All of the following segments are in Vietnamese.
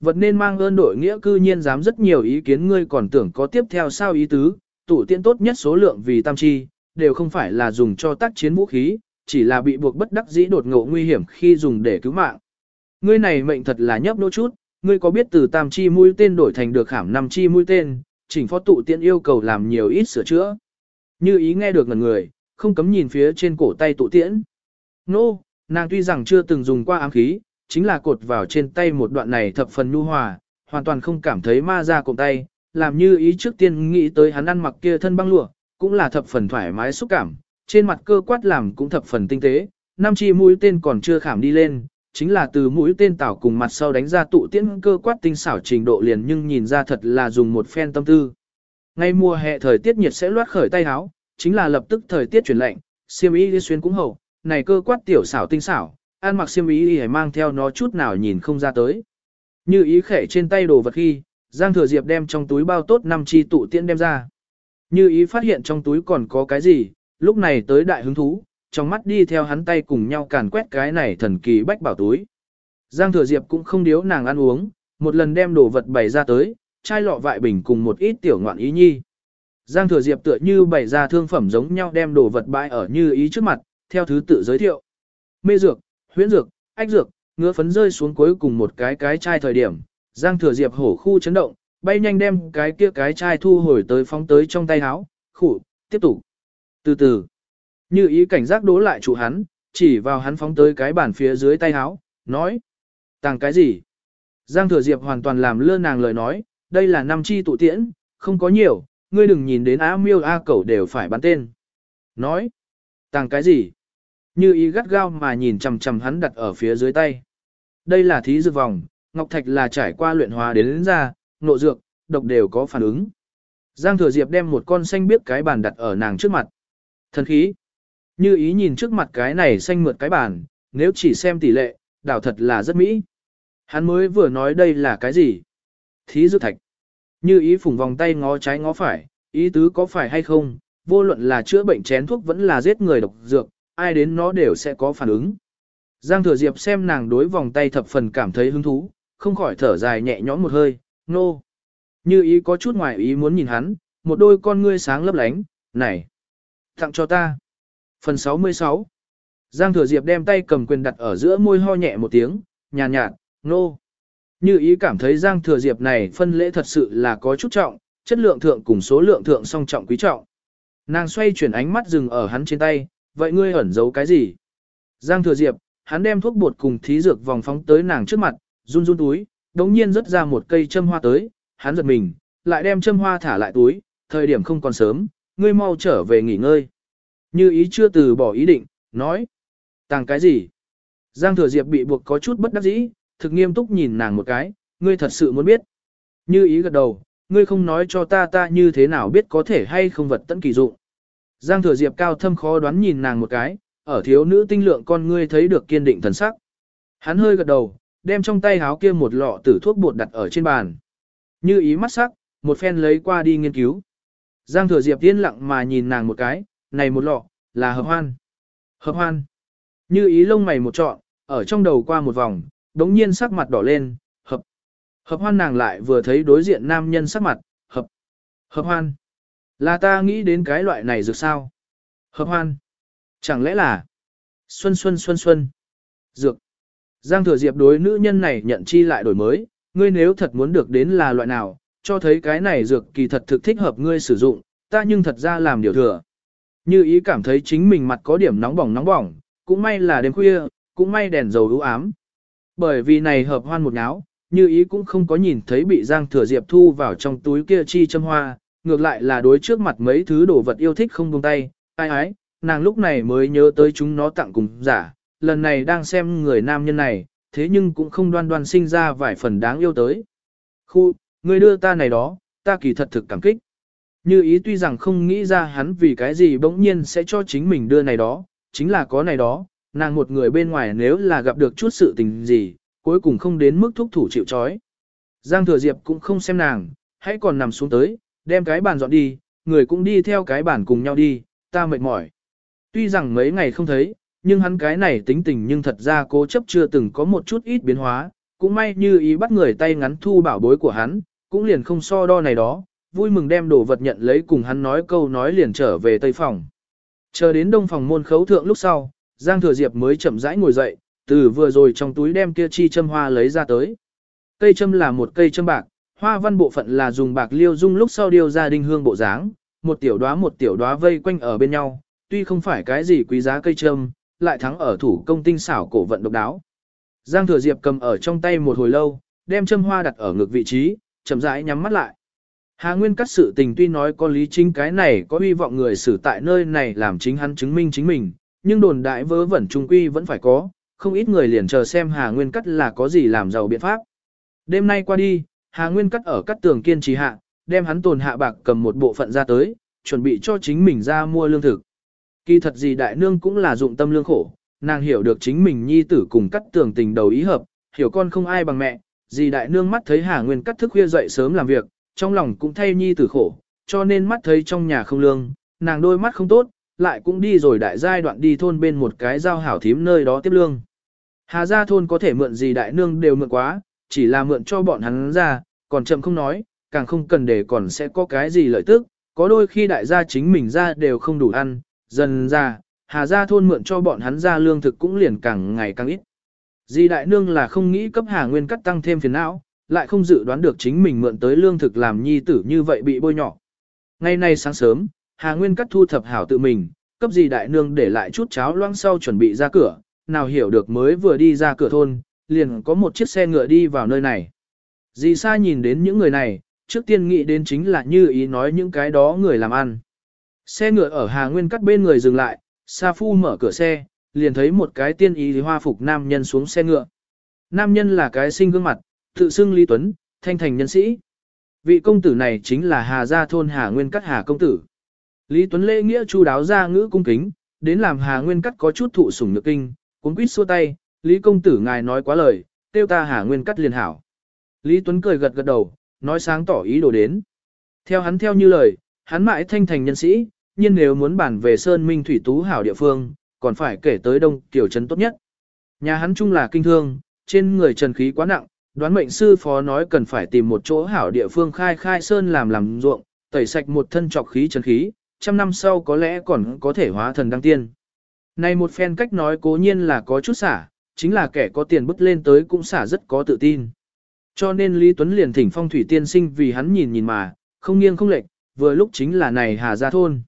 vật nên mang ơn đội nghĩa cư nhiên dám rất nhiều ý kiến ngươi còn tưởng có tiếp theo sao ý tứ, tụ tiễn tốt nhất số lượng vì tam chi, đều không phải là dùng cho tác chiến vũ khí, chỉ là bị buộc bất đắc dĩ đột ngộ nguy hiểm khi dùng để cứu mạng. Ngươi này mệnh thật là nhấp nô chút, ngươi có biết từ tam chi mũi tên đổi thành được khảm năm chi mũi tên, chỉnh phó tụ tiễn yêu cầu làm nhiều ít sửa chữa. Như ý nghe được ngần người, không cấm nhìn phía trên cổ tay tụ tiễn. Nô, no, nàng tuy rằng chưa từng dùng qua ám khí, chính là cột vào trên tay một đoạn này thập phần nhu hòa, hoàn toàn không cảm thấy ma ra cộm tay, làm như ý trước tiên nghĩ tới hắn ăn mặc kia thân băng lụa, cũng là thập phần thoải mái xúc cảm, trên mặt cơ quát làm cũng thập phần tinh tế, năm chi mũi tên còn chưa khảm đi lên, chính là từ mũi tên tảo cùng mặt sau đánh ra tụ tiễn cơ quát tinh xảo trình độ liền nhưng nhìn ra thật là dùng một phen tâm tư. Ngay mùa hè thời tiết nhiệt sẽ loát khởi tay áo, chính là lập tức thời tiết chuyển lạnh, xiêm y đi xuyên cũng hậu, này cơ quát tiểu xảo tinh xảo, ăn mặc xiêm y mang theo nó chút nào nhìn không ra tới. Như ý khẽ trên tay đồ vật khi, Giang Thừa Diệp đem trong túi bao tốt năm chi tụ tiễn đem ra. Như ý phát hiện trong túi còn có cái gì, lúc này tới đại hứng thú, trong mắt đi theo hắn tay cùng nhau càn quét cái này thần kỳ bách bảo túi. Giang Thừa Diệp cũng không điếu nàng ăn uống, một lần đem đồ vật bày ra tới, chai lọ vại bình cùng một ít tiểu ngoạn ý nhi. Giang Thừa Diệp tựa như bày ra thương phẩm giống nhau đem đồ vật bãi ở như ý trước mặt, theo thứ tự giới thiệu. Mê dược, huyễn dược, ách dược, ngứa phấn rơi xuống cuối cùng một cái cái chai thời điểm. Giang Thừa Diệp hổ khu chấn động, bay nhanh đem cái kia cái chai thu hồi tới phóng tới trong tay áo, khủ, tiếp tục. Từ từ, như ý cảnh giác đố lại chủ hắn, chỉ vào hắn phóng tới cái bàn phía dưới tay áo, nói. Tàng cái gì? Giang Thừa Diệp hoàn toàn làm lơ nàng lời nói, đây là năm chi tụ tiễn, không có nhiều, ngươi đừng nhìn đến á miêu a cẩu đều phải bắn tên. Nói, tàng cái gì? Như ý gắt gao mà nhìn chằm chằm hắn đặt ở phía dưới tay. Đây là thí dược vòng, ngọc thạch là trải qua luyện hóa đến, đến ra, nộ dược, độc đều có phản ứng. Giang Thừa Diệp đem một con xanh biếc cái bàn đặt ở nàng trước mặt. Thần khí. Như ý nhìn trước mặt cái này xanh mượt cái bàn, nếu chỉ xem tỷ lệ, đảo thật là rất mỹ. Hắn mới vừa nói đây là cái gì? Thí dược thạch. Như ý phủng vòng tay ngó trái ngó phải, ý tứ có phải hay không, vô luận là chữa bệnh chén thuốc vẫn là giết người độc dược, ai đến nó đều sẽ có phản ứng. Giang Thừa Diệp xem nàng đối vòng tay thập phần cảm thấy hứng thú, không khỏi thở dài nhẹ nhõm một hơi, nô. No. Như ý có chút ngoài ý muốn nhìn hắn, một đôi con ngươi sáng lấp lánh, này, tặng cho ta. Phần 66 Giang Thừa Diệp đem tay cầm quyền đặt ở giữa môi ho nhẹ một tiếng, nhàn nhạt, nô. No. Như ý cảm thấy Giang Thừa Diệp này phân lễ thật sự là có chút trọng, chất lượng thượng cùng số lượng thượng song trọng quý trọng. Nàng xoay chuyển ánh mắt dừng ở hắn trên tay, vậy ngươi ẩn giấu cái gì? Giang Thừa Diệp, hắn đem thuốc bột cùng thí dược vòng phóng tới nàng trước mặt, run run túi, đống nhiên rớt ra một cây châm hoa tới, hắn giật mình, lại đem châm hoa thả lại túi, thời điểm không còn sớm, ngươi mau trở về nghỉ ngơi. Như ý chưa từ bỏ ý định, nói, tàng cái gì? Giang Thừa Diệp bị buộc có chút bất đắc dĩ, thực nghiêm túc nhìn nàng một cái, ngươi thật sự muốn biết. Như ý gật đầu, ngươi không nói cho ta ta như thế nào biết có thể hay không vật tận kỳ dụng. Giang thừa diệp cao thâm khó đoán nhìn nàng một cái, ở thiếu nữ tinh lượng con ngươi thấy được kiên định thần sắc. Hắn hơi gật đầu, đem trong tay háo kia một lọ tử thuốc bột đặt ở trên bàn. Như ý mắt sắc, một phen lấy qua đi nghiên cứu. Giang thừa diệp yên lặng mà nhìn nàng một cái, này một lọ, là hợp hoan. Hợp hoan. Như ý lông mày một trọn, ở trong đầu qua một vòng, đống nhiên sắc mặt đỏ lên, hợp. Hợp hoan nàng lại vừa thấy đối diện nam nhân sắc mặt, hợp. Hợp hoan. Là ta nghĩ đến cái loại này dược sao? Hợp hoan. Chẳng lẽ là Xuân Xuân Xuân Xuân. Dược. Giang thừa diệp đối nữ nhân này nhận chi lại đổi mới, ngươi nếu thật muốn được đến là loại nào, cho thấy cái này dược kỳ thật thực thích hợp ngươi sử dụng, ta nhưng thật ra làm điều thừa. Như ý cảm thấy chính mình mặt có điểm nóng bỏng nóng bỏng, cũng may là đêm khuya, cũng may đèn dầu ưu ám. Bởi vì này hợp hoan một náo, như ý cũng không có nhìn thấy bị Giang Thừa Diệp thu vào trong túi kia chi châm hoa, ngược lại là đối trước mặt mấy thứ đồ vật yêu thích không buông tay, ai ái, nàng lúc này mới nhớ tới chúng nó tặng cùng giả, lần này đang xem người nam nhân này, thế nhưng cũng không đoan đoan sinh ra vài phần đáng yêu tới. Khu, người đưa ta này đó, ta kỳ thật thực cảm kích. Như ý tuy rằng không nghĩ ra hắn vì cái gì bỗng nhiên sẽ cho chính mình đưa này đó, chính là có này đó, nàng một người bên ngoài nếu là gặp được chút sự tình gì, cuối cùng không đến mức thúc thủ chịu chói. Giang Thừa Diệp cũng không xem nàng, hãy còn nằm xuống tới, đem cái bàn dọn đi, người cũng đi theo cái bàn cùng nhau đi, ta mệt mỏi. Tuy rằng mấy ngày không thấy, nhưng hắn cái này tính tình nhưng thật ra cố chấp chưa từng có một chút ít biến hóa, cũng may như ý bắt người tay ngắn thu bảo bối của hắn, cũng liền không so đo này đó, vui mừng đem đồ vật nhận lấy cùng hắn nói câu nói liền trở về tây phòng. Chờ đến đông phòng môn khấu thượng lúc sau, Giang Thừa Diệp mới chậm rãi ngồi dậy, từ vừa rồi trong túi đem kia chi châm hoa lấy ra tới. Cây châm là một cây châm bạc, hoa văn bộ phận là dùng bạc liêu dung lúc sau điều ra đinh hương bộ dáng, một tiểu đóa một tiểu đóa vây quanh ở bên nhau, tuy không phải cái gì quý giá cây trâm, lại thắng ở thủ công tinh xảo cổ vận độc đáo. Giang Thừa Diệp cầm ở trong tay một hồi lâu, đem châm hoa đặt ở ngược vị trí, chậm rãi nhắm mắt lại. Hà Nguyên cắt sự tình tuy nói có lý chính cái này có hy vọng người xử tại nơi này làm chính hắn chứng minh chính mình, nhưng đồn đại vớ vẩn trung quy vẫn phải có, không ít người liền chờ xem Hà Nguyên cắt là có gì làm giàu biện pháp. Đêm nay qua đi, Hà Nguyên cắt ở cắt tường kiên trì hạ, đem hắn tồn hạ bạc cầm một bộ phận ra tới, chuẩn bị cho chính mình ra mua lương thực. Kỳ thật gì đại nương cũng là dụng tâm lương khổ, nàng hiểu được chính mình nhi tử cùng cắt tường tình đầu ý hợp, hiểu con không ai bằng mẹ, dì đại nương mắt thấy Hà Nguyên cắt thức khuya dậy sớm làm việc, trong lòng cũng thay nhi tử khổ, cho nên mắt thấy trong nhà không lương, nàng đôi mắt không tốt, lại cũng đi rồi đại giai đoạn đi thôn bên một cái giao hảo thím nơi đó tiếp lương. Hà gia thôn có thể mượn gì đại nương đều mượn quá, chỉ là mượn cho bọn hắn ra, còn chậm không nói, càng không cần để còn sẽ có cái gì lợi tức, có đôi khi đại gia chính mình ra đều không đủ ăn, dần ra, Hà gia thôn mượn cho bọn hắn ra lương thực cũng liền càng ngày càng ít. Di đại nương là không nghĩ cấp Hà Nguyên cắt tăng thêm phiền não, lại không dự đoán được chính mình mượn tới lương thực làm nhi tử như vậy bị bôi nhỏ. Ngày nay sáng sớm, Hà Nguyên cắt thu thập hảo tự mình, cấp di đại nương để lại chút cháo loang sau chuẩn bị ra cửa, nào hiểu được mới vừa đi ra cửa thôn, liền có một chiếc xe ngựa đi vào nơi này. Dì Sa nhìn đến những người này, trước tiên nghĩ đến chính là như ý nói những cái đó người làm ăn. Xe ngựa ở Hà Nguyên cắt bên người dừng lại, Sa Phu mở cửa xe, liền thấy một cái tiên ý hoa phục nam nhân xuống xe ngựa. Nam nhân là cái sinh gương mặt, tự xưng Lý Tuấn, thanh thành nhân sĩ. Vị công tử này chính là Hà Gia thôn Hà Nguyên Cắt Hà công tử. Lý Tuấn lễ nghĩa chu đáo ra ngữ cung kính, đến làm Hà Nguyên Cắt có chút thụ sủng nhược kinh, cuốn quýt xua tay, Lý công tử ngài nói quá lời, tiêu ta Hà Nguyên Cắt liền hảo. Lý Tuấn cười gật gật đầu, nói sáng tỏ ý đồ đến. Theo hắn theo như lời, hắn mãi thanh thành nhân sĩ, nhưng nếu muốn bản về Sơn Minh Thủy Tú hảo địa phương, còn phải kể tới Đông Tiểu Trấn tốt nhất. Nhà hắn chung là kinh thương, trên người trần khí quá nặng, đoán mệnh sư phó nói cần phải tìm một chỗ hảo địa phương khai khai sơn làm làm ruộng, tẩy sạch một thân trọc khí trần khí, trăm năm sau có lẽ còn có thể hóa thần đăng tiên. Này một phen cách nói cố nhiên là có chút xả, chính là kẻ có tiền bức lên tới cũng xả rất có tự tin. Cho nên Lý Tuấn liền thỉnh phong thủy tiên sinh vì hắn nhìn nhìn mà, không nghiêng không lệch, vừa lúc chính là này Hà Gia Thôn.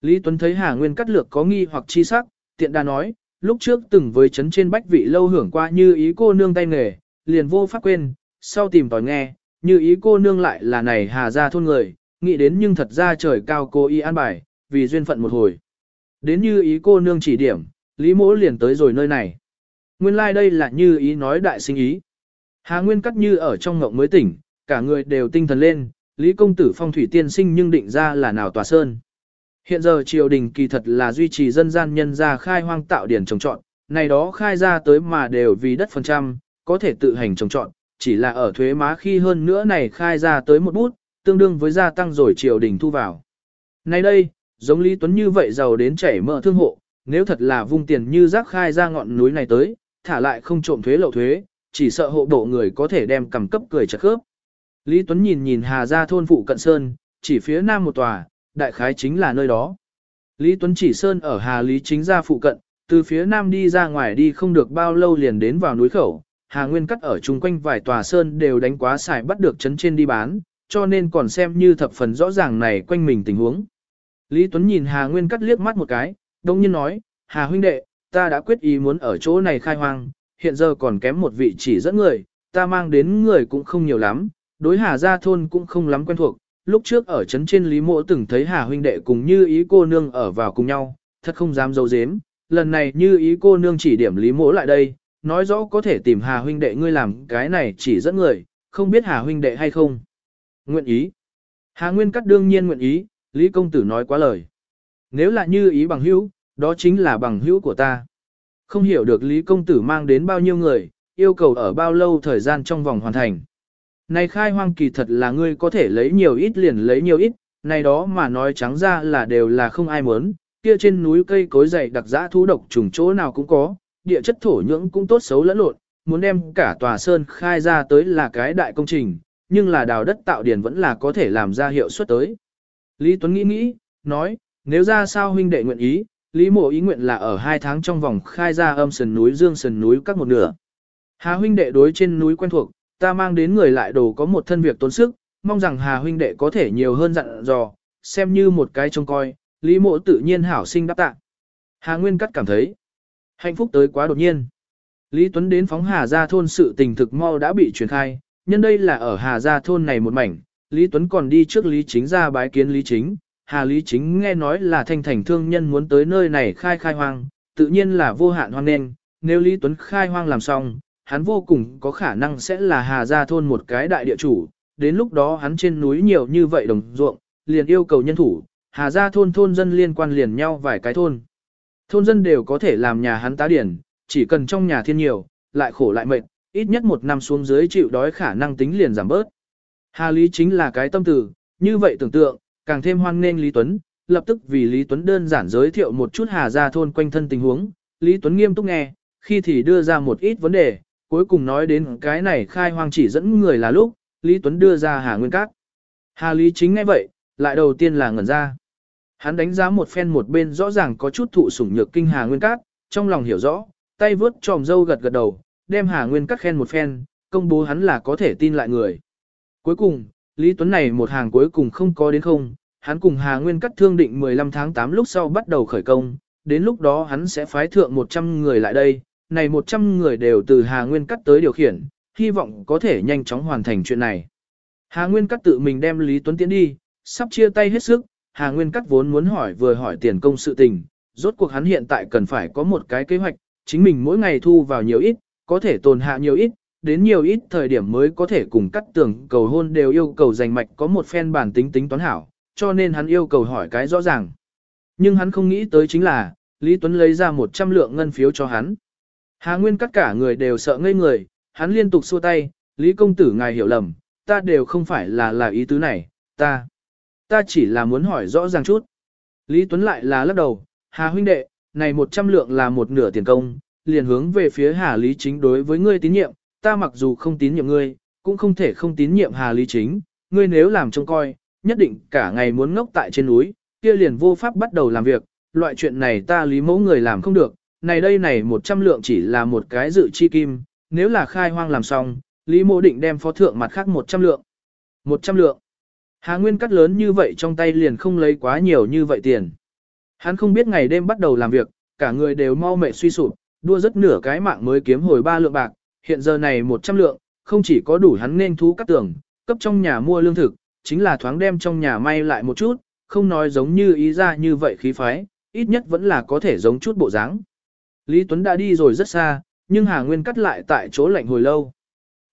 Lý Tuấn thấy Hà Nguyên cắt lược có nghi hoặc chi sắc, tiện đà nói, lúc trước từng với chấn trên bách vị lâu hưởng qua như ý cô nương tay nghề, liền vô pháp quên, sau tìm tòi nghe, như ý cô nương lại là này Hà Gia Thôn người, nghĩ đến nhưng thật ra trời cao cô y an bài, vì duyên phận một hồi. Đến như ý cô nương chỉ điểm, Lý Mỗ liền tới rồi nơi này. Nguyên lai like đây là như ý nói đại sinh ý. Hà Nguyên cắt như ở trong ngộng mới tỉnh, cả người đều tinh thần lên, Lý công tử phong thủy tiên sinh nhưng định ra là nào tòa sơn. Hiện giờ triều đình kỳ thật là duy trì dân gian nhân ra khai hoang tạo điển trồng trọt, này đó khai ra tới mà đều vì đất phần trăm, có thể tự hành trồng trọt, chỉ là ở thuế má khi hơn nữa này khai ra tới một bút, tương đương với gia tăng rồi triều đình thu vào. Nay đây, giống Lý Tuấn như vậy giàu đến chảy mỡ thương hộ, nếu thật là vung tiền như rác khai ra ngọn núi này tới, thả lại không trộm thuế lậu thuế, chỉ sợ hộ độ người có thể đem cầm cấp cười chật khớp. Lý Tuấn nhìn nhìn Hà Gia thôn phụ cận sơn, chỉ phía nam một tòa, đại khái chính là nơi đó. Lý Tuấn chỉ sơn ở Hà Lý chính gia phụ cận, từ phía nam đi ra ngoài đi không được bao lâu liền đến vào núi khẩu. Hà Nguyên cắt ở chung quanh vài tòa sơn đều đánh quá xài bắt được chấn trên đi bán, cho nên còn xem như thập phần rõ ràng này quanh mình tình huống. Lý Tuấn nhìn Hà Nguyên cắt liếc mắt một cái, đông nhiên nói, Hà huynh đệ, ta đã quyết ý muốn ở chỗ này khai hoang, hiện giờ còn kém một vị chỉ dẫn người, ta mang đến người cũng không nhiều lắm, đối Hà Gia thôn cũng không lắm quen thuộc, lúc trước ở trấn trên Lý Mộ từng thấy Hà huynh đệ cùng như ý cô nương ở vào cùng nhau, thật không dám dấu dếm, lần này như ý cô nương chỉ điểm Lý Mộ lại đây, nói rõ có thể tìm Hà huynh đệ ngươi làm cái này chỉ dẫn người, không biết Hà huynh đệ hay không. Nguyện ý. Hà Nguyên Cắt đương nhiên nguyện ý, Lý Công Tử nói quá lời. Nếu là như ý bằng hữu, đó chính là bằng hữu của ta. Không hiểu được Lý Công Tử mang đến bao nhiêu người, yêu cầu ở bao lâu thời gian trong vòng hoàn thành. Này khai hoang kỳ thật là ngươi có thể lấy nhiều ít liền lấy nhiều ít, này đó mà nói trắng ra là đều là không ai muốn, kia trên núi cây cối dày đặc dã thú độc trùng chỗ nào cũng có, địa chất thổ nhưỡng cũng tốt xấu lẫn lộn, muốn đem cả tòa sơn khai ra tới là cái đại công trình, nhưng là đào đất tạo điền vẫn là có thể làm ra hiệu suất tới. Lý Tuấn nghĩ nghĩ, nói, nếu ra sao huynh đệ nguyện ý, Lý mộ ý nguyện là ở hai tháng trong vòng khai ra âm sườn núi dương sườn núi các một nửa. Hà huynh đệ đối trên núi quen thuộc, ta mang đến người lại đồ có một thân việc tốn sức, mong rằng Hà huynh đệ có thể nhiều hơn dặn dò, xem như một cái trông coi, Lý mộ tự nhiên hảo sinh đáp tạ. Hà Nguyên Cắt cảm thấy, hạnh phúc tới quá đột nhiên. Lý Tuấn đến phóng Hà Gia thôn sự tình thực mau đã bị truyền khai, nhân đây là ở Hà Gia thôn này một mảnh, Lý Tuấn còn đi trước Lý Chính ra bái kiến Lý Chính, Hà Lý Chính nghe nói là thanh thành thương nhân muốn tới nơi này khai khai hoang, tự nhiên là vô hạn hoang nên, nếu Lý Tuấn khai hoang làm xong, hắn vô cùng có khả năng sẽ là Hà Gia thôn một cái đại địa chủ, đến lúc đó hắn trên núi nhiều như vậy đồng ruộng, liền yêu cầu nhân thủ, Hà Gia thôn thôn dân liên quan liền nhau vài cái thôn. Thôn dân đều có thể làm nhà hắn tá điển, chỉ cần trong nhà thiên nhiều, lại khổ lại mệt, ít nhất một năm xuống dưới chịu đói khả năng tính liền giảm bớt. Hà Lý chính là cái tâm tử, như vậy tưởng tượng, càng thêm hoan nghênh Lý Tuấn, lập tức vì Lý Tuấn đơn giản giới thiệu một chút Hà Gia thôn quanh thân tình huống, Lý Tuấn nghiêm túc nghe, khi thì đưa ra một ít vấn đề, cuối cùng nói đến cái này khai hoang chỉ dẫn người là lúc, Lý Tuấn đưa ra Hà Nguyên Các. Hà Lý chính ngay vậy, lại đầu tiên là ngẩn ra. Hắn đánh giá một phen một bên rõ ràng có chút thụ sủng nhược kinh Hà Nguyên Các, trong lòng hiểu rõ, tay vướt tròm dâu gật gật đầu, đem Hà Nguyên Các khen một phen, công bố hắn là có thể tin lại người. Cuối cùng, Lý Tuấn này một hàng cuối cùng không có đến không, hắn cùng Hà Nguyên Cắt thương định 15 tháng 8 lúc sau bắt đầu khởi công, đến lúc đó hắn sẽ phái thượng 100 người lại đây, này 100 người đều từ Hà Nguyên Cắt tới điều khiển, hy vọng có thể nhanh chóng hoàn thành chuyện này. Hà Nguyên Cắt tự mình đem Lý Tuấn tiến đi, sắp chia tay hết sức, Hà Nguyên Cắt vốn muốn hỏi vừa hỏi tiền công sự tình, rốt cuộc hắn hiện tại cần phải có một cái kế hoạch, chính mình mỗi ngày thu vào nhiều ít, có thể tồn hạ nhiều ít, đến nhiều ít thời điểm mới có thể cùng cắt tường cầu hôn đều yêu cầu giành mạch có một phen bản tính tính toán hảo, cho nên hắn yêu cầu hỏi cái rõ ràng. Nhưng hắn không nghĩ tới chính là, Lý Tuấn lấy ra 100 lượng ngân phiếu cho hắn. Hà Nguyên cắt cả người đều sợ ngây người, hắn liên tục xua tay, Lý công tử ngài hiểu lầm, ta đều không phải là là ý tứ này, ta, ta chỉ là muốn hỏi rõ ràng chút. Lý Tuấn lại là lắc đầu, Hà huynh đệ, này 100 lượng là một nửa tiền công, liền hướng về phía Hà Lý chính đối với ngươi tín nhiệm, ta mặc dù không tín nhiệm ngươi, cũng không thể không tín nhiệm Hà Lý chính, ngươi nếu làm trông coi, nhất định cả ngày muốn ngốc tại trên núi, kia liền vô pháp bắt đầu làm việc, loại chuyện này ta lý mẫu người làm không được, này đây này 100 lượng chỉ là một cái dự chi kim, nếu là khai hoang làm xong, lý mẫu định đem phó thượng mặt khác 100 lượng. 100 lượng. Hà Nguyên cắt lớn như vậy trong tay liền không lấy quá nhiều như vậy tiền. Hắn không biết ngày đêm bắt đầu làm việc, cả người đều mau mệt suy sụp, đua rất nửa cái mạng mới kiếm hồi ba lượng bạc, hiện giờ này 100 lượng, không chỉ có đủ hắn nên thú cắt tưởng, cấp trong nhà mua lương thực, chính là thoáng đem trong nhà may lại một chút, không nói giống như ý ra như vậy khí phái, ít nhất vẫn là có thể giống chút bộ dáng. Lý Tuấn đã đi rồi rất xa, nhưng Hà Nguyên cắt lại tại chỗ lạnh hồi lâu.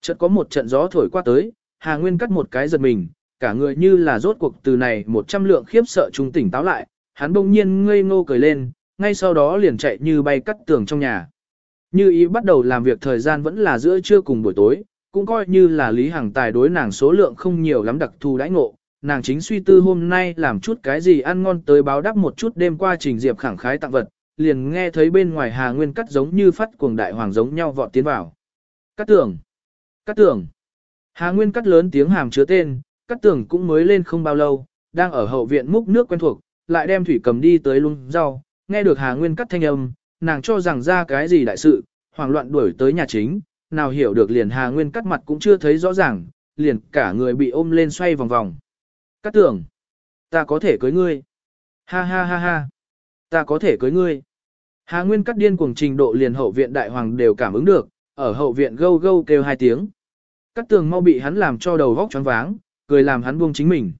Chợt có một trận gió thổi qua tới, Hà Nguyên cắt một cái giật mình, cả người như là rốt cuộc từ này 100 lượng khiếp sợ trung tỉnh táo lại, hắn bỗng nhiên ngây ngô cười lên, ngay sau đó liền chạy như bay cắt tường trong nhà. Như ý bắt đầu làm việc thời gian vẫn là giữa trưa cùng buổi tối, cũng coi như là Lý Hằng tài đối nàng số lượng không nhiều lắm đặc thù đãi ngộ. Nàng chính suy tư hôm nay làm chút cái gì ăn ngon tới báo đáp một chút đêm qua trình diệp khẳng khái tặng vật, liền nghe thấy bên ngoài Hà Nguyên cắt giống như phát cuồng đại hoàng giống nhau vọt tiến vào. Cắt tưởng! Cắt tưởng! Hà Nguyên cắt lớn tiếng hàm chứa tên, cắt tưởng cũng mới lên không bao lâu, đang ở hậu viện múc nước quen thuộc, lại đem thủy cầm đi tới lung rau, nghe được Hà Nguyên cắt thanh âm, nàng cho rằng ra cái gì đại sự, hoảng loạn đuổi tới nhà chính, nào hiểu được liền Hà Nguyên cắt mặt cũng chưa thấy rõ ràng, liền cả người bị ôm lên xoay vòng vòng. Cắt tưởng, ta có thể cưới ngươi. Ha ha ha ha, ta có thể cưới ngươi. Hà Nguyên cắt điên cuồng trình độ liền hậu viện đại hoàng đều cảm ứng được, ở hậu viện gâu gâu kêu hai tiếng. Cắt tường mau bị hắn làm cho đầu vóc choáng váng, cười làm hắn buông chính mình.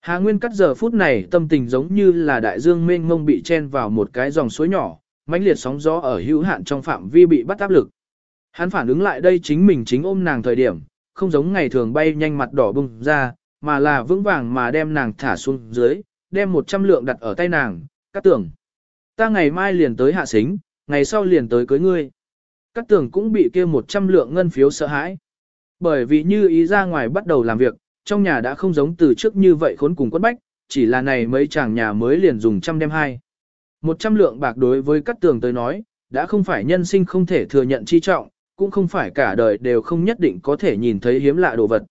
Hà Nguyên cắt giờ phút này tâm tình giống như là đại dương mênh mông bị chen vào một cái dòng suối nhỏ, mãnh liệt sóng gió ở hữu hạn trong phạm vi bị bắt áp lực. Hắn phản ứng lại đây chính mình chính ôm nàng thời điểm, không giống ngày thường bay nhanh mặt đỏ bừng ra, mà là vững vàng mà đem nàng thả xuống dưới, đem một trăm lượng đặt ở tay nàng, cắt tưởng. Ta ngày mai liền tới hạ xính, ngày sau liền tới cưới ngươi. Cắt tưởng cũng bị kia một trăm lượng ngân phiếu sợ hãi. Bởi vì như ý ra ngoài bắt đầu làm việc, trong nhà đã không giống từ trước như vậy khốn cùng quất bách, chỉ là này mấy chàng nhà mới liền dùng trăm đem hai. Một trăm lượng bạc đối với Cát tường tới nói, đã không phải nhân sinh không thể thừa nhận chi trọng, cũng không phải cả đời đều không nhất định có thể nhìn thấy hiếm lạ đồ vật.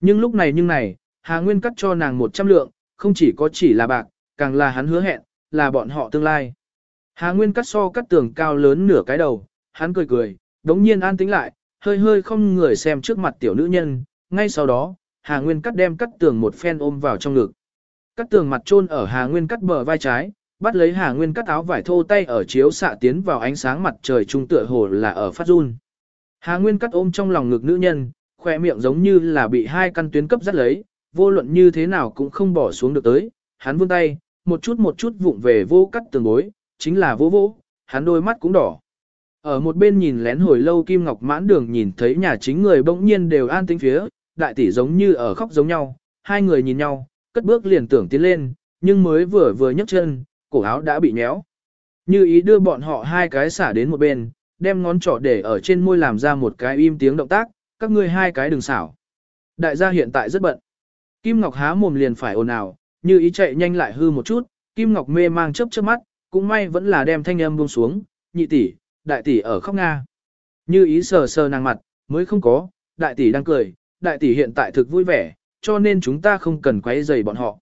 Nhưng lúc này nhưng này, Hà Nguyên cắt cho nàng 100 lượng, không chỉ có chỉ là bạc, càng là hắn hứa hẹn, là bọn họ tương lai. Hà Nguyên cắt so cắt tường cao lớn nửa cái đầu, hắn cười cười, đống nhiên an tĩnh lại, hơi hơi không người xem trước mặt tiểu nữ nhân, ngay sau đó, Hà Nguyên cắt đem cắt tường một phen ôm vào trong ngực. Cắt tường mặt trôn ở Hà Nguyên cắt bờ vai trái, bắt lấy Hà Nguyên cắt áo vải thô tay ở chiếu xạ tiến vào ánh sáng mặt trời trung tựa hồ là ở phát run. Hà Nguyên cắt ôm trong lòng ngực nữ nhân, khoe miệng giống như là bị hai căn tuyến cấp dắt lấy, vô luận như thế nào cũng không bỏ xuống được tới, hắn vươn tay, một chút một chút vụng về vô cắt tường bối, chính là vô vô, hắn đôi mắt cũng đỏ. Ở một bên nhìn lén hồi lâu Kim Ngọc mãn đường nhìn thấy nhà chính người bỗng nhiên đều an tĩnh phía, đại tỷ giống như ở khóc giống nhau, hai người nhìn nhau, cất bước liền tưởng tiến lên, nhưng mới vừa vừa nhấc chân, cổ áo đã bị nhéo. Như ý đưa bọn họ hai cái xả đến một bên, đem ngón trỏ để ở trên môi làm ra một cái im tiếng động tác, các ngươi hai cái đừng xảo. Đại gia hiện tại rất bận. Kim Ngọc há mồm liền phải ồn ào, như ý chạy nhanh lại hư một chút, Kim Ngọc mê mang chớp chớp mắt, cũng may vẫn là đem thanh âm buông xuống, nhị tỷ, đại tỷ ở khóc nga. Như ý sờ sờ nàng mặt, mới không có, đại tỷ đang cười, đại tỷ hiện tại thực vui vẻ, cho nên chúng ta không cần quấy rầy bọn họ.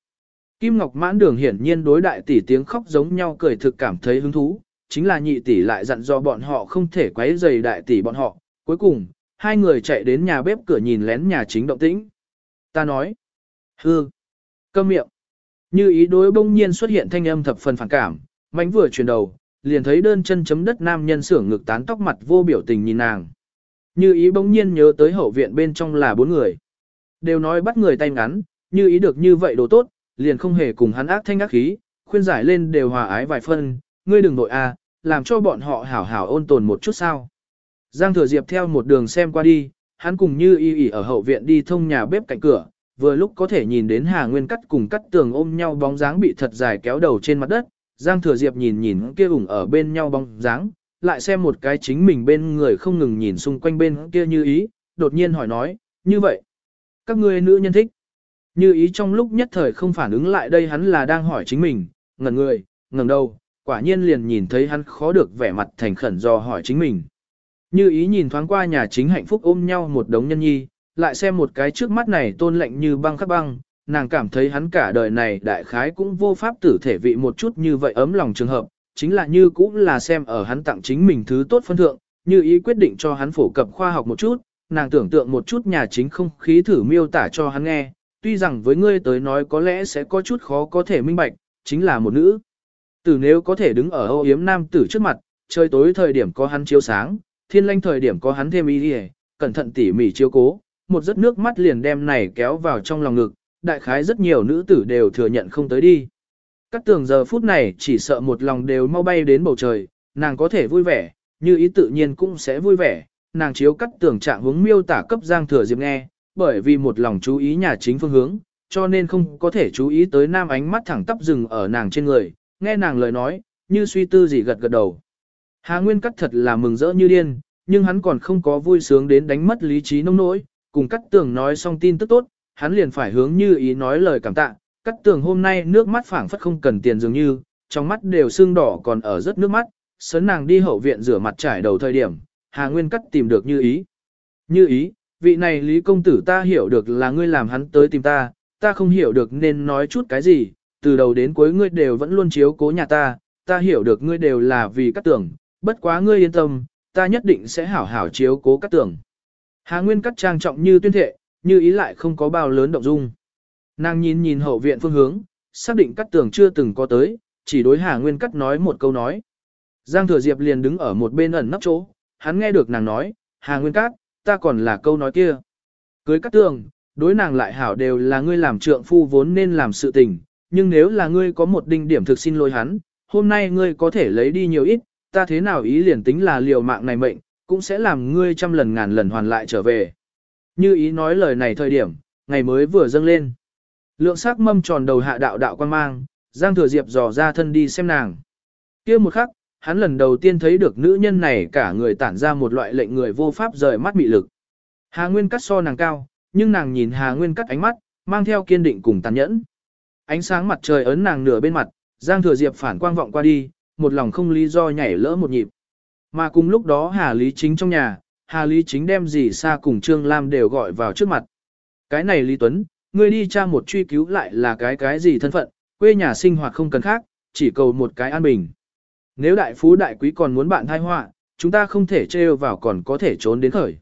Kim Ngọc mãn đường hiển nhiên đối đại tỷ tiếng khóc giống nhau cười thực cảm thấy hứng thú, chính là nhị tỷ lại dặn do bọn họ không thể quấy rầy đại tỷ bọn họ. Cuối cùng, hai người chạy đến nhà bếp cửa nhìn lén nhà chính động tĩnh. Ta nói, hư, câm miệng. Như ý đối bỗng nhiên xuất hiện thanh âm thập phần phản cảm, mánh vừa chuyển đầu, liền thấy đơn chân chấm đất nam nhân sưởng ngực tán tóc mặt vô biểu tình nhìn nàng. Như ý bỗng nhiên nhớ tới hậu viện bên trong là bốn người. Đều nói bắt người tay ngắn, như ý được như vậy đồ tốt, liền không hề cùng hắn ác thanh ác khí, khuyên giải lên đều hòa ái vài phân, ngươi đừng nội a, làm cho bọn họ hảo hảo ôn tồn một chút sao. Giang thừa diệp theo một đường xem qua đi, hắn cùng như y ỉ ở hậu viện đi thông nhà bếp cạnh cửa, vừa lúc có thể nhìn đến Hà Nguyên cắt cùng cắt tường ôm nhau bóng dáng bị thật dài kéo đầu trên mặt đất, Giang thừa diệp nhìn nhìn kia ủng ở bên nhau bóng dáng, lại xem một cái chính mình bên người không ngừng nhìn xung quanh bên kia như ý, đột nhiên hỏi nói, như vậy, các ngươi nữ nhân thích. Như ý trong lúc nhất thời không phản ứng lại đây hắn là đang hỏi chính mình, ngẩn người, ngẩng đầu, quả nhiên liền nhìn thấy hắn khó được vẻ mặt thành khẩn do hỏi chính mình. Như ý nhìn thoáng qua nhà chính hạnh phúc ôm nhau một đống nhân nhi, lại xem một cái trước mắt này tôn lệnh như băng khắc băng, nàng cảm thấy hắn cả đời này đại khái cũng vô pháp tử thể vị một chút như vậy ấm lòng trường hợp, chính là như cũng là xem ở hắn tặng chính mình thứ tốt phân thượng, như ý quyết định cho hắn phổ cập khoa học một chút, nàng tưởng tượng một chút nhà chính không khí thử miêu tả cho hắn nghe, tuy rằng với ngươi tới nói có lẽ sẽ có chút khó có thể minh bạch, chính là một nữ. Tử nếu có thể đứng ở âu yếm nam tử trước mặt, trời tối thời điểm có hắn chiếu sáng, thiên lanh thời điểm có hắn thêm ý đi cẩn thận tỉ mỉ chiếu cố, một giấc nước mắt liền đem này kéo vào trong lòng ngực, đại khái rất nhiều nữ tử đều thừa nhận không tới đi. Các tường giờ phút này chỉ sợ một lòng đều mau bay đến bầu trời, nàng có thể vui vẻ, như ý tự nhiên cũng sẽ vui vẻ, nàng chiếu cắt tường trạng hướng miêu tả cấp Giang Thừa Diệp nghe, bởi vì một lòng chú ý nhà chính phương hướng, cho nên không có thể chú ý tới nam ánh mắt thẳng tắp dừng ở nàng trên người, nghe nàng lời nói, như suy tư gì gật gật đầu. Hà Nguyên cắt thật là mừng rỡ như điên, nhưng hắn còn không có vui sướng đến đánh mất lý trí nông nỗi, cùng cắt tường nói xong tin tức tốt, hắn liền phải hướng như ý nói lời cảm tạ, cắt tường hôm nay nước mắt phảng phất không cần tiền dường như, trong mắt đều sưng đỏ còn ở rất nước mắt, sớn nàng đi hậu viện rửa mặt trải đầu thời điểm, Hà Nguyên cắt tìm được như ý. Như ý, vị này Lý Công Tử ta hiểu được là ngươi làm hắn tới tìm ta, ta không hiểu được nên nói chút cái gì, từ đầu đến cuối ngươi đều vẫn luôn chiếu cố nhà ta, ta hiểu được ngươi đều là vì các tưởng, bất quá ngươi yên tâm, ta nhất định sẽ hảo hảo chiếu cố các tưởng. Hà Nguyên cắt trang trọng như tuyên thệ, như ý lại không có bao lớn động dung. Nàng nhìn nhìn hậu viện phương hướng, xác định cắt tưởng chưa từng có tới, chỉ đối Hà Nguyên cắt nói một câu nói. Giang Thừa Diệp liền đứng ở một bên ẩn nấp chỗ, hắn nghe được nàng nói, Hà Nguyên cát ta còn là câu nói kia. Cưới cắt tường, đối nàng lại hảo đều là ngươi làm trượng phu vốn nên làm sự tình, nhưng nếu là ngươi có một đinh điểm thực xin lỗi hắn, hôm nay ngươi có thể lấy đi nhiều ít, ta thế nào ý liền tính là liều mạng này mệnh, cũng sẽ làm ngươi trăm lần ngàn lần hoàn lại trở về. Như ý nói lời này thời điểm, ngày mới vừa dâng lên. Lượng sắc mâm tròn đầu hạ đạo đạo quan mang, Giang Thừa Diệp dò ra thân đi xem nàng. kia một khắc, hắn lần đầu tiên thấy được nữ nhân này cả người tản ra một loại lệnh người vô pháp rời mắt mị lực. Hà Nguyên cắt so nàng cao, nhưng nàng nhìn Hà Nguyên cắt ánh mắt, mang theo kiên định cùng tàn nhẫn. Ánh sáng mặt trời ấn nàng nửa bên mặt, Giang Thừa Diệp phản quang vọng qua đi, một lòng không lý do nhảy lỡ một nhịp. Mà cùng lúc đó Hà Lý Chính trong nhà, Hà Lý chính đem gì xa cùng Trương Lam đều gọi vào trước mặt. Cái này Lý Tuấn, ngươi đi tra một truy cứu lại là cái cái gì thân phận, quê nhà sinh hoạt không cần khác, chỉ cầu một cái an bình. Nếu đại phú đại quý còn muốn bạn thai họa, chúng ta không thể trêu vào còn có thể trốn đến khởi.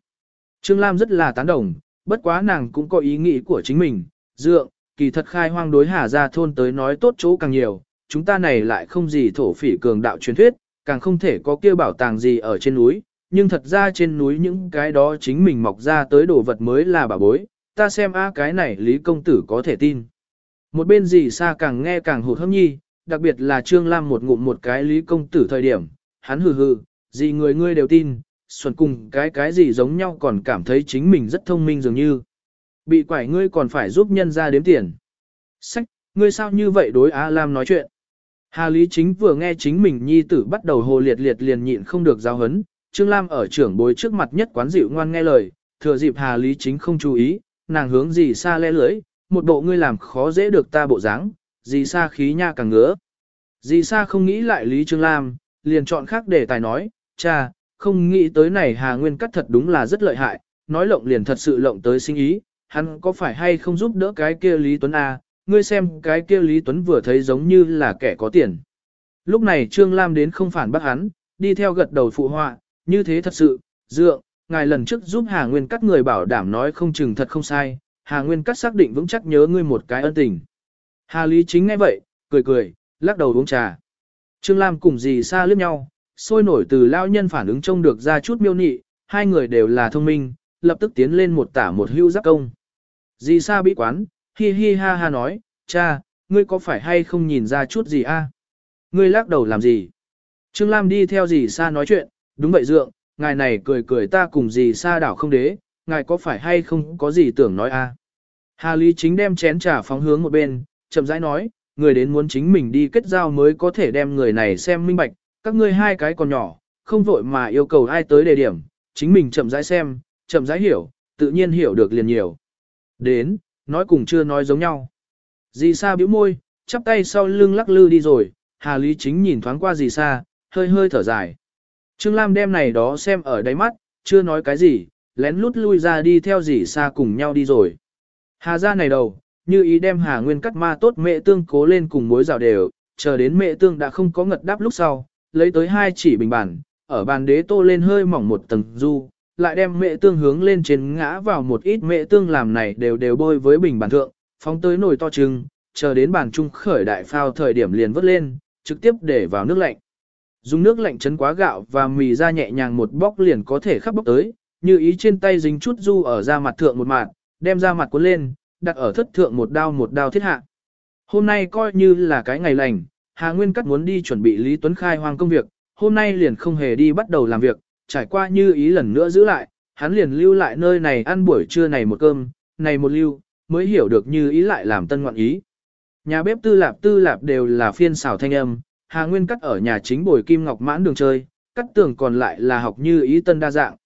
Trương Lam rất là tán đồng, bất quá nàng cũng có ý nghĩ của chính mình, dượng, kỳ thật khai hoang đối hà ra thôn tới nói tốt chỗ càng nhiều, chúng ta này lại không gì thổ phỉ cường đạo truyền thuyết, càng không thể có kia bảo tàng gì ở trên núi, nhưng thật ra trên núi những cái đó chính mình mọc ra tới đồ vật mới là bà bối, ta xem a cái này Lý Công Tử có thể tin. Một bên gì xa càng nghe càng hụt hâm nhi, đặc biệt là Trương Lam một ngụm một cái Lý Công Tử thời điểm, hắn hừ hừ, gì người ngươi đều tin, xuân cùng cái cái gì giống nhau còn cảm thấy chính mình rất thông minh dường như. Bị quải ngươi còn phải giúp nhân ra đếm tiền. Sách, ngươi sao như vậy đối A Lam nói chuyện. Hà Lý Chính vừa nghe chính mình nhi tử bắt đầu hồ liệt liệt liền nhịn không được giáo hấn, Trương Lam ở trưởng bối trước mặt nhất quán dịu ngoan nghe lời, thừa dịp Hà Lý Chính không chú ý, nàng hướng gì xa le lưỡi, một bộ ngươi làm khó dễ được ta bộ dáng, Dì xa khí nha càng ngứa. Dì xa không nghĩ lại Lý Trương Lam, liền chọn khác để tài nói, cha, không nghĩ tới này Hà Nguyên cắt thật đúng là rất lợi hại, nói lộng liền thật sự lộng tới sinh ý, hắn có phải hay không giúp đỡ cái kia Lý Tuấn A, ngươi xem cái kia Lý Tuấn vừa thấy giống như là kẻ có tiền. Lúc này Trương Lam đến không phản bác hắn, đi theo gật đầu phụ họa, như thế thật sự, dượng, ngài lần trước giúp Hà Nguyên cắt người bảo đảm nói không chừng thật không sai, Hà Nguyên cắt xác định vững chắc nhớ ngươi một cái ân tình. Hà Lý chính nghe vậy, cười cười, lắc đầu uống trà. Trương Lam cùng dì xa liếc nhau, sôi nổi từ lao nhân phản ứng trông được ra chút miêu nị, hai người đều là thông minh, lập tức tiến lên một tả một hưu giáp công. Dì xa bị quán, hi hi ha ha nói, cha, ngươi có phải hay không nhìn ra chút gì a? Ngươi lắc đầu làm gì? Trương Lam đi theo dì xa nói chuyện, đúng vậy dượng, ngài này cười cười ta cùng dì xa đảo không đế, ngài có phải hay không có gì tưởng nói a? Hà Lý chính đem chén trà phóng hướng một bên, chậm rãi nói, người đến muốn chính mình đi kết giao mới có thể đem người này xem minh bạch, các ngươi hai cái còn nhỏ, không vội mà yêu cầu ai tới đề điểm, chính mình chậm rãi xem, chậm rãi hiểu, tự nhiên hiểu được liền nhiều. Đến, nói cùng chưa nói giống nhau. Dì Sa bĩu môi, chắp tay sau lưng lắc lư đi rồi, Hà Lý Chính nhìn thoáng qua dì Sa, hơi hơi thở dài. Trương Lam đem này đó xem ở đáy mắt, chưa nói cái gì, lén lút lui ra đi theo dì Sa cùng nhau đi rồi. Hà ra này đầu, như ý đem Hà Nguyên cắt ma tốt mẹ tương cố lên cùng mối rào đều, chờ đến mẹ tương đã không có ngật đáp lúc sau, lấy tới hai chỉ bình bản, ở bàn đế tô lên hơi mỏng một tầng du, lại đem mẹ tương hướng lên trên ngã vào một ít mẹ tương làm này đều đều bôi với bình bàn thượng, phóng tới nồi to trưng, chờ đến bàn trung khởi đại phao thời điểm liền vớt lên, trực tiếp để vào nước lạnh. Dùng nước lạnh chấn quá gạo và mì ra nhẹ nhàng một bóc liền có thể khắp bóc tới, như ý trên tay dính chút du ở da mặt thượng một mặt, đem ra mặt cuốn lên, đặt ở thất thượng một đao một đao thiết hạ. Hôm nay coi như là cái ngày lành, Hà Nguyên Cắt muốn đi chuẩn bị Lý Tuấn khai hoang công việc, hôm nay liền không hề đi bắt đầu làm việc, trải qua như ý lần nữa giữ lại, hắn liền lưu lại nơi này ăn buổi trưa này một cơm, này một lưu, mới hiểu được như ý lại làm tân ngoạn ý. Nhà bếp tư lạp tư lạp đều là phiên xào thanh âm, Hà Nguyên Cắt ở nhà chính bồi kim ngọc mãn đường chơi, cắt tường còn lại là học như ý tân đa dạng.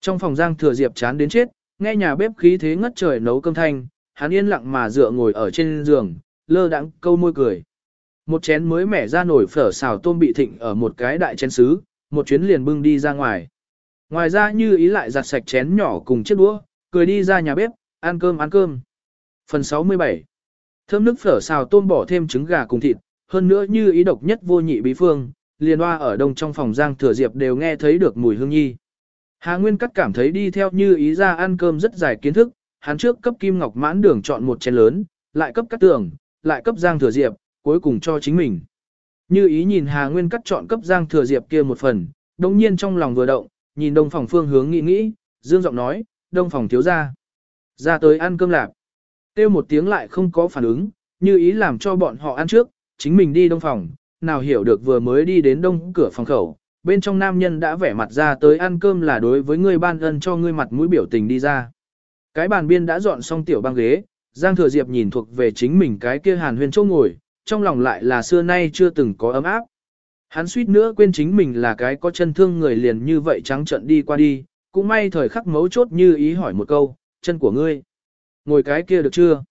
Trong phòng giang thừa diệp chán đến chết, nghe nhà bếp khí thế ngất trời nấu cơm thanh, hắn yên lặng mà dựa ngồi ở trên giường, lơ đãng câu môi cười. Một chén mới mẻ ra nổi phở xào tôm bị thịnh ở một cái đại chén sứ, một chuyến liền bưng đi ra ngoài. Ngoài ra như ý lại giặt sạch chén nhỏ cùng chiếc đũa, cười đi ra nhà bếp, ăn cơm ăn cơm. Phần 67 Thơm nước phở xào tôm bỏ thêm trứng gà cùng thịt, hơn nữa như ý độc nhất vô nhị bí phương, liền hoa ở đông trong phòng giang thừa diệp đều nghe thấy được mùi hương nhi. Hà Nguyên Cắt cảm thấy đi theo như ý ra ăn cơm rất dài kiến thức, hắn trước cấp Kim Ngọc mãn đường chọn một chén lớn, lại cấp cắt tường, lại cấp Giang Thừa Diệp, cuối cùng cho chính mình. Như ý nhìn Hà Nguyên cắt chọn cấp Giang Thừa Diệp kia một phần, đồng nhiên trong lòng vừa động, nhìn đông phòng phương hướng nghĩ nghĩ, dương giọng nói, đông phòng thiếu ra. Ra tới ăn cơm lạp. Kêu một tiếng lại không có phản ứng, như ý làm cho bọn họ ăn trước, chính mình đi đông phòng, nào hiểu được vừa mới đi đến đông cửa phòng khẩu, bên trong nam nhân đã vẻ mặt ra tới ăn cơm là đối với người ban ân cho ngươi mặt mũi biểu tình đi ra. Cái bàn biên đã dọn xong tiểu băng ghế, Giang Thừa Diệp nhìn thuộc về chính mình cái kia hàn huyên châu ngồi, trong lòng lại là xưa nay chưa từng có ấm áp. Hắn suýt nữa quên chính mình là cái có chân thương người liền như vậy trắng trận đi qua đi, cũng may thời khắc mấu chốt như ý hỏi một câu, chân của ngươi. Ngồi cái kia được chưa?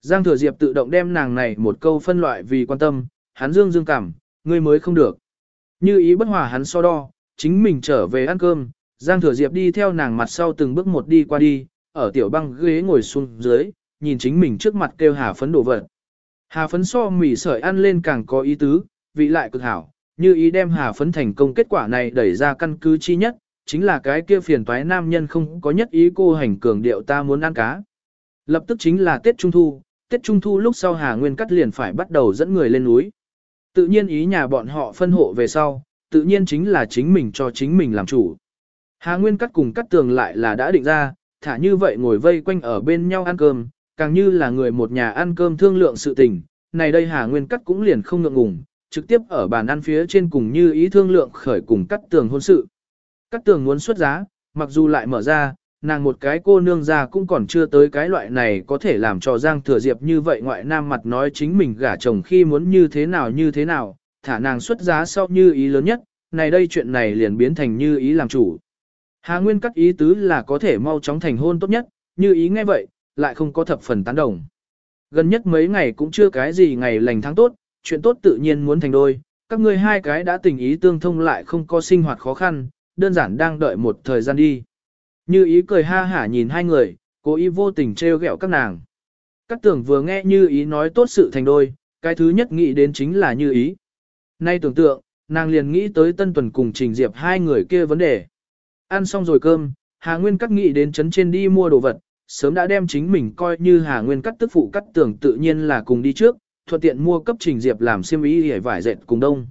Giang Thừa Diệp tự động đem nàng này một câu phân loại vì quan tâm, hắn dương dương cảm, ngươi mới không được. Như ý bất hòa hắn so đo, chính mình trở về ăn cơm, Giang Thừa Diệp đi theo nàng mặt sau từng bước một đi qua đi, ở tiểu băng ghế ngồi xuống dưới, nhìn chính mình trước mặt kêu hà phấn đổ vật. Hà phấn so mì sợi ăn lên càng có ý tứ, vị lại cực hảo, như ý đem hà phấn thành công kết quả này đẩy ra căn cứ chi nhất, chính là cái kia phiền toái nam nhân không có nhất ý cô hành cường điệu ta muốn ăn cá. Lập tức chính là Tết Trung Thu, Tết Trung Thu lúc sau Hà Nguyên Cắt liền phải bắt đầu dẫn người lên núi. Tự nhiên ý nhà bọn họ phân hộ về sau, tự nhiên chính là chính mình cho chính mình làm chủ. Hà Nguyên Cắt cùng cắt tường lại là đã định ra, thả như vậy ngồi vây quanh ở bên nhau ăn cơm, càng như là người một nhà ăn cơm thương lượng sự tình. Này đây Hà Nguyên Cắt cũng liền không ngượng ngùng, trực tiếp ở bàn ăn phía trên cùng như ý thương lượng khởi cùng cắt tường hôn sự. Cắt tường muốn xuất giá, mặc dù lại mở ra, nàng một cái cô nương ra cũng còn chưa tới cái loại này có thể làm cho Giang Thừa Diệp như vậy ngoại nam mặt nói chính mình gả chồng khi muốn như thế nào như thế nào, thả nàng xuất giá sau như ý lớn nhất, này đây chuyện này liền biến thành như ý làm chủ. Hà Nguyên cắt ý tứ là có thể mau chóng thành hôn tốt nhất, như ý nghe vậy, lại không có thập phần tán đồng. Gần nhất mấy ngày cũng chưa cái gì ngày lành tháng tốt, chuyện tốt tự nhiên muốn thành đôi, các ngươi hai cái đã tình ý tương thông lại không có sinh hoạt khó khăn, đơn giản đang đợi một thời gian đi. Như ý cười ha hả nhìn hai người, cố ý vô tình trêu ghẹo các nàng. Các tưởng vừa nghe như ý nói tốt sự thành đôi, cái thứ nhất nghĩ đến chính là như ý. Nay tưởng tượng, nàng liền nghĩ tới Tân Tuần cùng Trình Diệp hai người kia vấn đề. Ăn xong rồi cơm, Hà Nguyên cắt nghĩ đến trấn trên đi mua đồ vật, sớm đã đem chính mình coi như Hà Nguyên cắt tức phụ cắt tưởng tự nhiên là cùng đi trước, thuận tiện mua cấp Trình Diệp làm xiêm y hề vải dệt cùng đông.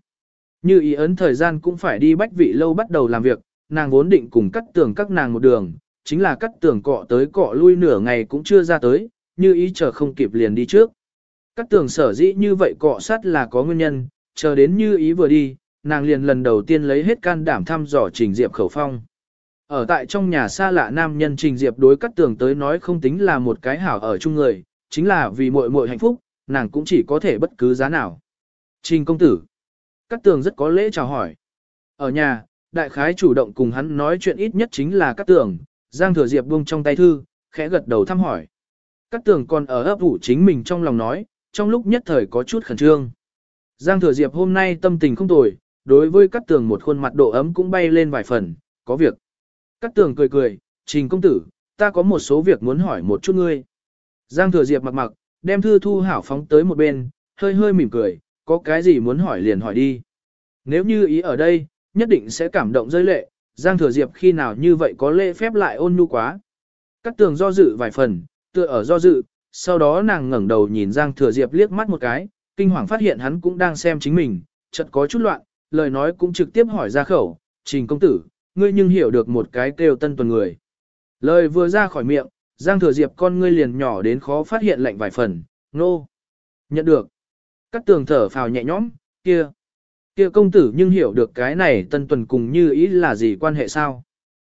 Như ý ấn thời gian cũng phải đi bách vị lâu bắt đầu làm việc, nàng vốn định cùng cắt tường các nàng một đường, chính là cắt tường cọ tới cọ lui nửa ngày cũng chưa ra tới, như ý chờ không kịp liền đi trước. Cắt tường sở dĩ như vậy cọ sát là có nguyên nhân, chờ đến như ý vừa đi, nàng liền lần đầu tiên lấy hết can đảm thăm dò trình diệp khẩu phong. Ở tại trong nhà xa lạ nam nhân trình diệp đối cắt tường tới nói không tính là một cái hảo ở chung người, chính là vì muội muội hạnh phúc, nàng cũng chỉ có thể bất cứ giá nào. Trình công tử. Cắt tường rất có lễ chào hỏi. Ở nhà, đại khái chủ động cùng hắn nói chuyện ít nhất chính là Cát Tường, Giang Thừa Diệp buông trong tay thư, khẽ gật đầu thăm hỏi. Cát Tường còn ở ấp ủ chính mình trong lòng nói, trong lúc nhất thời có chút khẩn trương. Giang Thừa Diệp hôm nay tâm tình không tồi, đối với Cát Tường một khuôn mặt độ ấm cũng bay lên vài phần, có việc. Cát Tường cười cười, Trình công tử, ta có một số việc muốn hỏi một chút ngươi. Giang Thừa Diệp mặc mặc, đem thư thu hảo phóng tới một bên, hơi hơi mỉm cười, có cái gì muốn hỏi liền hỏi đi. Nếu như ý ở đây, nhất định sẽ cảm động rơi lệ, Giang Thừa Diệp khi nào như vậy có lễ phép lại ôn nhu quá. Cắt tường do dự vài phần, tựa ở do dự, sau đó nàng ngẩng đầu nhìn Giang Thừa Diệp liếc mắt một cái, kinh hoàng phát hiện hắn cũng đang xem chính mình, chợt có chút loạn, lời nói cũng trực tiếp hỏi ra khẩu, trình công tử, ngươi nhưng hiểu được một cái kêu tân tuần người. Lời vừa ra khỏi miệng, Giang Thừa Diệp con ngươi liền nhỏ đến khó phát hiện lạnh vài phần, nô. No. Nhận được. Cắt tường thở phào nhẹ nhõm, kia. Kia công tử nhưng hiểu được cái này tân tuần cùng như ý là gì quan hệ sao?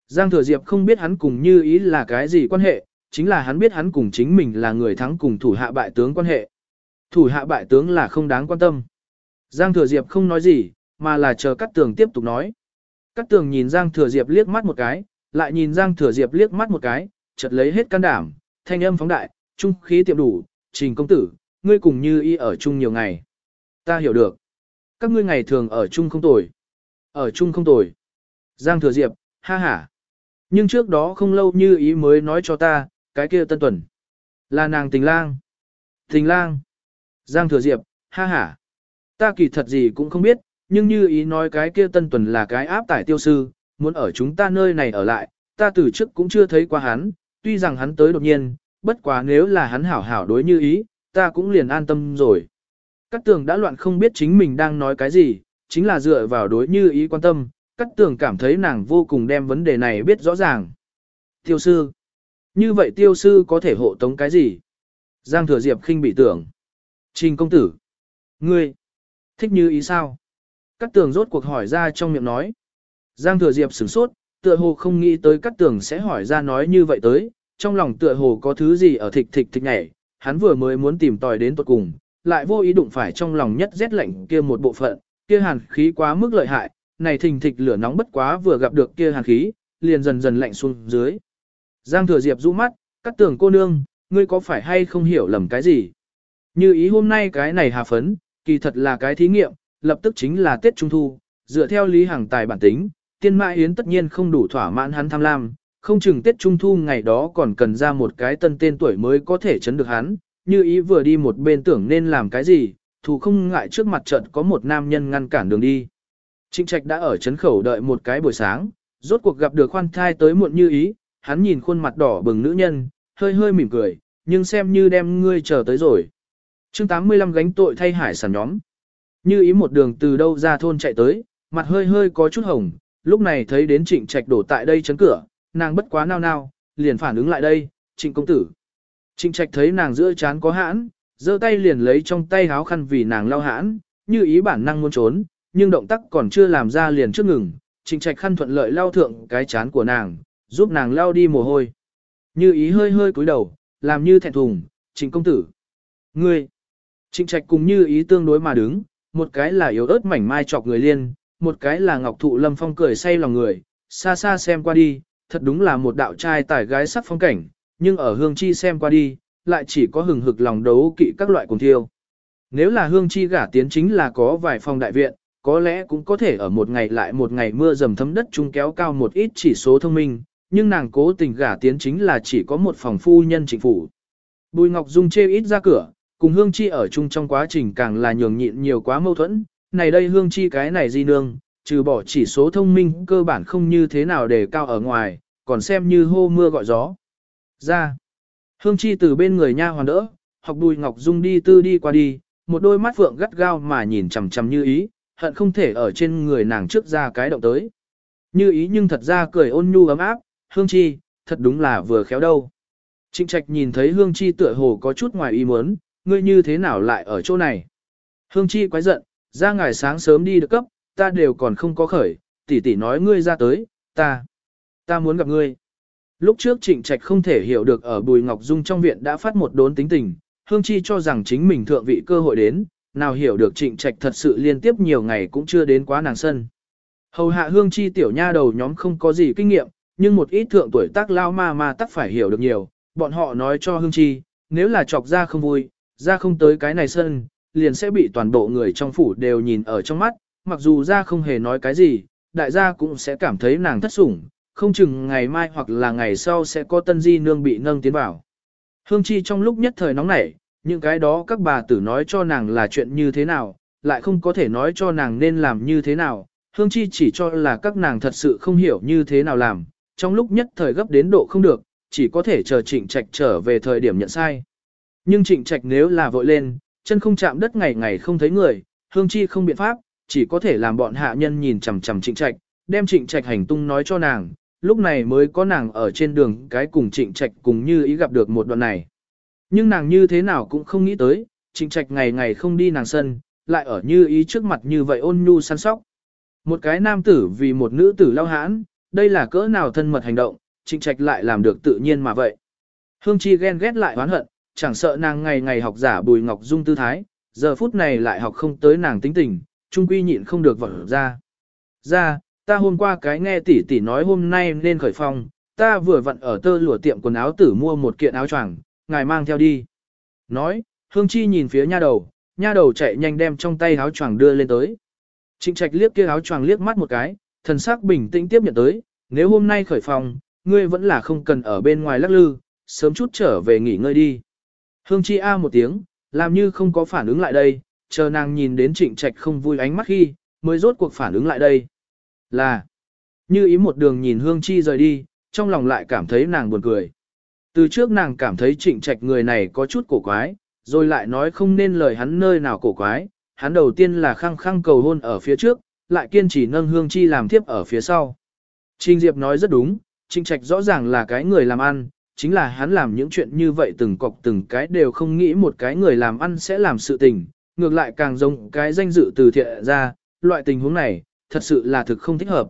Giang Thừa Diệp không biết hắn cùng như ý là cái gì quan hệ, chính là hắn biết hắn cùng chính mình là người thắng cùng thủ hạ bại tướng quan hệ. Thủ hạ bại tướng là không đáng quan tâm. Giang Thừa Diệp không nói gì, mà là chờ cắt Tường tiếp tục nói. Cát Tường nhìn Giang Thừa Diệp liếc mắt một cái, lại nhìn Giang Thừa Diệp liếc mắt một cái, chợt lấy hết can đảm, thanh âm phóng đại, trung khí tiệm đủ, trình công tử, ngươi cùng như ý ở chung nhiều ngày. Ta hiểu được. Các ngươi ngày thường ở chung không tồi. Ở chung không tồi. Giang thừa diệp, ha ha. Nhưng trước đó không lâu như ý mới nói cho ta, cái kia tân tuần. Là nàng tình lang. Tình lang. Giang thừa diệp, ha ha. Ta kỳ thật gì cũng không biết, nhưng như ý nói cái kia tân tuần là cái áp tải tiêu sư, muốn ở chúng ta nơi này ở lại, ta từ trước cũng chưa thấy qua hắn, tuy rằng hắn tới đột nhiên, bất quá nếu là hắn hảo hảo đối như ý, ta cũng liền an tâm rồi. Cát tường đã loạn không biết chính mình đang nói cái gì, chính là dựa vào đối như ý quan tâm, Cát tường cảm thấy nàng vô cùng đem vấn đề này biết rõ ràng. Tiêu sư. Như vậy tiêu sư có thể hộ tống cái gì? Giang thừa diệp khinh bị tưởng. Trình công tử. Ngươi. Thích như ý sao? Cát tường rốt cuộc hỏi ra trong miệng nói. Giang thừa diệp sửng sốt, tựa hồ không nghĩ tới Cát tường sẽ hỏi ra nói như vậy tới, trong lòng tựa hồ có thứ gì ở thịch thịch thịch nhảy, hắn vừa mới muốn tìm tòi đến tuột cùng, lại vô ý đụng phải trong lòng nhất rét lạnh kia một bộ phận, kia hàn khí quá mức lợi hại, này thình thịch lửa nóng bất quá vừa gặp được kia hàn khí, liền dần dần lạnh xuống dưới. Giang Thừa Diệp rũ mắt, cắt tưởng cô nương, ngươi có phải hay không hiểu lầm cái gì? Như ý hôm nay cái này hà phấn, kỳ thật là cái thí nghiệm, lập tức chính là Tết Trung Thu, dựa theo Lý Hằng Tài bản tính, tiên mã yến tất nhiên không đủ thỏa mãn hắn tham lam, không chừng Tết Trung Thu ngày đó còn cần ra một cái tân tên tuổi mới có thể chấn được hắn, như ý vừa đi một bên tưởng nên làm cái gì, thù không ngại trước mặt trận có một nam nhân ngăn cản đường đi. Trịnh Trạch đã ở chấn khẩu đợi một cái buổi sáng, rốt cuộc gặp được khoan thai tới muộn như ý, hắn nhìn khuôn mặt đỏ bừng nữ nhân, hơi hơi mỉm cười, nhưng xem như đem ngươi chờ tới rồi. chương 85 gánh tội thay hải sản nhóm. Như ý một đường từ đâu ra thôn chạy tới, mặt hơi hơi có chút hồng, lúc này thấy đến trịnh trạch đổ tại đây chấn cửa, nàng bất quá nao nao, liền phản ứng lại đây, trịnh công tử. Trịnh trạch thấy nàng giữa chán có hãn, giơ tay liền lấy trong tay háo khăn vì nàng lao hãn, như ý bản năng muốn trốn, nhưng động tác còn chưa làm ra liền trước ngừng, trịnh trạch khăn thuận lợi lao thượng cái chán của nàng, giúp nàng lao đi mồ hôi. Như ý hơi hơi cúi đầu, làm như thẹn thùng, trịnh công tử. Ngươi, trịnh trạch cùng như ý tương đối mà đứng, một cái là yếu ớt mảnh mai chọc người liên, một cái là ngọc thụ lâm phong cười say lòng người, xa xa xem qua đi, thật đúng là một đạo trai tải gái sắc phong cảnh, nhưng ở hương chi xem qua đi, lại chỉ có hừng hực lòng đấu kỵ các loại cùng thiêu. Nếu là hương chi gả tiến chính là có vài phòng đại viện, có lẽ cũng có thể ở một ngày lại một ngày mưa dầm thấm đất chung kéo cao một ít chỉ số thông minh, nhưng nàng cố tình gả tiến chính là chỉ có một phòng phu nhân chính phủ. Bùi Ngọc Dung chê ít ra cửa, cùng Hương Chi ở chung trong quá trình càng là nhường nhịn nhiều quá mâu thuẫn, này đây Hương Chi cái này di nương, trừ bỏ chỉ số thông minh cơ bản không như thế nào để cao ở ngoài, còn xem như hô mưa gọi gió. Ra, Hương Chi từ bên người nha hoàn đỡ, học đùi Ngọc Dung đi tư đi qua đi, một đôi mắt phượng gắt gao mà nhìn chằm chằm như ý, hận không thể ở trên người nàng trước ra cái động tới. Như ý nhưng thật ra cười ôn nhu ấm áp, Hương Chi, thật đúng là vừa khéo đâu. Trịnh Trạch nhìn thấy Hương Chi tựa hồ có chút ngoài ý muốn, ngươi như thế nào lại ở chỗ này? Hương Chi quái giận, ra ngài sáng sớm đi được cấp, ta đều còn không có khởi, tỷ tỷ nói ngươi ra tới, ta, ta muốn gặp ngươi. Lúc trước Trịnh Trạch không thể hiểu được ở Bùi Ngọc Dung trong viện đã phát một đốn tính tình, Hương Chi cho rằng chính mình thượng vị cơ hội đến, nào hiểu được Trịnh Trạch thật sự liên tiếp nhiều ngày cũng chưa đến quá nàng sân. Hầu hạ Hương Chi tiểu nha đầu nhóm không có gì kinh nghiệm, nhưng một ít thượng tuổi tác lao ma ma tắc phải hiểu được nhiều, bọn họ nói cho Hương Chi, nếu là chọc ra không vui, ra không tới cái này sân, liền sẽ bị toàn bộ người trong phủ đều nhìn ở trong mắt, mặc dù ra không hề nói cái gì, đại gia cũng sẽ cảm thấy nàng thất sủng, không chừng ngày mai hoặc là ngày sau sẽ có tân di nương bị nâng tiến vào. Hương Chi trong lúc nhất thời nóng nảy, những cái đó các bà tử nói cho nàng là chuyện như thế nào, lại không có thể nói cho nàng nên làm như thế nào. Hương Chi chỉ cho là các nàng thật sự không hiểu như thế nào làm, trong lúc nhất thời gấp đến độ không được, chỉ có thể chờ trịnh trạch trở về thời điểm nhận sai. Nhưng trịnh trạch nếu là vội lên, chân không chạm đất ngày ngày không thấy người, hương chi không biện pháp, chỉ có thể làm bọn hạ nhân nhìn chằm chằm trịnh trạch, đem trịnh trạch hành tung nói cho nàng, lúc này mới có nàng ở trên đường cái cùng trịnh trạch cùng như ý gặp được một đoạn này. Nhưng nàng như thế nào cũng không nghĩ tới, trịnh trạch ngày ngày không đi nàng sân, lại ở như ý trước mặt như vậy ôn nhu săn sóc. Một cái nam tử vì một nữ tử lao hãn, đây là cỡ nào thân mật hành động, trịnh trạch lại làm được tự nhiên mà vậy. Hương Chi ghen ghét lại oán hận, chẳng sợ nàng ngày ngày học giả bùi ngọc dung tư thái, giờ phút này lại học không tới nàng tính tình, trung quy nhịn không được vỡ ra. Ra, ta hôm qua cái nghe tỷ tỷ nói hôm nay nên khởi phong, ta vừa vặn ở tơ lụa tiệm quần áo tử mua một kiện áo choàng, ngài mang theo đi. Nói, Hương Chi nhìn phía nha đầu, nha đầu chạy nhanh đem trong tay áo choàng đưa lên tới. Trịnh trạch liếc kia áo choàng liếc mắt một cái, thần sắc bình tĩnh tiếp nhận tới, nếu hôm nay khởi phòng, ngươi vẫn là không cần ở bên ngoài lắc lư, sớm chút trở về nghỉ ngơi đi. Hương Chi A một tiếng, làm như không có phản ứng lại đây, chờ nàng nhìn đến trịnh trạch không vui ánh mắt khi, mới rốt cuộc phản ứng lại đây. Là, như ý một đường nhìn Hương Chi rời đi, trong lòng lại cảm thấy nàng buồn cười. Từ trước nàng cảm thấy trịnh trạch người này có chút cổ quái, rồi lại nói không nên lời hắn nơi nào cổ quái, hắn đầu tiên là khăng khăng cầu hôn ở phía trước, lại kiên trì nâng hương chi làm tiếp ở phía sau. Trình Diệp nói rất đúng, Trịnh Trạch rõ ràng là cái người làm ăn, chính là hắn làm những chuyện như vậy từng cọc từng cái đều không nghĩ một cái người làm ăn sẽ làm sự tình, ngược lại càng giống cái danh dự từ thiện ra, loại tình huống này, thật sự là thực không thích hợp.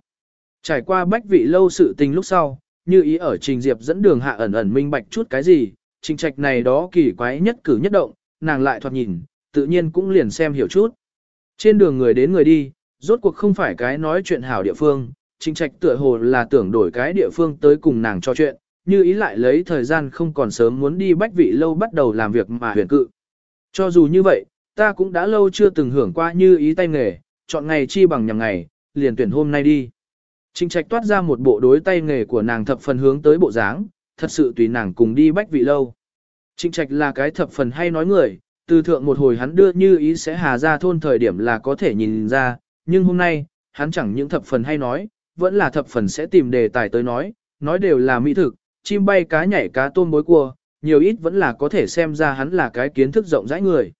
Trải qua bách vị lâu sự tình lúc sau, như ý ở Trình Diệp dẫn đường hạ ẩn ẩn minh bạch chút cái gì, Trình Trạch này đó kỳ quái nhất cử nhất động, nàng lại thoạt nhìn, tự nhiên cũng liền xem hiểu chút. Trên đường người đến người đi, rốt cuộc không phải cái nói chuyện hảo địa phương, Trình Trạch tựa hồ là tưởng đổi cái địa phương tới cùng nàng cho chuyện, như ý lại lấy thời gian không còn sớm muốn đi bách vị lâu bắt đầu làm việc mà huyền cự. Cho dù như vậy, ta cũng đã lâu chưa từng hưởng qua như ý tay nghề, chọn ngày chi bằng nhằm ngày, liền tuyển hôm nay đi. Trình trạch toát ra một bộ đối tay nghề của nàng thập phần hướng tới bộ dáng, thật sự tùy nàng cùng đi bách vị lâu. Trình trạch là cái thập phần hay nói người, từ thượng một hồi hắn đưa như ý sẽ hà ra thôn thời điểm là có thể nhìn ra, nhưng hôm nay, hắn chẳng những thập phần hay nói, vẫn là thập phần sẽ tìm đề tài tới nói, nói đều là mỹ thực, chim bay cá nhảy cá tôm bối cua, nhiều ít vẫn là có thể xem ra hắn là cái kiến thức rộng rãi người.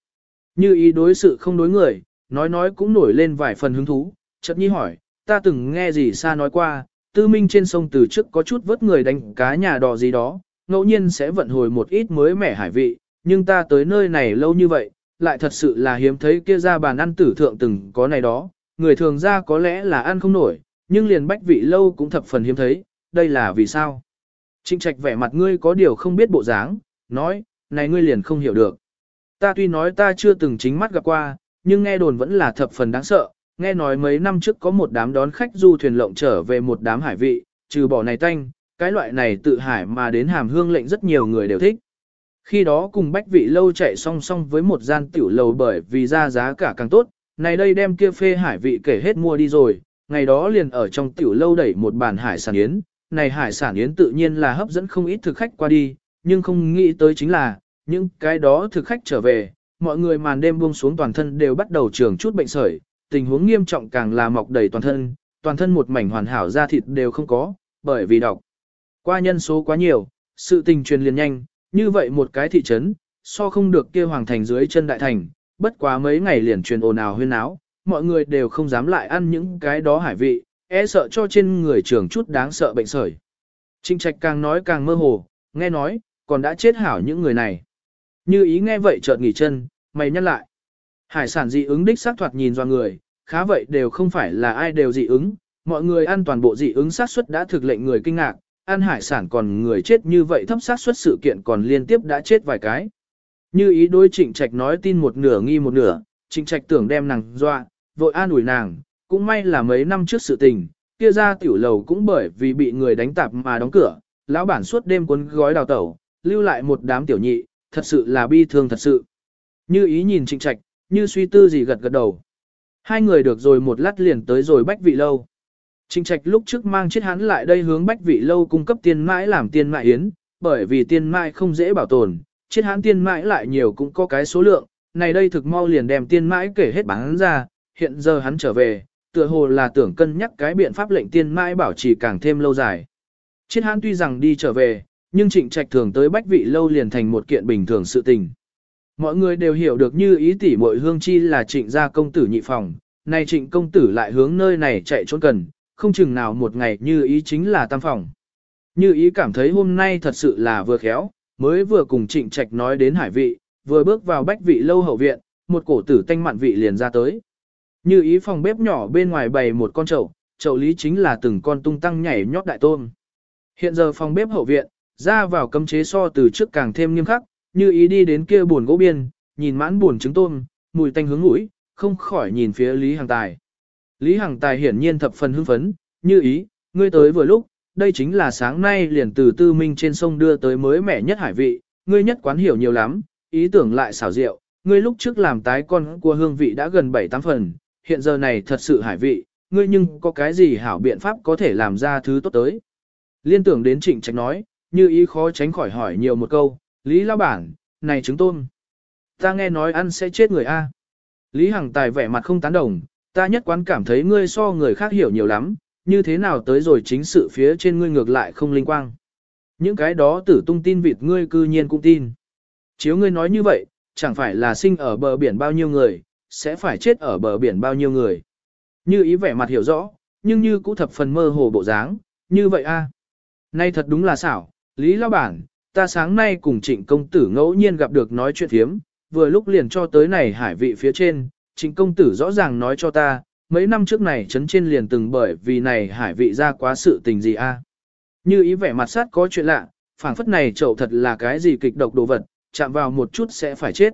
Như ý đối sự không đối người, nói nói cũng nổi lên vài phần hứng thú, chợt nhi hỏi, ta từng nghe gì xa nói qua, tư minh trên sông từ trước có chút vớt người đánh cá nhà đò gì đó, ngẫu nhiên sẽ vận hồi một ít mới mẻ hải vị, nhưng ta tới nơi này lâu như vậy, lại thật sự là hiếm thấy kia ra bàn ăn tử thượng từng có này đó, người thường ra có lẽ là ăn không nổi, nhưng liền bách vị lâu cũng thập phần hiếm thấy, đây là vì sao? Trịnh trạch vẻ mặt ngươi có điều không biết bộ dáng, nói, này ngươi liền không hiểu được. Ta tuy nói ta chưa từng chính mắt gặp qua, nhưng nghe đồn vẫn là thập phần đáng sợ, nghe nói mấy năm trước có một đám đón khách du thuyền lộng trở về một đám hải vị, trừ bỏ này tanh, cái loại này tự hải mà đến hàm hương lệnh rất nhiều người đều thích. Khi đó cùng bách vị lâu chạy song song với một gian tiểu lầu bởi vì ra giá cả càng tốt, này đây đem kia phê hải vị kể hết mua đi rồi, ngày đó liền ở trong tiểu lâu đẩy một bàn hải sản yến, này hải sản yến tự nhiên là hấp dẫn không ít thực khách qua đi, nhưng không nghĩ tới chính là, những cái đó thực khách trở về, mọi người màn đêm buông xuống toàn thân đều bắt đầu trường chút bệnh sởi, tình huống nghiêm trọng càng là mọc đầy toàn thân, toàn thân một mảnh hoàn hảo da thịt đều không có, bởi vì đọc. Qua nhân số quá nhiều, sự tình truyền liền nhanh, như vậy một cái thị trấn, so không được kia hoàng thành dưới chân đại thành, bất quá mấy ngày liền truyền ồn ào huyên áo, mọi người đều không dám lại ăn những cái đó hải vị, e sợ cho trên người trưởng chút đáng sợ bệnh sởi. Trinh trạch càng nói càng mơ hồ, nghe nói, còn đã chết hảo những người này. Như ý nghe vậy chợt nghỉ chân, mày nhắc lại. Hải sản dị ứng đích xác thoạt nhìn do người, khá vậy đều không phải là ai đều dị ứng, mọi người ăn toàn bộ dị ứng xác suất đã thực lệnh người kinh ngạc, ăn hải sản còn người chết như vậy thấp xác suất sự kiện còn liên tiếp đã chết vài cái. Như ý đối trịnh trạch nói tin một nửa nghi một nửa, trịnh trạch tưởng đem nàng doa, vội an ủi nàng, cũng may là mấy năm trước sự tình, kia ra tiểu lầu cũng bởi vì bị người đánh tạp mà đóng cửa, lão bản suốt đêm cuốn gói đào tẩu, lưu lại một đám tiểu nhị, thật sự là bi thương thật sự. Như ý nhìn trịnh trạch, như suy tư gì gật gật đầu. Hai người được rồi một lát liền tới rồi bách vị lâu. Trịnh trạch lúc trước mang chiếc hắn lại đây hướng bách vị lâu cung cấp tiên mãi làm tiên mại yến, bởi vì tiên mại không dễ bảo tồn, chiếc hắn tiên mãi lại nhiều cũng có cái số lượng, này đây thực mau liền đem tiên mãi kể hết bán ra, hiện giờ hắn trở về, tựa hồ là tưởng cân nhắc cái biện pháp lệnh tiên mãi bảo trì càng thêm lâu dài. Chiến hãn tuy rằng đi trở về, nhưng trịnh trạch thường tới bách vị lâu liền thành một kiện bình thường sự tình. Mọi người đều hiểu được như ý tỷ muội hương chi là trịnh gia công tử nhị phòng, nay trịnh công tử lại hướng nơi này chạy trốn cần, không chừng nào một ngày như ý chính là tam phòng. Như ý cảm thấy hôm nay thật sự là vừa khéo, mới vừa cùng trịnh trạch nói đến hải vị, vừa bước vào bách vị lâu hậu viện, một cổ tử tanh mặn vị liền ra tới. Như ý phòng bếp nhỏ bên ngoài bày một con chậu, chậu lý chính là từng con tung tăng nhảy nhót đại tôm. Hiện giờ phòng bếp hậu viện, ra vào cấm chế so từ trước càng thêm nghiêm khắc, như ý đi đến kia buồn gỗ biên, nhìn mãn buồn trứng tôm, mùi tanh hướng mũi, không khỏi nhìn phía Lý Hằng Tài. Lý Hằng Tài hiển nhiên thập phần hưng phấn, như ý, ngươi tới vừa lúc, đây chính là sáng nay liền từ tư minh trên sông đưa tới mới mẻ nhất hải vị, ngươi nhất quán hiểu nhiều lắm, ý tưởng lại xảo diệu, ngươi lúc trước làm tái con của hương vị đã gần 7-8 phần, hiện giờ này thật sự hải vị, ngươi nhưng có cái gì hảo biện pháp có thể làm ra thứ tốt tới. Liên tưởng đến trịnh trạch nói, như ý khó tránh khỏi hỏi nhiều một câu, Lý Lao Bản, này trứng tôm. Ta nghe nói ăn sẽ chết người A. Lý Hằng Tài vẻ mặt không tán đồng, ta nhất quán cảm thấy ngươi so người khác hiểu nhiều lắm, như thế nào tới rồi chính sự phía trên ngươi ngược lại không linh quang. Những cái đó tử tung tin vịt ngươi cư nhiên cũng tin. Chiếu ngươi nói như vậy, chẳng phải là sinh ở bờ biển bao nhiêu người, sẽ phải chết ở bờ biển bao nhiêu người. Như ý vẻ mặt hiểu rõ, nhưng như cũ thập phần mơ hồ bộ dáng, như vậy a. Nay thật đúng là xảo, Lý Lao Bản, ta sáng nay cùng trịnh công tử ngẫu nhiên gặp được nói chuyện thiếm, vừa lúc liền cho tới này hải vị phía trên, trịnh công tử rõ ràng nói cho ta, mấy năm trước này chấn trên liền từng bởi vì này hải vị ra quá sự tình gì a. Như ý vẻ mặt sát có chuyện lạ, phảng phất này chậu thật là cái gì kịch độc đồ vật, chạm vào một chút sẽ phải chết.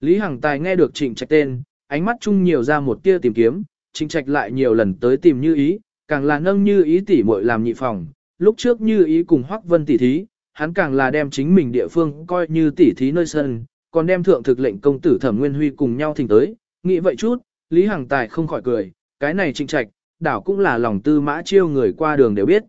Lý Hằng Tài nghe được trịnh trạch tên, ánh mắt chung nhiều ra một tia tìm kiếm, trịnh trạch lại nhiều lần tới tìm như ý, càng là nâng như ý tỷ muội làm nhị phòng, lúc trước như ý cùng Hoắc Vân tỷ thí, hắn càng là đem chính mình địa phương coi như tỷ thí nơi sân, còn đem thượng thực lệnh công tử Thẩm Nguyên Huy cùng nhau thỉnh tới, nghĩ vậy chút, Lý Hằng Tài không khỏi cười, cái này trịnh trạch, đảo cũng là lòng tư mã chiêu người qua đường đều biết.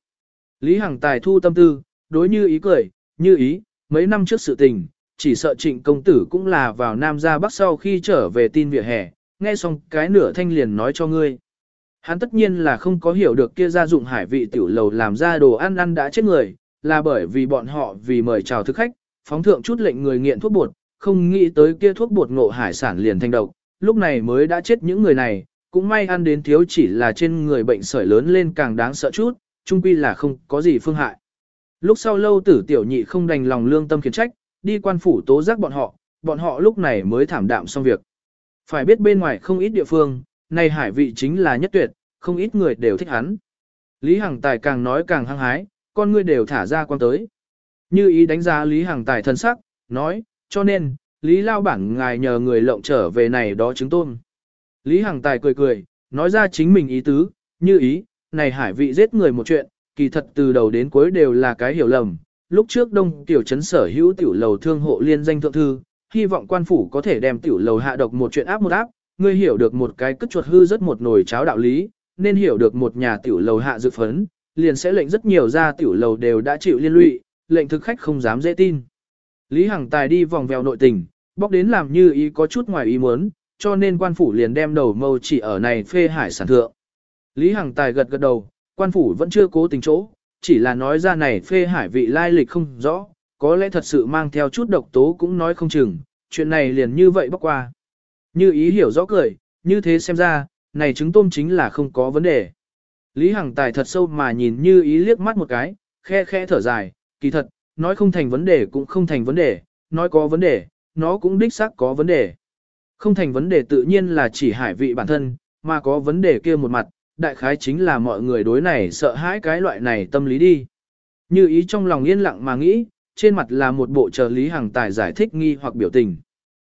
Lý Hằng tài thu tâm tư, đối như ý cười, như ý, mấy năm trước sự tình, chỉ sợ trịnh công tử cũng là vào Nam ra Bắc sau khi trở về tin vỉa hè, nghe xong cái nửa thanh liền nói cho ngươi. Hắn tất nhiên là không có hiểu được kia gia dụng hải vị tiểu lầu làm ra đồ ăn ăn đã chết người, là bởi vì bọn họ vì mời chào thực khách, phóng thượng chút lệnh người nghiện thuốc bột, không nghĩ tới kia thuốc bột ngộ hải sản liền thành độc, lúc này mới đã chết những người này, cũng may ăn đến thiếu chỉ là trên người bệnh sởi lớn lên càng đáng sợ chút, chung quy là không có gì phương hại. Lúc sau lâu tử tiểu nhị không đành lòng lương tâm khiến trách, đi quan phủ tố giác bọn họ, bọn họ lúc này mới thảm đạm xong việc. Phải biết bên ngoài không ít địa phương, này hải vị chính là nhất tuyệt, không ít người đều thích hắn. Lý Hằng Tài càng nói càng hăng hái, con ngươi đều thả ra quan tới. Như ý đánh giá Lý Hằng Tài thân sắc, nói, cho nên, Lý Lao Bản ngài nhờ người lộng trở về này đó chứng tôm. Lý Hằng Tài cười cười, nói ra chính mình ý tứ, như ý, này hải vị giết người một chuyện, kỳ thật từ đầu đến cuối đều là cái hiểu lầm. Lúc trước đông tiểu trấn sở hữu tiểu lầu thương hộ liên danh thượng thư, hy vọng quan phủ có thể đem tiểu lầu hạ độc một chuyện áp một áp, ngươi hiểu được một cái cất chuột hư rất một nồi cháo đạo lý, nên hiểu được một nhà tiểu lầu hạ dự phấn, liền sẽ lệnh rất nhiều gia tiểu lầu đều đã chịu liên lụy, lệnh thực khách không dám dễ tin. Lý Hằng Tài đi vòng vèo nội tình, bóc đến làm như ý có chút ngoài ý muốn, cho nên quan phủ liền đem đầu mâu chỉ ở này phê hải sản thượng. Lý Hằng Tài gật gật đầu, quan phủ vẫn chưa cố tình chỗ, chỉ là nói ra này phê hải vị lai lịch không rõ, có lẽ thật sự mang theo chút độc tố cũng nói không chừng, chuyện này liền như vậy bóc qua. Như ý hiểu rõ cười, như thế xem ra, này trứng tôm chính là không có vấn đề. Lý Hằng Tài thật sâu mà nhìn như ý liếc mắt một cái, khe khe thở dài, kỳ thật, nói không thành vấn đề cũng không thành vấn đề, nói có vấn đề, nó cũng đích xác có vấn đề. Không thành vấn đề tự nhiên là chỉ hải vị bản thân, mà có vấn đề kia một mặt, đại khái chính là mọi người đối này sợ hãi cái loại này tâm lý đi. Như ý trong lòng yên lặng mà nghĩ, trên mặt là một bộ chờ Lý Hằng Tài giải thích nghi hoặc biểu tình.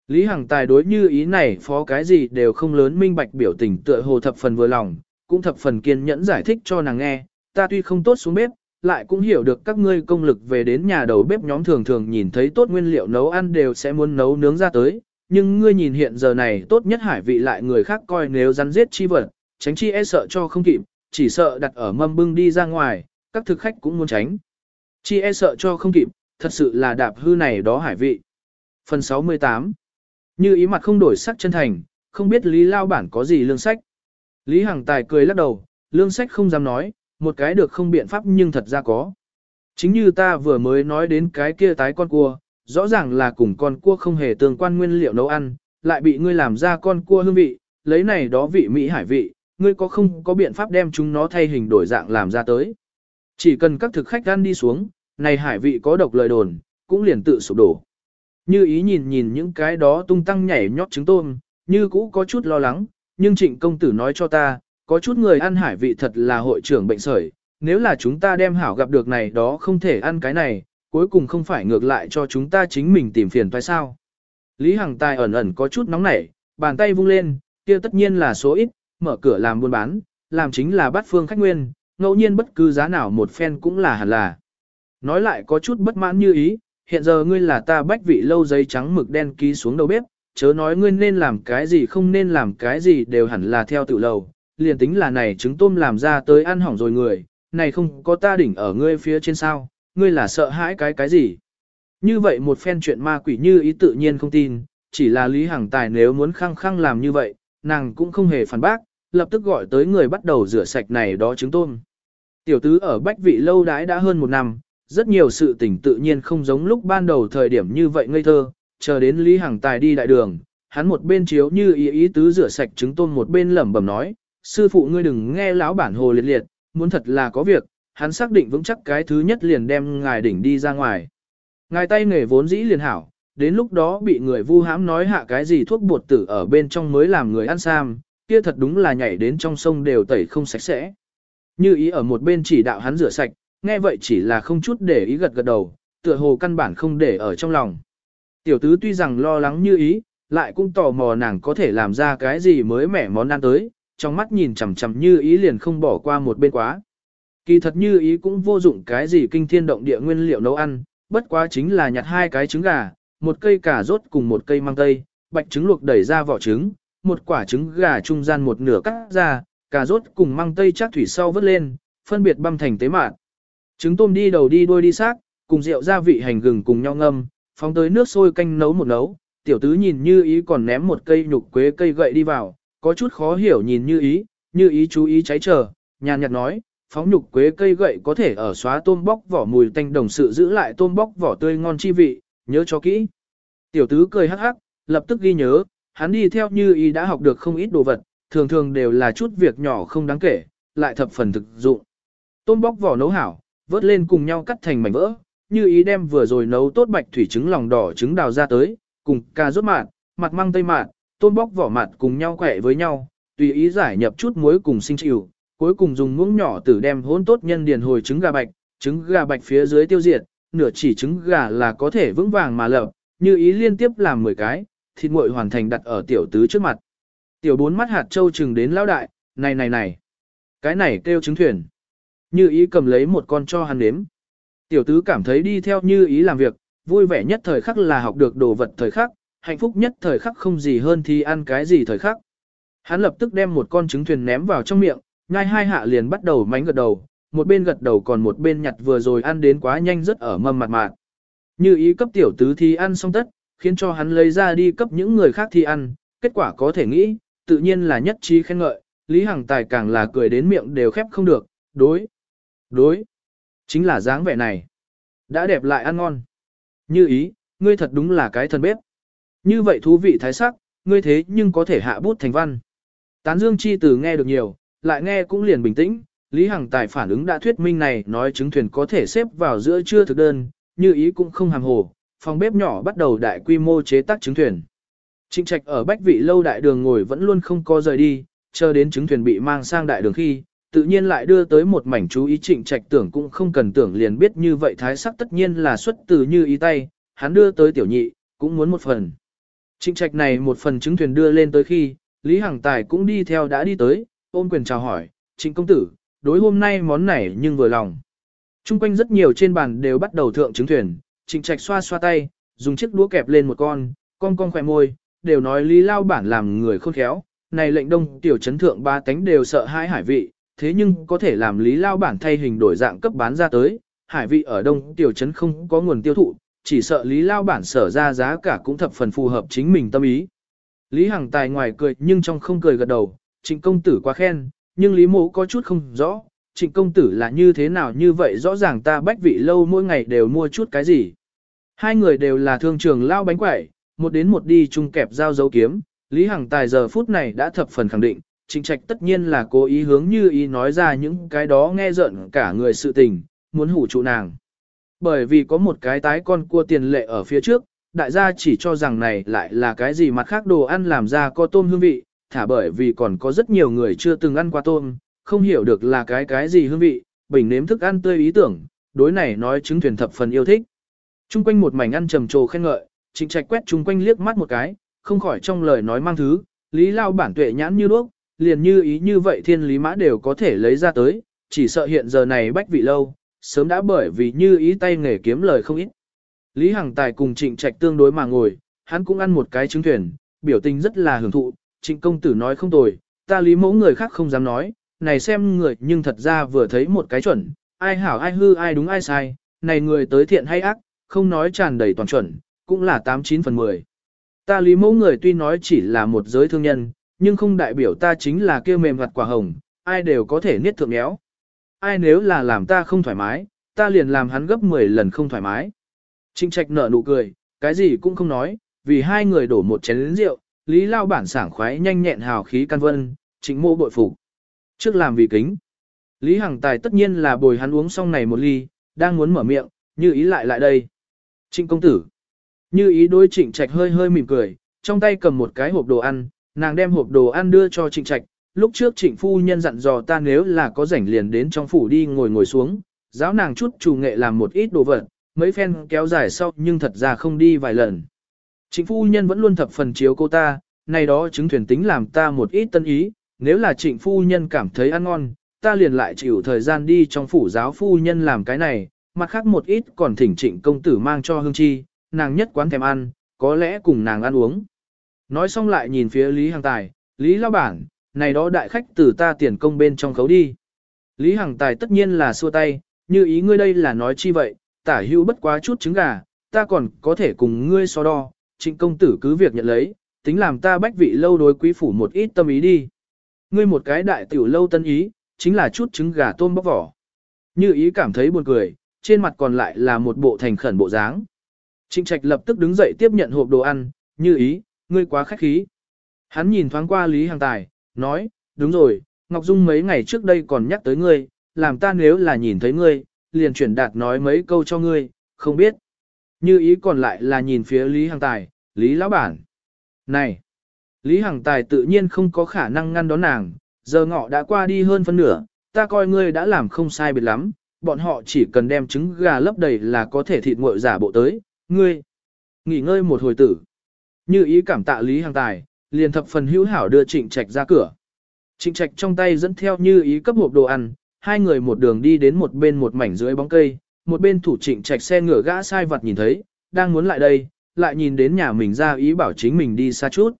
Lý Hằng Tài đối như ý này phó cái gì đều không lớn minh bạch biểu tình tựa hồ thập phần vừa lòng, cũng thập phần kiên nhẫn giải thích cho nàng nghe, ta tuy không tốt xuống bếp, lại cũng hiểu được các ngươi công lực về đến nhà đầu bếp nhóm thường thường nhìn thấy tốt nguyên liệu nấu ăn đều sẽ muốn nấu nướng ra tới, nhưng ngươi nhìn hiện giờ này tốt nhất hải vị lại người khác coi nếu rắn giết chi vật, tránh chi e sợ cho không kịp, chỉ sợ đặt ở mâm bưng đi ra ngoài, các thực khách cũng muốn tránh. Chi e sợ cho không kịp, thật sự là đạp hư này đó hải vị. Phần 68 Như ý mặt không đổi sắc chân thành, không biết Lý Lao Bản có gì lương sách. Lý Hằng Tài cười lắc đầu, lương sách không dám nói, một cái được không biện pháp nhưng thật ra có. Chính như ta vừa mới nói đến cái kia tái con cua, rõ ràng là cùng con cua không hề tương quan nguyên liệu nấu ăn, lại bị ngươi làm ra con cua hương vị, lấy này đó vị mỹ hải vị, ngươi có không có biện pháp đem chúng nó thay hình đổi dạng làm ra tới. Chỉ cần các thực khách ăn đi xuống, này hải vị có độc lời đồn, cũng liền tự sụp đổ. Như ý nhìn nhìn những cái đó tung tăng nhảy nhót trứng tôm, như cũ có chút lo lắng, nhưng trịnh công tử nói cho ta, có chút người ăn hải vị thật là hội trưởng bệnh sởi, nếu là chúng ta đem hảo gặp được này đó không thể ăn cái này, cuối cùng không phải ngược lại cho chúng ta chính mình tìm phiền phải sao. Lý Hằng Tài ẩn ẩn có chút nóng nảy, bàn tay vung lên, kia tất nhiên là số ít, mở cửa làm buôn bán, làm chính là bắt phương khách nguyên, ngẫu nhiên bất cứ giá nào một phen cũng là hẳn là. Nói lại có chút bất mãn như ý, hiện giờ ngươi là ta bách vị lâu giấy trắng mực đen ký xuống đầu bếp, chớ nói ngươi nên làm cái gì không nên làm cái gì đều hẳn là theo tự lầu, liền tính là này trứng tôm làm ra tới ăn hỏng rồi người, này không có ta đỉnh ở ngươi phía trên sao, ngươi là sợ hãi cái cái gì. Như vậy một phen chuyện ma quỷ như ý tự nhiên không tin, chỉ là Lý Hằng Tài nếu muốn khăng khăng làm như vậy, nàng cũng không hề phản bác, lập tức gọi tới người bắt đầu rửa sạch này đó trứng tôm. Tiểu tứ ở Bách Vị lâu đãi đã hơn một năm, rất nhiều sự tình tự nhiên không giống lúc ban đầu thời điểm như vậy ngây thơ, chờ đến Lý Hằng Tài đi đại đường, hắn một bên chiếu như ý ý tứ rửa sạch trứng tôm một bên lẩm bẩm nói, sư phụ ngươi đừng nghe lão bản hồ liệt liệt, muốn thật là có việc, hắn xác định vững chắc cái thứ nhất liền đem ngài đỉnh đi ra ngoài. Ngài tay nghề vốn dĩ liền hảo, đến lúc đó bị người vu hãm nói hạ cái gì thuốc bột tử ở bên trong mới làm người ăn sam, kia thật đúng là nhảy đến trong sông đều tẩy không sạch sẽ. Như ý ở một bên chỉ đạo hắn rửa sạch, nghe vậy chỉ là không chút để ý gật gật đầu, tựa hồ căn bản không để ở trong lòng. Tiểu tứ tuy rằng lo lắng như ý, lại cũng tò mò nàng có thể làm ra cái gì mới mẻ món ăn tới, trong mắt nhìn chằm chằm như ý liền không bỏ qua một bên quá. Kỳ thật như ý cũng vô dụng cái gì kinh thiên động địa nguyên liệu nấu ăn, bất quá chính là nhặt hai cái trứng gà, một cây cà rốt cùng một cây mang tây, bạch trứng luộc đẩy ra vỏ trứng, một quả trứng gà trung gian một nửa cắt ra, cà rốt cùng măng tây chắc thủy sau vớt lên, phân biệt băm thành tế mạn. Trứng tôm đi đầu đi đuôi đi xác, cùng rượu gia vị hành gừng cùng nhau ngâm, phóng tới nước sôi canh nấu một nấu, tiểu tứ nhìn như ý còn ném một cây nhục quế cây gậy đi vào, có chút khó hiểu nhìn như ý, như ý chú ý cháy chờ, nhàn nhạt nói, phóng nhục quế cây gậy có thể ở xóa tôm bóc vỏ mùi tanh đồng sự giữ lại tôm bóc vỏ tươi ngon chi vị, nhớ cho kỹ. Tiểu tứ cười hắc hắc, lập tức ghi nhớ, hắn đi theo như ý đã học được không ít đồ vật, thường thường đều là chút việc nhỏ không đáng kể, lại thập phần thực dụng. Tôm bóc vỏ nấu hảo, vớt lên cùng nhau cắt thành mảnh vỡ, như ý đem vừa rồi nấu tốt bạch thủy trứng lòng đỏ trứng đào ra tới, cùng cà rốt mạt, mặt măng tây mạt, tôm bóc vỏ mạt cùng nhau quẹ với nhau, tùy ý giải nhập chút muối cùng sinh chịu, cuối cùng dùng muỗng nhỏ tử đem hỗn tốt nhân điền hồi trứng gà bạch, trứng gà bạch phía dưới tiêu diệt, nửa chỉ trứng gà là có thể vững vàng mà lợp, như ý liên tiếp làm 10 cái, thịt nguội hoàn thành đặt ở tiểu tứ trước mặt. Tiểu bốn mắt hạt châu chừng đến lão đại, này này này, cái này kêu trứng thuyền. Như ý cầm lấy một con cho hắn nếm. Tiểu tứ cảm thấy đi theo như ý làm việc, vui vẻ nhất thời khắc là học được đồ vật thời khắc, hạnh phúc nhất thời khắc không gì hơn thì ăn cái gì thời khắc. Hắn lập tức đem một con trứng thuyền ném vào trong miệng, Ngay hai hạ liền bắt đầu mánh gật đầu, một bên gật đầu còn một bên nhặt vừa rồi ăn đến quá nhanh rất ở mâm mặt mạt. Như ý cấp tiểu tứ thì ăn xong tất, khiến cho hắn lấy ra đi cấp những người khác thi ăn, kết quả có thể nghĩ, tự nhiên là nhất trí khen ngợi, Lý Hằng Tài càng là cười đến miệng đều khép không được, đối, đối, chính là dáng vẻ này. Đã đẹp lại ăn ngon. Như ý, ngươi thật đúng là cái thần bếp. Như vậy thú vị thái sắc, ngươi thế nhưng có thể hạ bút thành văn. Tán dương chi từ nghe được nhiều, lại nghe cũng liền bình tĩnh, Lý Hằng Tài phản ứng đã thuyết minh này nói chứng thuyền có thể xếp vào giữa chưa thực đơn, như ý cũng không hàm hồ, phòng bếp nhỏ bắt đầu đại quy mô chế tác trứng thuyền. Trịnh trạch ở bách vị lâu đại đường ngồi vẫn luôn không có rời đi, chờ đến trứng thuyền bị mang sang đại đường khi, tự nhiên lại đưa tới một mảnh chú ý trịnh trạch tưởng cũng không cần tưởng liền biết như vậy thái sắc tất nhiên là xuất từ như ý tay, hắn đưa tới tiểu nhị, cũng muốn một phần. Trịnh trạch này một phần trứng thuyền đưa lên tới khi, Lý Hằng Tài cũng đi theo đã đi tới, ôm quyền chào hỏi, trịnh công tử, đối hôm nay món này nhưng vừa lòng. Trung quanh rất nhiều trên bàn đều bắt đầu thượng trứng thuyền, trịnh trạch xoa xoa tay, dùng chiếc đũa kẹp lên một con, con con khỏe môi, đều nói Lý Lao bản làm người khôn khéo, này lệnh đông tiểu chấn thượng ba tánh đều sợ hãi hải vị, thế nhưng có thể làm Lý Lao bản thay hình đổi dạng cấp bán ra tới, hải vị ở đông tiểu chấn không có nguồn tiêu thụ, chỉ sợ Lý Lao bản sở ra giá cả cũng thập phần phù hợp chính mình tâm ý. Lý Hằng Tài ngoài cười nhưng trong không cười gật đầu, trịnh công tử quá khen, nhưng Lý Mộ có chút không rõ, trịnh công tử là như thế nào như vậy rõ ràng ta bách vị lâu mỗi ngày đều mua chút cái gì. Hai người đều là thương trường lao bánh quẩy, một đến một đi chung kẹp dao dấu kiếm, Lý Hằng Tài giờ phút này đã thập phần khẳng định, trịnh trạch tất nhiên là cố ý hướng như ý nói ra những cái đó nghe giận cả người sự tình, muốn hủ trụ nàng. Bởi vì có một cái tái con cua tiền lệ ở phía trước, đại gia chỉ cho rằng này lại là cái gì mặt khác đồ ăn làm ra có tôm hương vị, thả bởi vì còn có rất nhiều người chưa từng ăn qua tôm, không hiểu được là cái cái gì hương vị, bình nếm thức ăn tươi ý tưởng, đối này nói chứng thuyền thập phần yêu thích. Trung quanh một mảnh ăn trầm trồ khen ngợi, trịnh trạch quét trung quanh liếc mắt một cái, không khỏi trong lời nói mang thứ, lý lao bản tuệ nhãn như đuốc, liền như ý như vậy thiên lý mã đều có thể lấy ra tới, chỉ sợ hiện giờ này bách vị lâu, sớm đã bởi vì như ý tay nghề kiếm lời không ít. Lý Hằng Tài cùng trịnh trạch tương đối mà ngồi, hắn cũng ăn một cái trứng thuyền, biểu tình rất là hưởng thụ, trịnh công tử nói không tồi, ta lý mẫu người khác không dám nói, này xem người nhưng thật ra vừa thấy một cái chuẩn, ai hảo ai hư ai đúng ai sai, này người tới thiện hay ác, không nói tràn đầy toàn chuẩn, cũng là 89 phần 10. Ta lý mẫu người tuy nói chỉ là một giới thương nhân, nhưng không đại biểu ta chính là kêu mềm mặt quả hồng, ai đều có thể niết thượng méo. Ai nếu là làm ta không thoải mái, ta liền làm hắn gấp 10 lần không thoải mái. Trinh trạch nở nụ cười, cái gì cũng không nói, vì hai người đổ một chén rượu, Lý Lao bản sảng khoái nhanh nhẹn hào khí can vân, trịnh mô bội phục. Trước làm vì kính. Lý Hằng Tài tất nhiên là bồi hắn uống xong này một ly, đang muốn mở miệng, như ý lại lại đây. Trịnh công tử. Như ý đôi trịnh trạch hơi hơi mỉm cười, trong tay cầm một cái hộp đồ ăn, nàng đem hộp đồ ăn đưa cho trịnh trạch. Lúc trước trịnh phu nhân dặn dò ta nếu là có rảnh liền đến trong phủ đi ngồi ngồi xuống, giáo nàng chút chủ nghệ làm một ít đồ vật, mấy phen kéo dài sau nhưng thật ra không đi vài lần. Trịnh phu nhân vẫn luôn thập phần chiếu cô ta, này đó chứng thuyền tính làm ta một ít tân ý, nếu là trịnh phu nhân cảm thấy ăn ngon, ta liền lại chịu thời gian đi trong phủ giáo phu nhân làm cái này, mặt khác một ít còn thỉnh trịnh công tử mang cho hương chi, nàng nhất quán thèm ăn, có lẽ cùng nàng ăn uống. Nói xong lại nhìn phía Lý Hằng Tài, Lý Lao Bản, này đó đại khách từ ta tiền công bên trong khấu đi. Lý Hằng Tài tất nhiên là xua tay, như ý ngươi đây là nói chi vậy, tả hữu bất quá chút trứng gà, ta còn có thể cùng ngươi so đo, trịnh công tử cứ việc nhận lấy, tính làm ta bách vị lâu đối quý phủ một ít tâm ý đi. Ngươi một cái đại tiểu lâu tân ý, chính là chút trứng gà tôm bóc vỏ. Như ý cảm thấy buồn cười, trên mặt còn lại là một bộ thành khẩn bộ dáng. Trịnh trạch lập tức đứng dậy tiếp nhận hộp đồ ăn, như ý, ngươi quá khách khí. Hắn nhìn thoáng qua Lý Hàng Tài, nói, đúng rồi, Ngọc Dung mấy ngày trước đây còn nhắc tới ngươi, làm ta nếu là nhìn thấy ngươi, liền chuyển đạt nói mấy câu cho ngươi, không biết. Như ý còn lại là nhìn phía Lý Hằng Tài, Lý Lão Bản. Này! Lý Hằng Tài tự nhiên không có khả năng ngăn đón nàng, giờ ngọ đã qua đi hơn phân nửa, ta coi ngươi đã làm không sai biệt lắm, bọn họ chỉ cần đem trứng gà lấp đầy là có thể thịt nguội giả bộ tới, ngươi. Nghỉ ngơi một hồi tử. Như ý cảm tạ Lý Hàng Tài, liền thập phần hữu hảo đưa Trịnh Trạch ra cửa. Trịnh Trạch trong tay dẫn theo như ý cấp hộp đồ ăn, hai người một đường đi đến một bên một mảnh dưới bóng cây, một bên thủ Trịnh Trạch xe ngựa gã sai vật nhìn thấy, đang muốn lại đây, lại nhìn đến nhà mình ra ý bảo chính mình đi xa chút.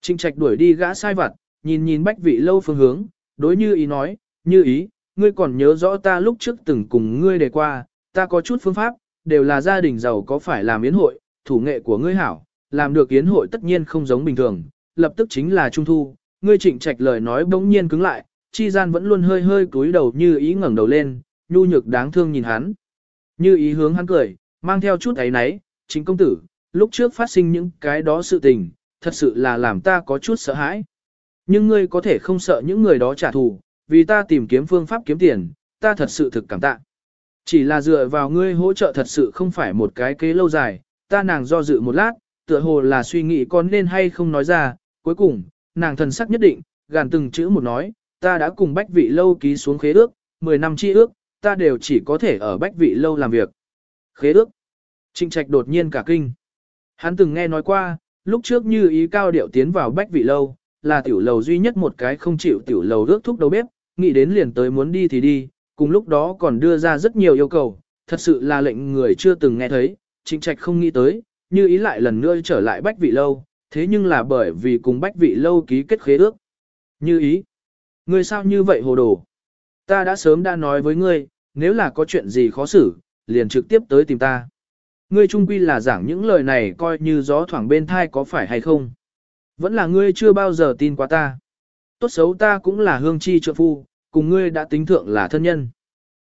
Trịnh Trạch đuổi đi gã sai vật, nhìn nhìn bách vị lâu phương hướng, đối như ý nói, như ý, ngươi còn nhớ rõ ta lúc trước từng cùng ngươi đề qua, ta có chút phương pháp, đều là gia đình giàu có phải làm yến hội, thủ nghệ của ngươi hảo, làm được yến hội tất nhiên không giống bình thường, lập tức chính là trung thu, ngươi trịnh trạch lời nói bỗng nhiên cứng lại, chi gian vẫn luôn hơi hơi cúi đầu như ý ngẩng đầu lên, nhu nhược đáng thương nhìn hắn. Như ý hướng hắn cười, mang theo chút ấy náy, chính công tử, lúc trước phát sinh những cái đó sự tình, thật sự là làm ta có chút sợ hãi. Nhưng ngươi có thể không sợ những người đó trả thù, vì ta tìm kiếm phương pháp kiếm tiền, ta thật sự thực cảm tạ. Chỉ là dựa vào ngươi hỗ trợ thật sự không phải một cái kế lâu dài, ta nàng do dự một lát, tựa hồ là suy nghĩ con nên hay không nói ra, cuối cùng, nàng thần sắc nhất định, gàn từng chữ một nói, ta đã cùng bách vị lâu ký xuống khế ước, 10 năm chi ước, ta đều chỉ có thể ở bách vị lâu làm việc. Khế ước. Trịnh trạch đột nhiên cả kinh. Hắn từng nghe nói qua, lúc trước như ý cao điệu tiến vào bách vị lâu, là tiểu lầu duy nhất một cái không chịu tiểu lầu rước thúc đầu bếp, nghĩ đến liền tới muốn đi thì đi, cùng lúc đó còn đưa ra rất nhiều yêu cầu, thật sự là lệnh người chưa từng nghe thấy, trịnh trạch không nghĩ tới, như ý lại lần nữa trở lại bách vị lâu, thế nhưng là bởi vì cùng bách vị lâu ký kết khế ước. Như ý, ngươi sao như vậy hồ đồ? Ta đã sớm đã nói với ngươi, nếu là có chuyện gì khó xử, liền trực tiếp tới tìm ta. Ngươi trung quy là giảng những lời này coi như gió thoảng bên thai có phải hay không? Vẫn là ngươi chưa bao giờ tin qua ta. Tốt xấu ta cũng là hương chi trợ phu, cùng ngươi đã tính thượng là thân nhân.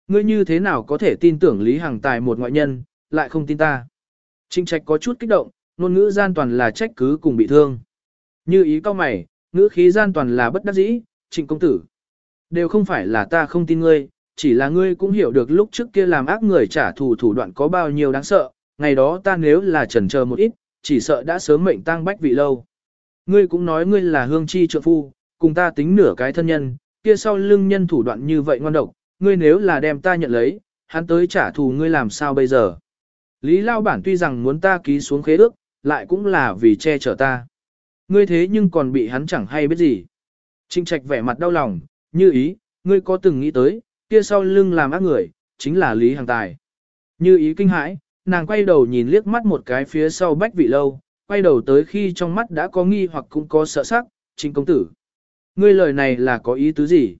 Ngươi như thế nào có thể tin tưởng Lý Hằng Tài một ngoại nhân, lại không tin ta? Trinh trạch có chút kích động, ngôn ngữ gian toàn là trách cứ cùng bị thương. Như ý cao mày, ngữ khí gian toàn là bất đắc dĩ, trịnh công tử. Đều không phải là ta không tin ngươi, chỉ là ngươi cũng hiểu được lúc trước kia làm ác người trả thù thủ đoạn có bao nhiêu đáng sợ, ngày đó ta nếu là chần chờ một ít, chỉ sợ đã sớm mệnh tang bách vị lâu. Ngươi cũng nói ngươi là hương chi trợ phu, cùng ta tính nửa cái thân nhân, kia sau lưng nhân thủ đoạn như vậy ngoan độc, ngươi nếu là đem ta nhận lấy, hắn tới trả thù ngươi làm sao bây giờ. Lý Lao Bản tuy rằng muốn ta ký xuống khế ước, lại cũng là vì che chở ta. Ngươi thế nhưng còn bị hắn chẳng hay biết gì. Trinh Trạch vẻ mặt đau lòng, như ý, ngươi có từng nghĩ tới, kia sau lưng làm ác người, chính là Lý Hằng Tài. Như ý kinh hãi, nàng quay đầu nhìn liếc mắt một cái phía sau bách vị lâu, quay đầu tới khi trong mắt đã có nghi hoặc cũng có sợ sắc, Trinh công tử. Ngươi lời này là có ý tứ gì?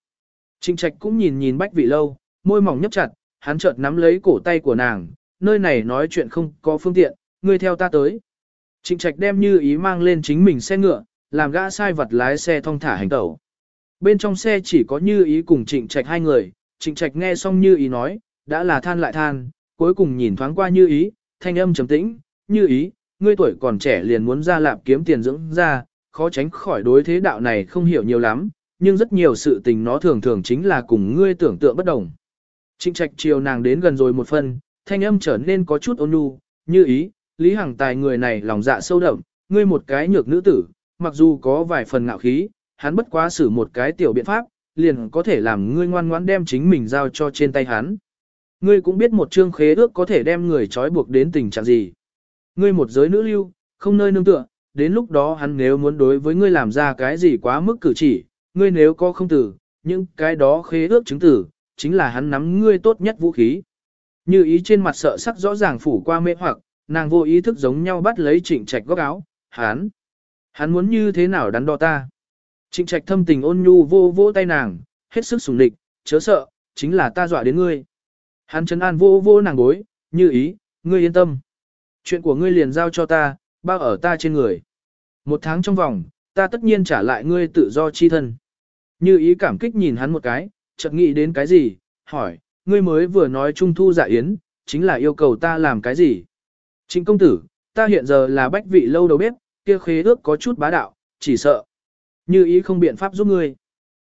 Trinh Trạch cũng nhìn nhìn bách vị lâu, môi mỏng nhấp chặt, hắn chợt nắm lấy cổ tay của nàng, nơi này nói chuyện không có phương tiện, ngươi theo ta tới. Trịnh Trạch đem như ý mang lên chính mình xe ngựa, làm gã sai vật lái xe thong thả hành tẩu. Bên trong xe chỉ có như ý cùng Trịnh Trạch hai người, Trịnh Trạch nghe xong như ý nói, đã là than lại than, cuối cùng nhìn thoáng qua như ý, thanh âm trầm tĩnh, như ý, ngươi tuổi còn trẻ liền muốn ra lạp kiếm tiền dưỡng ra, khó tránh khỏi đối thế đạo này không hiểu nhiều lắm, nhưng rất nhiều sự tình nó thường thường chính là cùng ngươi tưởng tượng bất đồng. Trịnh Trạch chiều nàng đến gần rồi một phần, thanh âm trở nên có chút ôn nhu, như ý, Lý Hằng Tài người này lòng dạ sâu đậm, ngươi một cái nhược nữ tử, mặc dù có vài phần ngạo khí, hắn bất quá xử một cái tiểu biện pháp, liền có thể làm ngươi ngoan ngoãn đem chính mình giao cho trên tay hắn. Ngươi cũng biết một chương khế ước có thể đem người trói buộc đến tình trạng gì. Ngươi một giới nữ lưu, không nơi nương tựa, đến lúc đó hắn nếu muốn đối với ngươi làm ra cái gì quá mức cử chỉ, ngươi nếu có không tử, những cái đó khế ước chứng tử, chính là hắn nắm ngươi tốt nhất vũ khí. Như ý trên mặt sợ sắc rõ ràng phủ qua mê hoặc, nàng vô ý thức giống nhau bắt lấy trịnh trạch góc áo, hắn. Hắn muốn như thế nào đắn đo ta? Trịnh trạch thâm tình ôn nhu vô vô tay nàng, hết sức sùng địch, chớ sợ, chính là ta dọa đến ngươi. Hắn chấn an vô vô nàng gối, như ý, ngươi yên tâm. Chuyện của ngươi liền giao cho ta, bao ở ta trên người. Một tháng trong vòng, ta tất nhiên trả lại ngươi tự do chi thân. Như ý cảm kích nhìn hắn một cái, chợt nghĩ đến cái gì, hỏi, ngươi mới vừa nói trung thu dạ yến, chính là yêu cầu ta làm cái gì? Trịnh công tử, ta hiện giờ là bách vị lâu đầu bếp, kia khế ước có chút bá đạo, chỉ sợ. Như ý không biện pháp giúp ngươi.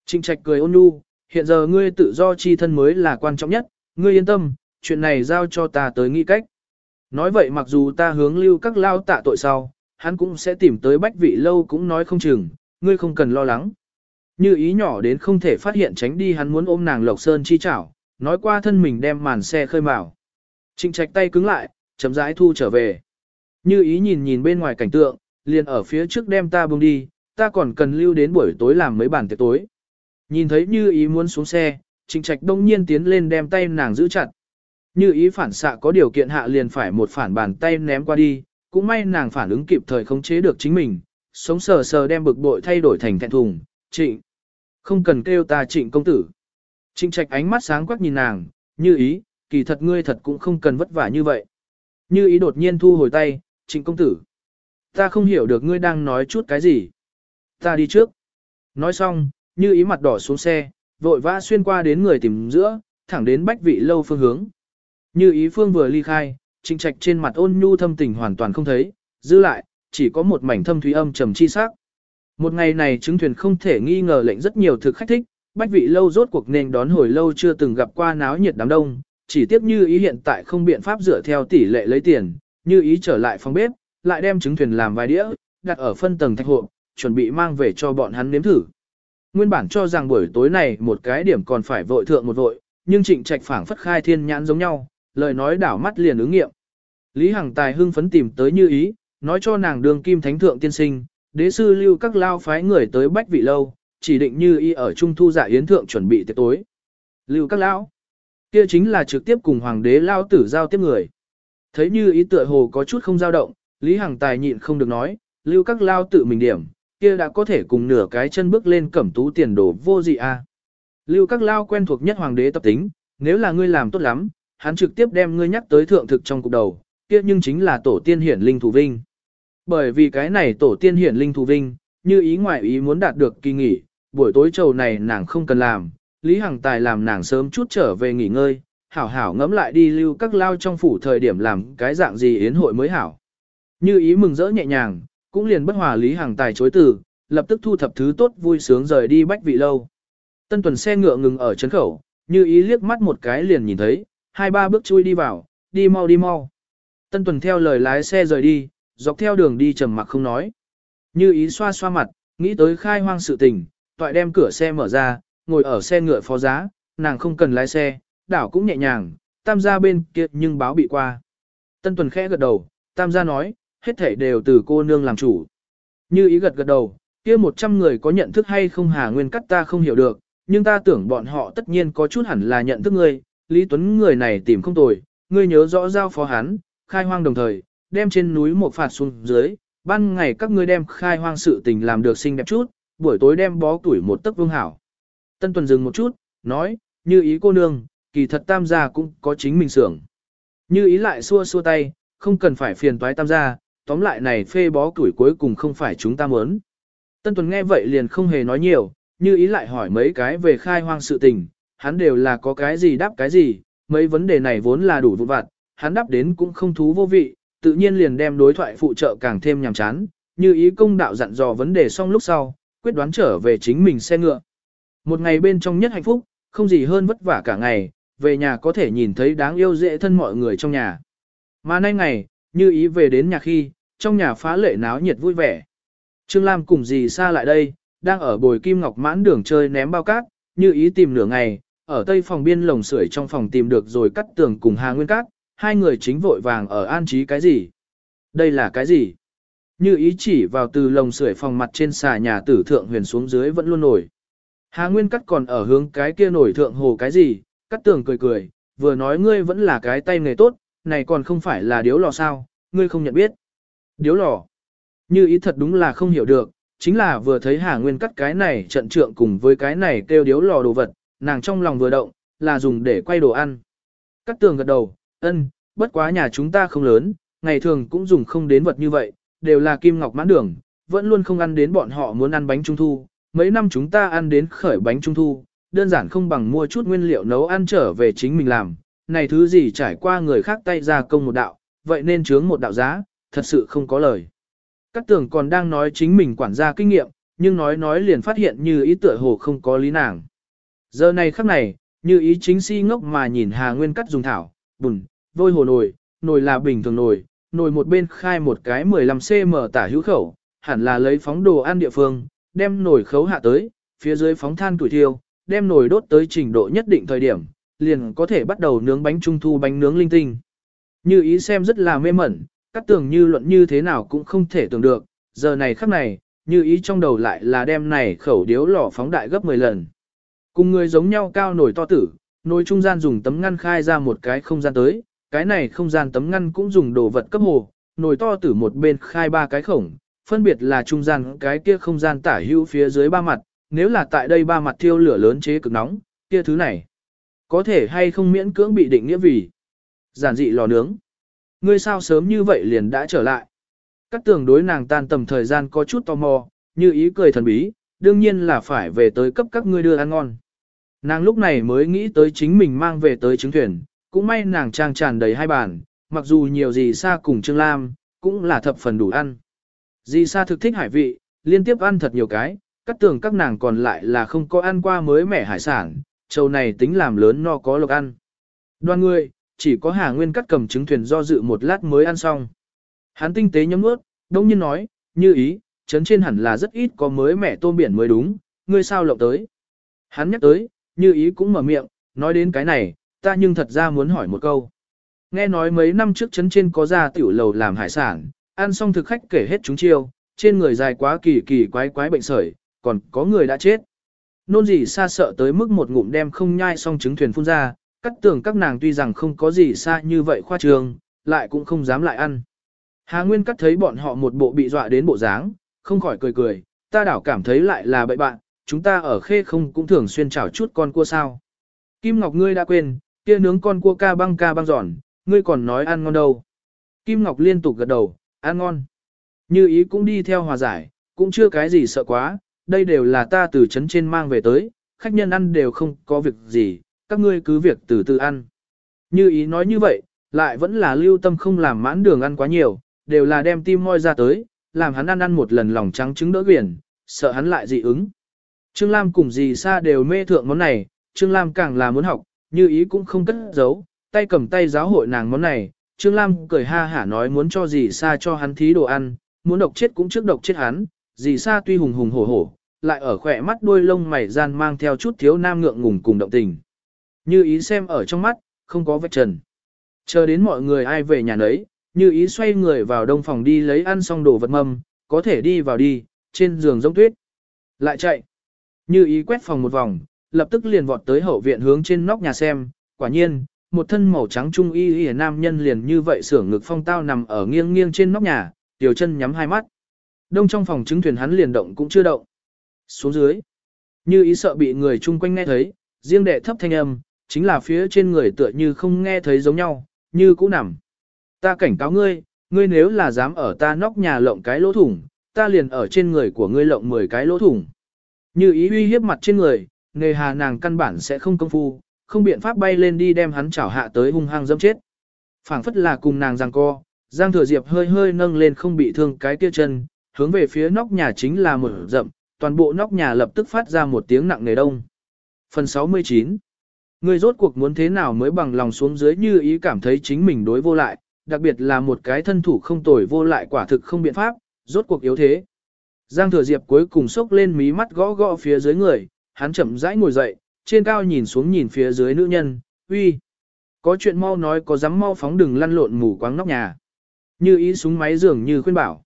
Trịnh trạch cười ôn nhu, hiện giờ ngươi tự do chi thân mới là quan trọng nhất, ngươi yên tâm, chuyện này giao cho ta tới nghĩ cách. Nói vậy mặc dù ta hướng lưu các lao tạ tội sau, hắn cũng sẽ tìm tới bách vị lâu cũng nói không chừng, ngươi không cần lo lắng. Như ý nhỏ đến không thể phát hiện tránh đi hắn muốn ôm nàng Lộc Sơn chi chảo, nói qua thân mình đem màn xe khơi mào. Trịnh trạch tay cứng lại, chấm rãi thu trở về. Như ý nhìn nhìn bên ngoài cảnh tượng, liền ở phía trước đem ta buông đi, ta còn cần lưu đến buổi tối làm mấy bản tiệc tối. Nhìn thấy như ý muốn xuống xe, trịnh trạch đông nhiên tiến lên đem tay nàng giữ chặt. Như ý phản xạ có điều kiện hạ liền phải một phản bàn tay ném qua đi, cũng may nàng phản ứng kịp thời khống chế được chính mình, sống sờ sờ đem bực bội thay đổi thành thẹn thùng, trịnh. Không cần kêu ta trịnh công tử. Trịnh trạch ánh mắt sáng quắc nhìn nàng, như ý, kỳ thật ngươi thật cũng không cần vất vả như vậy. Như ý đột nhiên thu hồi tay, trịnh công tử. Ta không hiểu được ngươi đang nói chút cái gì. Ta đi trước. Nói xong, như ý mặt đỏ xuống xe, vội vã xuyên qua đến người tìm giữa, thẳng đến bách vị lâu phương hướng. Như ý phương vừa ly khai, trịnh trạch trên mặt ôn nhu thâm tình hoàn toàn không thấy, giữ lại, chỉ có một mảnh thâm thúy âm trầm chi sắc. Một ngày này chứng thuyền không thể nghi ngờ lệnh rất nhiều thực khách thích, bách vị lâu rốt cuộc nên đón hồi lâu chưa từng gặp qua náo nhiệt đám đông, chỉ tiếc như ý hiện tại không biện pháp dựa theo tỷ lệ lấy tiền, như ý trở lại phòng bếp, lại đem trứng thuyền làm vài đĩa, đặt ở phân tầng thạch hộ, chuẩn bị mang về cho bọn hắn nếm thử. Nguyên bản cho rằng buổi tối này một cái điểm còn phải vội thượng một vội, nhưng trịnh trạch phảng phất khai thiên nhãn giống nhau, lời nói đảo mắt liền ứng nghiệm. Lý Hằng Tài hưng phấn tìm tới như ý, nói cho nàng đường kim thánh thượng tiên sinh, đế sư lưu các lao phái người tới bách vị lâu, chỉ định như ý ở trung thu dạ yến thượng chuẩn bị tiệc tối. Lưu các lão, kia chính là trực tiếp cùng hoàng đế lao tử giao tiếp người. Thấy như ý tựa hồ có chút không dao động, Lý Hằng Tài nhịn không được nói, lưu các lao tự mình điểm, kia đã có thể cùng nửa cái chân bước lên cẩm tú tiền đồ vô dị a. Lưu các lao quen thuộc nhất hoàng đế tập tính, nếu là ngươi làm tốt lắm, hắn trực tiếp đem ngươi nhắc tới thượng thực trong cục đầu, kia nhưng chính là tổ tiên hiển linh thủ vinh. Bởi vì cái này tổ tiên hiển linh thủ vinh, như ý ngoại ý muốn đạt được kỳ nghỉ, buổi tối trầu này nàng không cần làm, Lý Hằng Tài làm nàng sớm chút trở về nghỉ ngơi, hảo hảo ngẫm lại đi lưu các lao trong phủ thời điểm làm cái dạng gì yến hội mới hảo. Như ý mừng rỡ nhẹ nhàng, cũng liền bất hòa Lý Hằng Tài chối từ, lập tức thu thập thứ tốt vui sướng rời đi bách vị lâu. Tân tuần xe ngựa ngừng ở trấn khẩu, như ý liếc mắt một cái liền nhìn thấy, hai ba bước chui đi vào, đi mau đi mau. Tân tuần theo lời lái xe rời đi, dọc theo đường đi trầm mặc không nói. Như ý xoa xoa mặt, nghĩ tới khai hoang sự tình, toại đem cửa xe mở ra, ngồi ở xe ngựa phó giá, nàng không cần lái xe, đảo cũng nhẹ nhàng, tam gia bên kia nhưng báo bị qua. Tân tuần khẽ gật đầu, tam gia nói, hết thảy đều từ cô nương làm chủ. Như ý gật gật đầu, kia 100 người có nhận thức hay không hà nguyên cắt ta không hiểu được, nhưng ta tưởng bọn họ tất nhiên có chút hẳn là nhận thức ngươi, Lý Tuấn người này tìm không tồi, ngươi nhớ rõ giao phó hắn, khai hoang đồng thời, đem trên núi một phạt xuống dưới, ban ngày các ngươi đem khai hoang sự tình làm được xinh đẹp chút, buổi tối đem bó tuổi một tấc vương hảo. Tân Tuần dừng một chút, nói, như ý cô nương, kỳ thật tam gia cũng có chính mình sưởng. Như ý lại xua xua tay, không cần phải phiền toái tam gia, tóm lại này phê bó tuổi cuối cùng không phải chúng ta muốn. Tân Tuần nghe vậy liền không hề nói nhiều, như ý lại hỏi mấy cái về khai hoang sự tình, hắn đều là có cái gì đáp cái gì, mấy vấn đề này vốn là đủ vụ vặt, hắn đáp đến cũng không thú vô vị, tự nhiên liền đem đối thoại phụ trợ càng thêm nhàm chán, như ý công đạo dặn dò vấn đề xong lúc sau, quyết đoán trở về chính mình xe ngựa. Một ngày bên trong nhất hạnh phúc, không gì hơn vất vả cả ngày, về nhà có thể nhìn thấy đáng yêu dễ thân mọi người trong nhà. Mà nay ngày, như ý về đến nhà khi, trong nhà phá lệ náo nhiệt vui vẻ. Trương Lam cùng dì xa lại đây, đang ở bồi kim ngọc mãn đường chơi ném bao cát, như ý tìm nửa ngày, ở tây phòng biên lồng sưởi trong phòng tìm được rồi cắt tường cùng Hà Nguyên Cát, hai người chính vội vàng ở an trí cái gì? Đây là cái gì? Như ý chỉ vào từ lồng sưởi phòng mặt trên xà nhà tử thượng huyền xuống dưới vẫn luôn nổi. Hà Nguyên Cát còn ở hướng cái kia nổi thượng hồ cái gì? Cắt tường cười cười, vừa nói ngươi vẫn là cái tay nghề tốt, này còn không phải là điếu lò sao, ngươi không nhận biết. Điếu lò. Như ý thật đúng là không hiểu được, chính là vừa thấy Hà Nguyên cắt cái này trận trượng cùng với cái này kêu điếu lò đồ vật, nàng trong lòng vừa động, là dùng để quay đồ ăn. Cắt tường gật đầu, ân, bất quá nhà chúng ta không lớn, ngày thường cũng dùng không đến vật như vậy, đều là kim ngọc mãn đường, vẫn luôn không ăn đến bọn họ muốn ăn bánh trung thu. Mấy năm chúng ta ăn đến khởi bánh trung thu, đơn giản không bằng mua chút nguyên liệu nấu ăn trở về chính mình làm, này thứ gì trải qua người khác tay ra công một đạo, vậy nên chướng một đạo giá, thật sự không có lời. Cắt tường còn đang nói chính mình quản gia kinh nghiệm, nhưng nói nói liền phát hiện như ý tựa hồ không có lý nàng. Giờ này khắc này, như ý chính si ngốc mà nhìn Hà Nguyên cắt dùng thảo, bùn, vôi hồ nồi, nồi là bình thường nồi, nồi một bên khai một cái 15cm tả hữu khẩu, hẳn là lấy phóng đồ ăn địa phương, đem nồi khấu hạ tới, phía dưới phóng than tuổi thiêu, đem nồi đốt tới trình độ nhất định thời điểm, liền có thể bắt đầu nướng bánh trung thu bánh nướng linh tinh. Như ý xem rất là mê mẩn, các tưởng như luận như thế nào cũng không thể tưởng được, giờ này khắc này, như ý trong đầu lại là đem này khẩu điếu lò phóng đại gấp 10 lần. Cùng người giống nhau cao nổi to tử, nồi trung gian dùng tấm ngăn khai ra một cái không gian tới, cái này không gian tấm ngăn cũng dùng đồ vật cấp hồ, nồi to tử một bên khai ba cái khổng, phân biệt là trung gian cái kia không gian tả hữu phía dưới ba mặt, nếu là tại đây ba mặt thiêu lửa lớn chế cực nóng, kia thứ này có thể hay không miễn cưỡng bị định nghĩa vì giản dị lò nướng. Ngươi sao sớm như vậy liền đã trở lại. Các tường đối nàng tan tầm thời gian có chút tò mò, như ý cười thần bí, đương nhiên là phải về tới cấp các ngươi đưa ăn ngon. Nàng lúc này mới nghĩ tới chính mình mang về tới trứng thuyền, cũng may nàng trang tràn đầy hai bàn, mặc dù nhiều gì xa cùng Trương Lam, cũng là thập phần đủ ăn. Dì xa thực thích hải vị, liên tiếp ăn thật nhiều cái, cắt tường các nàng còn lại là không có ăn qua mới mẻ hải sản, châu này tính làm lớn no có lộc ăn. Đoan người, chỉ có Hà Nguyên cắt cầm trứng thuyền do dự một lát mới ăn xong. Hắn tinh tế nhấm nuốt, đông nhiên nói, như ý, trấn trên hẳn là rất ít có mới mẻ tôm biển mới đúng, ngươi sao lộng tới. Hắn nhắc tới, như ý cũng mở miệng, nói đến cái này, ta nhưng thật ra muốn hỏi một câu. Nghe nói mấy năm trước chấn trên có ra tiểu lầu làm hải sản, ăn xong thực khách kể hết chúng chiêu, trên người dài quá kỳ kỳ quái quái bệnh sởi, còn có người đã chết. Nôn gì xa sợ tới mức một ngụm đem không nhai xong trứng thuyền phun ra, cắt tưởng các nàng tuy rằng không có gì xa như vậy khoa trường, lại cũng không dám lại ăn. Hà Nguyên cắt thấy bọn họ một bộ bị dọa đến bộ dáng, không khỏi cười cười, ta đảo cảm thấy lại là bậy bạn, chúng ta ở khê không cũng thường xuyên chảo chút con cua sao. Kim Ngọc ngươi đã quên, kia nướng con cua ca băng ca băng giòn, ngươi còn nói ăn ngon đâu. Kim Ngọc liên tục gật đầu, ăn ngon. Như ý cũng đi theo hòa giải, cũng chưa cái gì sợ quá, đây đều là ta từ trấn trên mang về tới, khách nhân ăn đều không có việc gì, các ngươi cứ việc từ từ ăn. Như ý nói như vậy, lại vẫn là lưu tâm không làm mãn đường ăn quá nhiều, đều là đem tim moi ra tới, làm hắn ăn ăn một lần lòng trắng trứng đỡ biển, sợ hắn lại dị ứng. Trương Lam cùng dì Sa đều mê thượng món này, Trương Lam càng là muốn học, như ý cũng không cất giấu, tay cầm tay giáo hội nàng món này. Trương Lam cười ha hả nói muốn cho dì Sa cho hắn thí đồ ăn, muốn độc chết cũng trước độc chết hắn, dì Sa tuy hùng hùng hổ hổ, lại ở khỏe mắt đuôi lông mày gian mang theo chút thiếu nam ngượng ngùng cùng động tình. Như ý xem ở trong mắt, không có vết trần. Chờ đến mọi người ai về nhà nấy, như ý xoay người vào đông phòng đi lấy ăn xong đồ vật mâm, có thể đi vào đi, trên giường giống tuyết. Lại chạy. Như ý quét phòng một vòng, lập tức liền vọt tới hậu viện hướng trên nóc nhà xem, quả nhiên, một thân màu trắng trung y y nam nhân liền như vậy sưởng ngực phong tao nằm ở nghiêng nghiêng trên nóc nhà, tiểu chân nhắm hai mắt. Đông trong phòng chứng thuyền hắn liền động cũng chưa động. Xuống dưới, như ý sợ bị người chung quanh nghe thấy, riêng đệ thấp thanh âm, chính là phía trên người tựa như không nghe thấy giống nhau, như cũ nằm. Ta cảnh cáo ngươi, ngươi nếu là dám ở ta nóc nhà lộng cái lỗ thủng, ta liền ở trên người của ngươi lộng 10 cái lỗ thủng. Như ý uy hiếp mặt trên người, nghề hà nàng căn bản sẽ không công phu, không biện pháp bay lên đi đem hắn chảo hạ tới hung hăng dâm chết. phảng phất là cùng nàng giằng co, Giang Thừa Diệp hơi hơi nâng lên không bị thương cái kia chân, hướng về phía nóc nhà chính là một rậm, toàn bộ nóc nhà lập tức phát ra một tiếng nặng nề đông. Phần 69 Người rốt cuộc muốn thế nào mới bằng lòng xuống dưới như ý cảm thấy chính mình đối vô lại, đặc biệt là một cái thân thủ không tồi vô lại quả thực không biện pháp, rốt cuộc yếu thế. Giang thừa diệp cuối cùng sốc lên mí mắt gõ gõ phía dưới người, hắn chậm rãi ngồi dậy, trên cao nhìn xuống nhìn phía dưới nữ nhân, uy. Có chuyện mau nói có dám mau phóng đừng lăn lộn mù quáng nóc nhà. Như ý súng máy dường như khuyên bảo.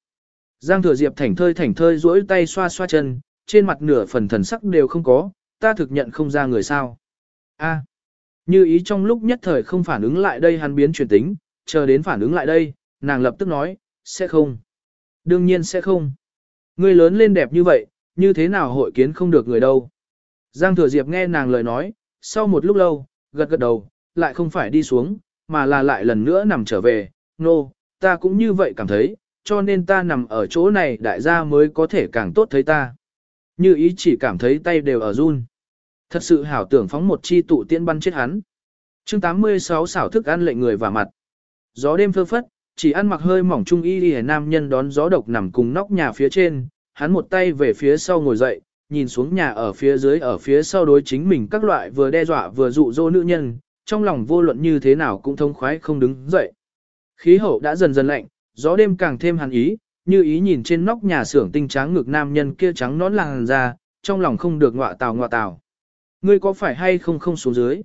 Giang thừa diệp thảnh thơi thảnh thơi duỗi tay xoa xoa chân, trên mặt nửa phần thần sắc đều không có, ta thực nhận không ra người sao. A. Như ý trong lúc nhất thời không phản ứng lại đây hắn biến chuyển tính, chờ đến phản ứng lại đây, nàng lập tức nói, sẽ không. Đương nhiên sẽ không. Ngươi lớn lên đẹp như vậy, như thế nào hội kiến không được người đâu. Giang Thừa Diệp nghe nàng lời nói, sau một lúc lâu, gật gật đầu, lại không phải đi xuống, mà là lại lần nữa nằm trở về, nô, no, ta cũng như vậy cảm thấy, cho nên ta nằm ở chỗ này đại gia mới có thể càng tốt thấy ta. Như ý chỉ cảm thấy tay đều ở run. Thật sự hảo tưởng phóng một chi tụ tiên bắn chết hắn. chương 86 xảo thức ăn lệnh người và mặt. Gió đêm phơ phất, chỉ ăn mặc hơi mỏng trung y y nam nhân đón gió độc nằm cùng nóc nhà phía trên, hắn một tay về phía sau ngồi dậy, nhìn xuống nhà ở phía dưới ở phía sau đối chính mình các loại vừa đe dọa vừa dụ dỗ nữ nhân, trong lòng vô luận như thế nào cũng thông khoái không đứng dậy. Khí hậu đã dần dần lạnh, gió đêm càng thêm hàn ý, như ý nhìn trên nóc nhà xưởng tinh tráng ngực nam nhân kia trắng nón làng ra, trong lòng không được ngọa tào ngọa tào. Ngươi có phải hay không không xuống dưới?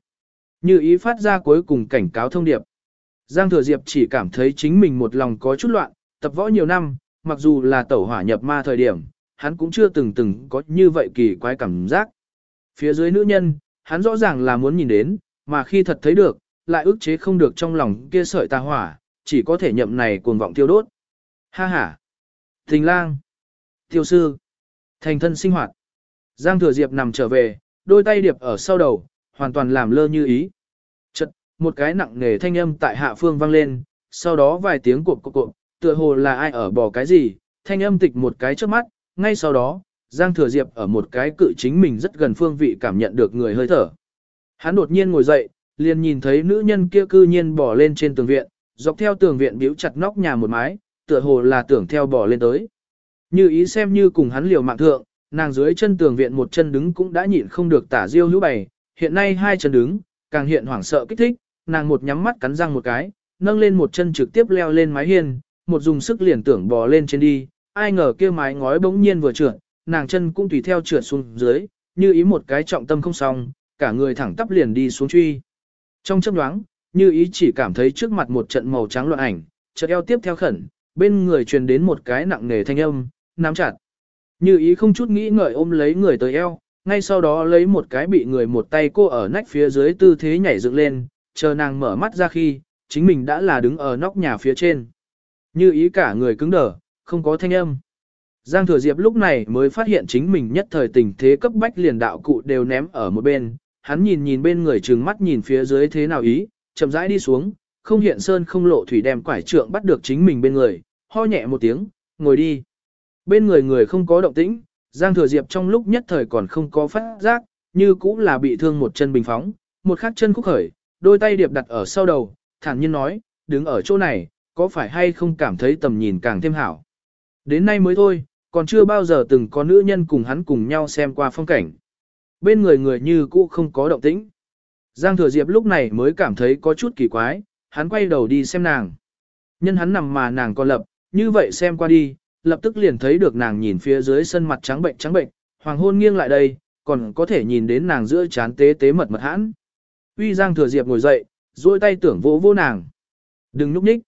Như ý phát ra cuối cùng cảnh cáo thông điệp. Giang Thừa Diệp chỉ cảm thấy chính mình một lòng có chút loạn, tập võ nhiều năm, mặc dù là tẩu hỏa nhập ma thời điểm, hắn cũng chưa từng từng có như vậy kỳ quái cảm giác. Phía dưới nữ nhân, hắn rõ ràng là muốn nhìn đến, mà khi thật thấy được, lại ức chế không được trong lòng kia sợi tà hỏa, chỉ có thể nhậm này cuồng vọng tiêu đốt. Ha ha! Tình lang! Tiêu sư! Thành thân sinh hoạt! Giang Thừa Diệp nằm trở về, đôi tay điệp ở sau đầu, hoàn toàn làm lơ như ý. Một cái nặng nề thanh âm tại hạ phương vang lên, sau đó vài tiếng cuộn cuộn cuộn, tựa hồ là ai ở bỏ cái gì, thanh âm tịch một cái trước mắt, ngay sau đó, Giang Thừa Diệp ở một cái cự chính mình rất gần phương vị cảm nhận được người hơi thở. Hắn đột nhiên ngồi dậy, liền nhìn thấy nữ nhân kia cư nhiên bỏ lên trên tường viện, dọc theo tường viện biểu chặt nóc nhà một mái, tựa hồ là tưởng theo bỏ lên tới. Như ý xem như cùng hắn liều mạng thượng, nàng dưới chân tường viện một chân đứng cũng đã nhịn không được tả diêu hữu bày, hiện nay hai chân đứng, càng hiện hoảng sợ kích thích, nàng một nhắm mắt cắn răng một cái, nâng lên một chân trực tiếp leo lên mái hiên, một dùng sức liền tưởng bò lên trên đi, ai ngờ kia mái ngói bỗng nhiên vừa trượt, nàng chân cũng tùy theo trượt xuống dưới, như ý một cái trọng tâm không xong, cả người thẳng tắp liền đi xuống truy. Trong chớp nhoáng, như ý chỉ cảm thấy trước mặt một trận màu trắng loạn ảnh, chợt eo tiếp theo khẩn, bên người truyền đến một cái nặng nề thanh âm, nắm chặt. Như ý không chút nghĩ ngợi ôm lấy người tới eo, ngay sau đó lấy một cái bị người một tay cô ở nách phía dưới tư thế nhảy dựng lên, chờ nàng mở mắt ra khi, chính mình đã là đứng ở nóc nhà phía trên. Như ý cả người cứng đờ, không có thanh âm. Giang Thừa Diệp lúc này mới phát hiện chính mình nhất thời tình thế cấp bách liền đạo cụ đều ném ở một bên, hắn nhìn nhìn bên người trừng mắt nhìn phía dưới thế nào ý, chậm rãi đi xuống, không hiện sơn không lộ thủy đem quải trượng bắt được chính mình bên người, ho nhẹ một tiếng, ngồi đi. Bên người người không có động tĩnh, Giang Thừa Diệp trong lúc nhất thời còn không có phát giác, như cũng là bị thương một chân bình phóng, một khác chân khúc khởi, đôi tay điệp đặt ở sau đầu, thản nhiên nói, đứng ở chỗ này, có phải hay không cảm thấy tầm nhìn càng thêm hảo. Đến nay mới thôi, còn chưa bao giờ từng có nữ nhân cùng hắn cùng nhau xem qua phong cảnh. Bên người người như cũ không có động tĩnh. Giang Thừa Diệp lúc này mới cảm thấy có chút kỳ quái, hắn quay đầu đi xem nàng. Nhân hắn nằm mà nàng còn lập, như vậy xem qua đi, lập tức liền thấy được nàng nhìn phía dưới sân mặt trắng bệnh trắng bệnh, hoàng hôn nghiêng lại đây, còn có thể nhìn đến nàng giữa chán tế tế mật mật hãn. Uy Giang Thừa Diệp ngồi dậy, duỗi tay tưởng vỗ vỗ nàng. Đừng núp nhích.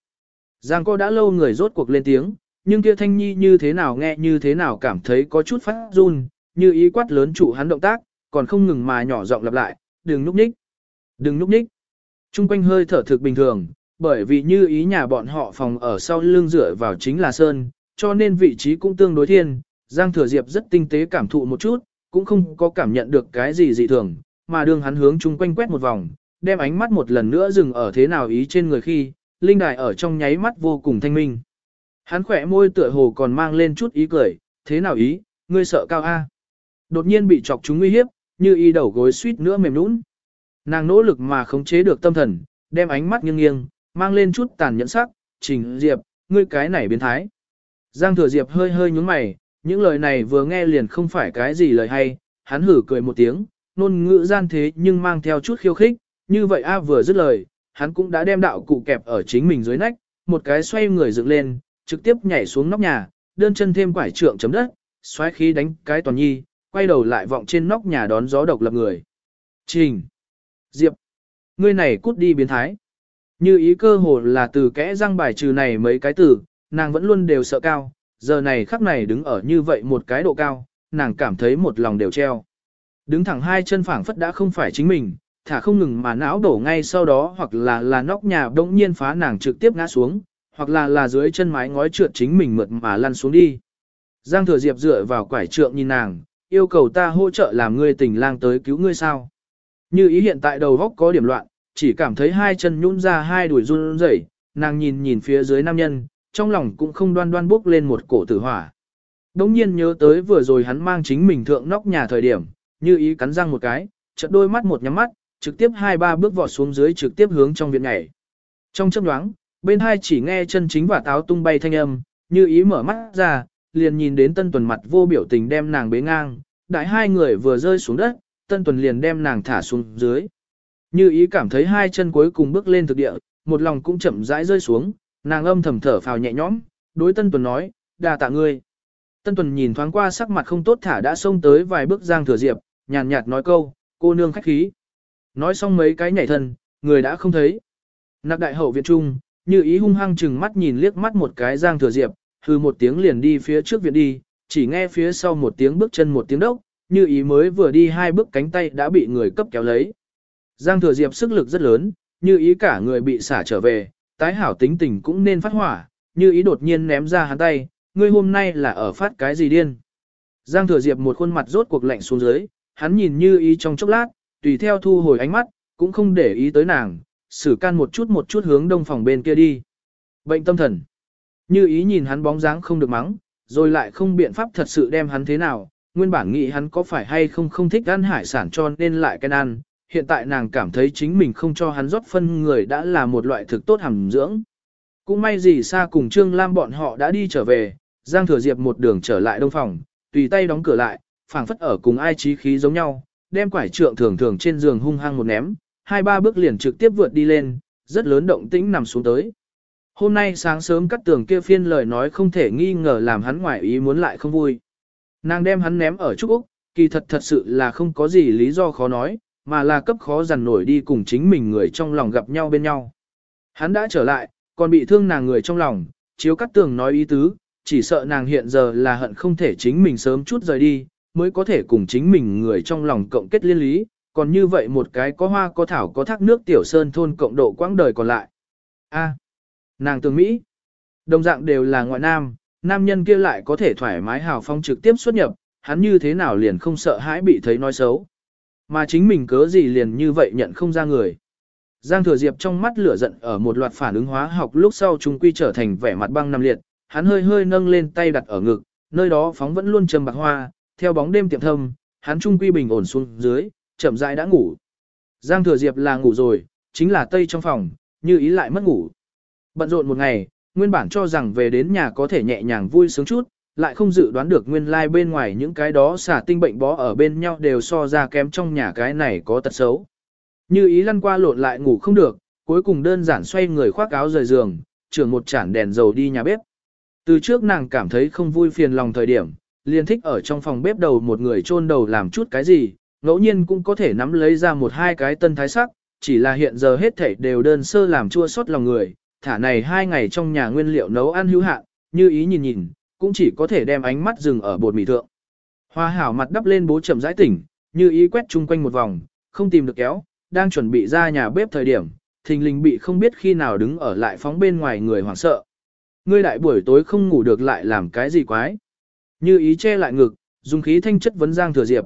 Giang cô đã lâu người rốt cuộc lên tiếng, nhưng kia thanh nhi như thế nào nghe như thế nào cảm thấy có chút phát run, như ý quát lớn chủ hắn động tác, còn không ngừng mà nhỏ giọng lặp lại, đừng núp nhích. Đừng núp nhích. Trung quanh hơi thở thực bình thường, bởi vì như ý nhà bọn họ phòng ở sau lưng rửa vào chính là sơn, cho nên vị trí cũng tương đối thiên. Giang Thừa Diệp rất tinh tế cảm thụ một chút, cũng không có cảm nhận được cái gì dị thường, mà đường hắn hướng chung quanh quét một vòng, đem ánh mắt một lần nữa dừng ở thế nào ý trên người khi, linh đài ở trong nháy mắt vô cùng thanh minh. Hắn khỏe môi tựa hồ còn mang lên chút ý cười, thế nào ý, ngươi sợ cao A. Đột nhiên bị chọc chúng nguy hiếp, như y đầu gối suýt nữa mềm nũng. Nàng nỗ lực mà khống chế được tâm thần, đem ánh mắt nghiêng nghiêng, mang lên chút tàn nhẫn sắc, trình diệp, ngươi cái này biến thái. Giang thừa diệp hơi hơi nhúng mày, những lời này vừa nghe liền không phải cái gì lời hay, hắn hử cười một tiếng, nôn ngữ gian thế nhưng mang theo chút khiêu khích, như vậy A vừa dứt lời, hắn cũng đã đem đạo cụ kẹp ở chính mình dưới nách, một cái xoay người dựng lên, trực tiếp nhảy xuống nóc nhà, đơn chân thêm quải trượng chấm đất, xoáy khí đánh cái toàn nhi, quay đầu lại vọng trên nóc nhà đón gió độc lập người. Trình! Diệp! Ngươi này cút đi biến thái! Như ý cơ hồ là từ kẽ răng bài trừ này mấy cái từ, nàng vẫn luôn đều sợ cao, giờ này khắc này đứng ở như vậy một cái độ cao, nàng cảm thấy một lòng đều treo. Đứng thẳng hai chân phảng phất đã không phải chính mình, thả không ngừng mà não đổ ngay sau đó hoặc là là nóc nhà đống nhiên phá nàng trực tiếp ngã xuống, hoặc là là dưới chân mái ngói trượt chính mình mượt mà lăn xuống đi. Giang Thừa Diệp dựa vào quải trượng nhìn nàng, yêu cầu ta hỗ trợ làm ngươi tình lang tới cứu ngươi sao. Như ý hiện tại đầu góc có điểm loạn, chỉ cảm thấy hai chân nhũn ra hai đuổi run rẩy, nàng nhìn nhìn phía dưới nam nhân, trong lòng cũng không đoan đoan bốc lên một cổ tử hỏa. Đống nhiên nhớ tới vừa rồi hắn mang chính mình thượng nóc nhà thời điểm, như ý cắn răng một cái, chợt đôi mắt một nhắm mắt, trực tiếp hai ba bước vọt xuống dưới trực tiếp hướng trong viện nhảy. Trong chớp nhoáng, bên hai chỉ nghe chân chính và táo tung bay thanh âm, như ý mở mắt ra, liền nhìn đến tân tuần mặt vô biểu tình đem nàng bế ngang, đại hai người vừa rơi xuống đất, tân tuần liền đem nàng thả xuống dưới. Như ý cảm thấy hai chân cuối cùng bước lên thực địa, một lòng cũng chậm rãi rơi xuống, nàng âm thầm thở phào nhẹ nhõm, đối tân tuần nói, đà tạ ngươi. Tân tuần nhìn thoáng qua sắc mặt không tốt thả đã xông tới vài bước giang thừa diệp, nhàn nhạt nói câu, cô nương khách khí. Nói xong mấy cái nhảy thân, người đã không thấy. Nạc đại hậu viện trung, như ý hung hăng chừng mắt nhìn liếc mắt một cái giang thừa diệp, hư một tiếng liền đi phía trước viện đi, chỉ nghe phía sau một tiếng bước chân một tiếng đốc, như ý mới vừa đi hai bước cánh tay đã bị người cấp kéo lấy. Giang thừa diệp sức lực rất lớn, như ý cả người bị xả trở về, tái hảo tính tình cũng nên phát hỏa, như ý đột nhiên ném ra hắn tay, ngươi hôm nay là ở phát cái gì điên. Giang thừa diệp một khuôn mặt rốt cuộc lạnh xuống dưới, hắn nhìn như ý trong chốc lát, tùy theo thu hồi ánh mắt, cũng không để ý tới nàng, xử can một chút một chút hướng đông phòng bên kia đi. Bệnh tâm thần. Như ý nhìn hắn bóng dáng không được mắng, rồi lại không biện pháp thật sự đem hắn thế nào, nguyên bản nghĩ hắn có phải hay không không thích ăn hải sản cho nên lại cái ăn, hiện tại nàng cảm thấy chính mình không cho hắn rót phân người đã là một loại thực tốt hàm dưỡng. Cũng may gì xa cùng Trương Lam bọn họ đã đi trở về, Giang Thừa Diệp một đường trở lại đông phòng, tùy tay đóng cửa lại, phảng phất ở cùng ai trí khí giống nhau, đem quải trượng thường thường trên giường hung hăng một ném, hai ba bước liền trực tiếp vượt đi lên, rất lớn động tĩnh nằm xuống tới. Hôm nay sáng sớm cắt tường kia phiên lời nói không thể nghi ngờ làm hắn ngoại ý muốn lại không vui. Nàng đem hắn ném ở Trúc Úc, kỳ thật thật sự là không có gì lý do khó nói, mà là cấp khó dằn nổi đi cùng chính mình người trong lòng gặp nhau bên nhau. Hắn đã trở lại, còn bị thương nàng người trong lòng, chiếu cắt tường nói ý tứ, chỉ sợ nàng hiện giờ là hận không thể chính mình sớm chút rời đi, mới có thể cùng chính mình người trong lòng cộng kết liên lý, còn như vậy một cái có hoa có thảo có thác nước tiểu sơn thôn cộng độ quãng đời còn lại. A, nàng tường Mỹ, đồng dạng đều là ngoại nam, nam nhân kia lại có thể thoải mái hào phong trực tiếp xuất nhập, hắn như thế nào liền không sợ hãi bị thấy nói xấu. Mà chính mình cớ gì liền như vậy nhận không ra người. Giang Thừa Diệp trong mắt lửa giận ở một loạt phản ứng hóa học lúc sau chúng quy trở thành vẻ mặt băng nằm liệt, hắn hơi hơi nâng lên tay đặt ở ngực, nơi đó phóng vẫn luôn trầm bạc hoa, theo bóng đêm tiệm thâm, hắn trung quy bình ổn xuống dưới, chậm rãi đã ngủ. Giang Thừa Diệp là ngủ rồi, chính là tây trong phòng, như ý lại mất ngủ. Bận rộn một ngày, nguyên bản cho rằng về đến nhà có thể nhẹ nhàng vui sướng chút, lại không dự đoán được nguyên lai like bên ngoài những cái đó xả tinh bệnh bó ở bên nhau đều so ra kém trong nhà cái này có tật xấu. Như ý lăn qua lộn lại ngủ không được, cuối cùng đơn giản xoay người khoác áo rời giường, trưởng một chản đèn dầu đi nhà bếp. Từ trước nàng cảm thấy không vui phiền lòng thời điểm, liền thích ở trong phòng bếp đầu một người chôn đầu làm chút cái gì, ngẫu nhiên cũng có thể nắm lấy ra một hai cái tân thái sắc, chỉ là hiện giờ hết thảy đều đơn sơ làm chua xót lòng người, thả này hai ngày trong nhà nguyên liệu nấu ăn hữu hạn, như ý nhìn nhìn, cũng chỉ có thể đem ánh mắt dừng ở bột mì thượng. Hoa hảo mặt đắp lên bố chậm rãi tỉnh, như ý quét chung quanh một vòng, không tìm được kéo, đang chuẩn bị ra nhà bếp thời điểm, thình lình bị không biết khi nào đứng ở lại phóng bên ngoài người hoảng sợ. Ngươi đại buổi tối không ngủ được lại làm cái gì quái. Như ý che lại ngực, dùng khí thanh chất vấn Giang Thừa Diệp.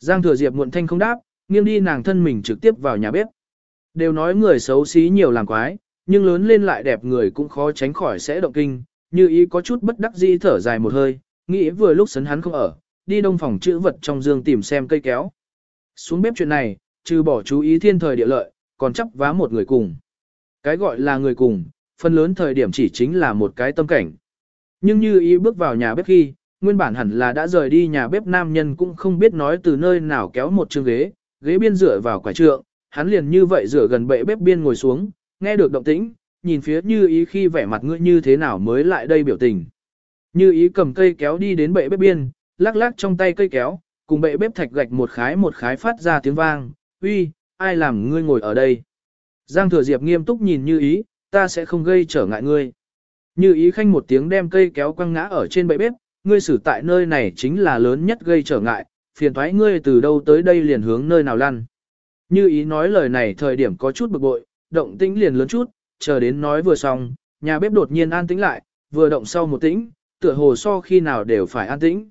Giang Thừa Diệp muộn thanh không đáp, nghiêng đi nàng thân mình trực tiếp vào nhà bếp. Đều nói người xấu xí nhiều làm quái, nhưng lớn lên lại đẹp người cũng khó tránh khỏi sẽ động kinh, như ý có chút bất đắc dĩ thở dài một hơi, nghĩ vừa lúc sấn hắn không ở, đi đông phòng chữ vật trong dương tìm xem cây kéo. Xuống bếp chuyện này, trừ bỏ chú ý thiên thời địa lợi, còn chấp vá một người cùng. Cái gọi là người cùng, phần lớn thời điểm chỉ chính là một cái tâm cảnh. Nhưng như ý bước vào nhà bếp khi, nguyên bản hẳn là đã rời đi nhà bếp nam nhân cũng không biết nói từ nơi nào kéo một chương ghế, ghế biên rửa vào quả trượng, hắn liền như vậy rửa gần bệ bếp biên ngồi xuống, nghe được động tĩnh, nhìn phía như ý khi vẻ mặt ngươi như thế nào mới lại đây biểu tình. Như ý cầm cây kéo đi đến bệ bếp biên, lắc lắc trong tay cây kéo, cùng bệ bếp thạch gạch một khái một khái phát ra tiếng vang, uy, ai làm ngươi ngồi ở đây. Giang thừa diệp nghiêm túc nhìn như ý, ta sẽ không gây trở ngại ngươi. Như ý khanh một tiếng đem cây kéo quăng ngã ở trên bệ bếp, ngươi xử tại nơi này chính là lớn nhất gây trở ngại, phiền thoái ngươi từ đâu tới đây liền hướng nơi nào lăn. Như ý nói lời này thời điểm có chút bực bội, động tĩnh liền lớn chút, chờ đến nói vừa xong, nhà bếp đột nhiên an tĩnh lại, vừa động sau một tĩnh, tựa hồ so khi nào đều phải an tĩnh.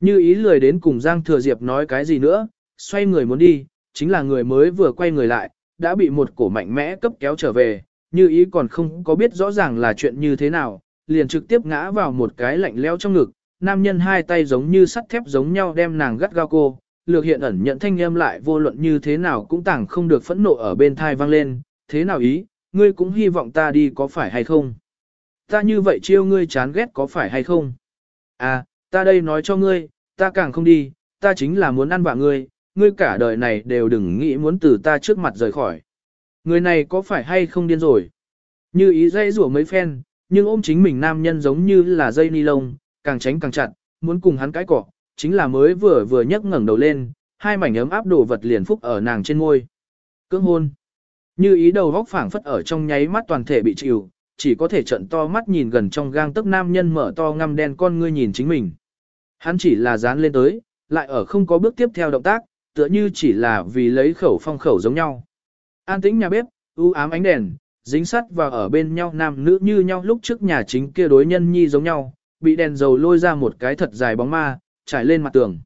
Như ý lười đến cùng Giang Thừa Diệp nói cái gì nữa, xoay người muốn đi, chính là người mới vừa quay người lại, đã bị một cổ mạnh mẽ cấp kéo trở về, như ý còn không có biết rõ ràng là chuyện như thế nào, liền trực tiếp ngã vào một cái lạnh leo trong ngực, nam nhân hai tay giống như sắt thép giống nhau đem nàng gắt gao cô, lược hiện ẩn nhận thanh âm lại vô luận như thế nào cũng tảng không được phẫn nộ ở bên thai vang lên, thế nào ý, ngươi cũng hy vọng ta đi có phải hay không? Ta như vậy chiêu ngươi chán ghét có phải hay không? À, ta đây nói cho ngươi, ta càng không đi, ta chính là muốn ăn vạ ngươi, ngươi cả đời này đều đừng nghĩ muốn từ ta trước mặt rời khỏi. Người này có phải hay không điên rồi? Như ý dây rủa mấy phen, nhưng ôm chính mình nam nhân giống như là dây ni lông, càng tránh càng chặt, muốn cùng hắn cãi cọ, chính là mới vừa vừa nhấc ngẩng đầu lên, hai mảnh ấm áp đồ vật liền phúc ở nàng trên môi. Cưỡng hôn. Như ý đầu góc phảng phất ở trong nháy mắt toàn thể bị chịu, chỉ có thể trận to mắt nhìn gần trong gang tấc nam nhân mở to ngăm đen con ngươi nhìn chính mình. Hắn chỉ là dán lên tới, lại ở không có bước tiếp theo động tác, tựa như chỉ là vì lấy khẩu phong khẩu giống nhau. An tĩnh nhà bếp, u ám ánh đèn, dính sắt và ở bên nhau nam nữ như nhau lúc trước nhà chính kia đối nhân nhi giống nhau, bị đèn dầu lôi ra một cái thật dài bóng ma, trải lên mặt tường.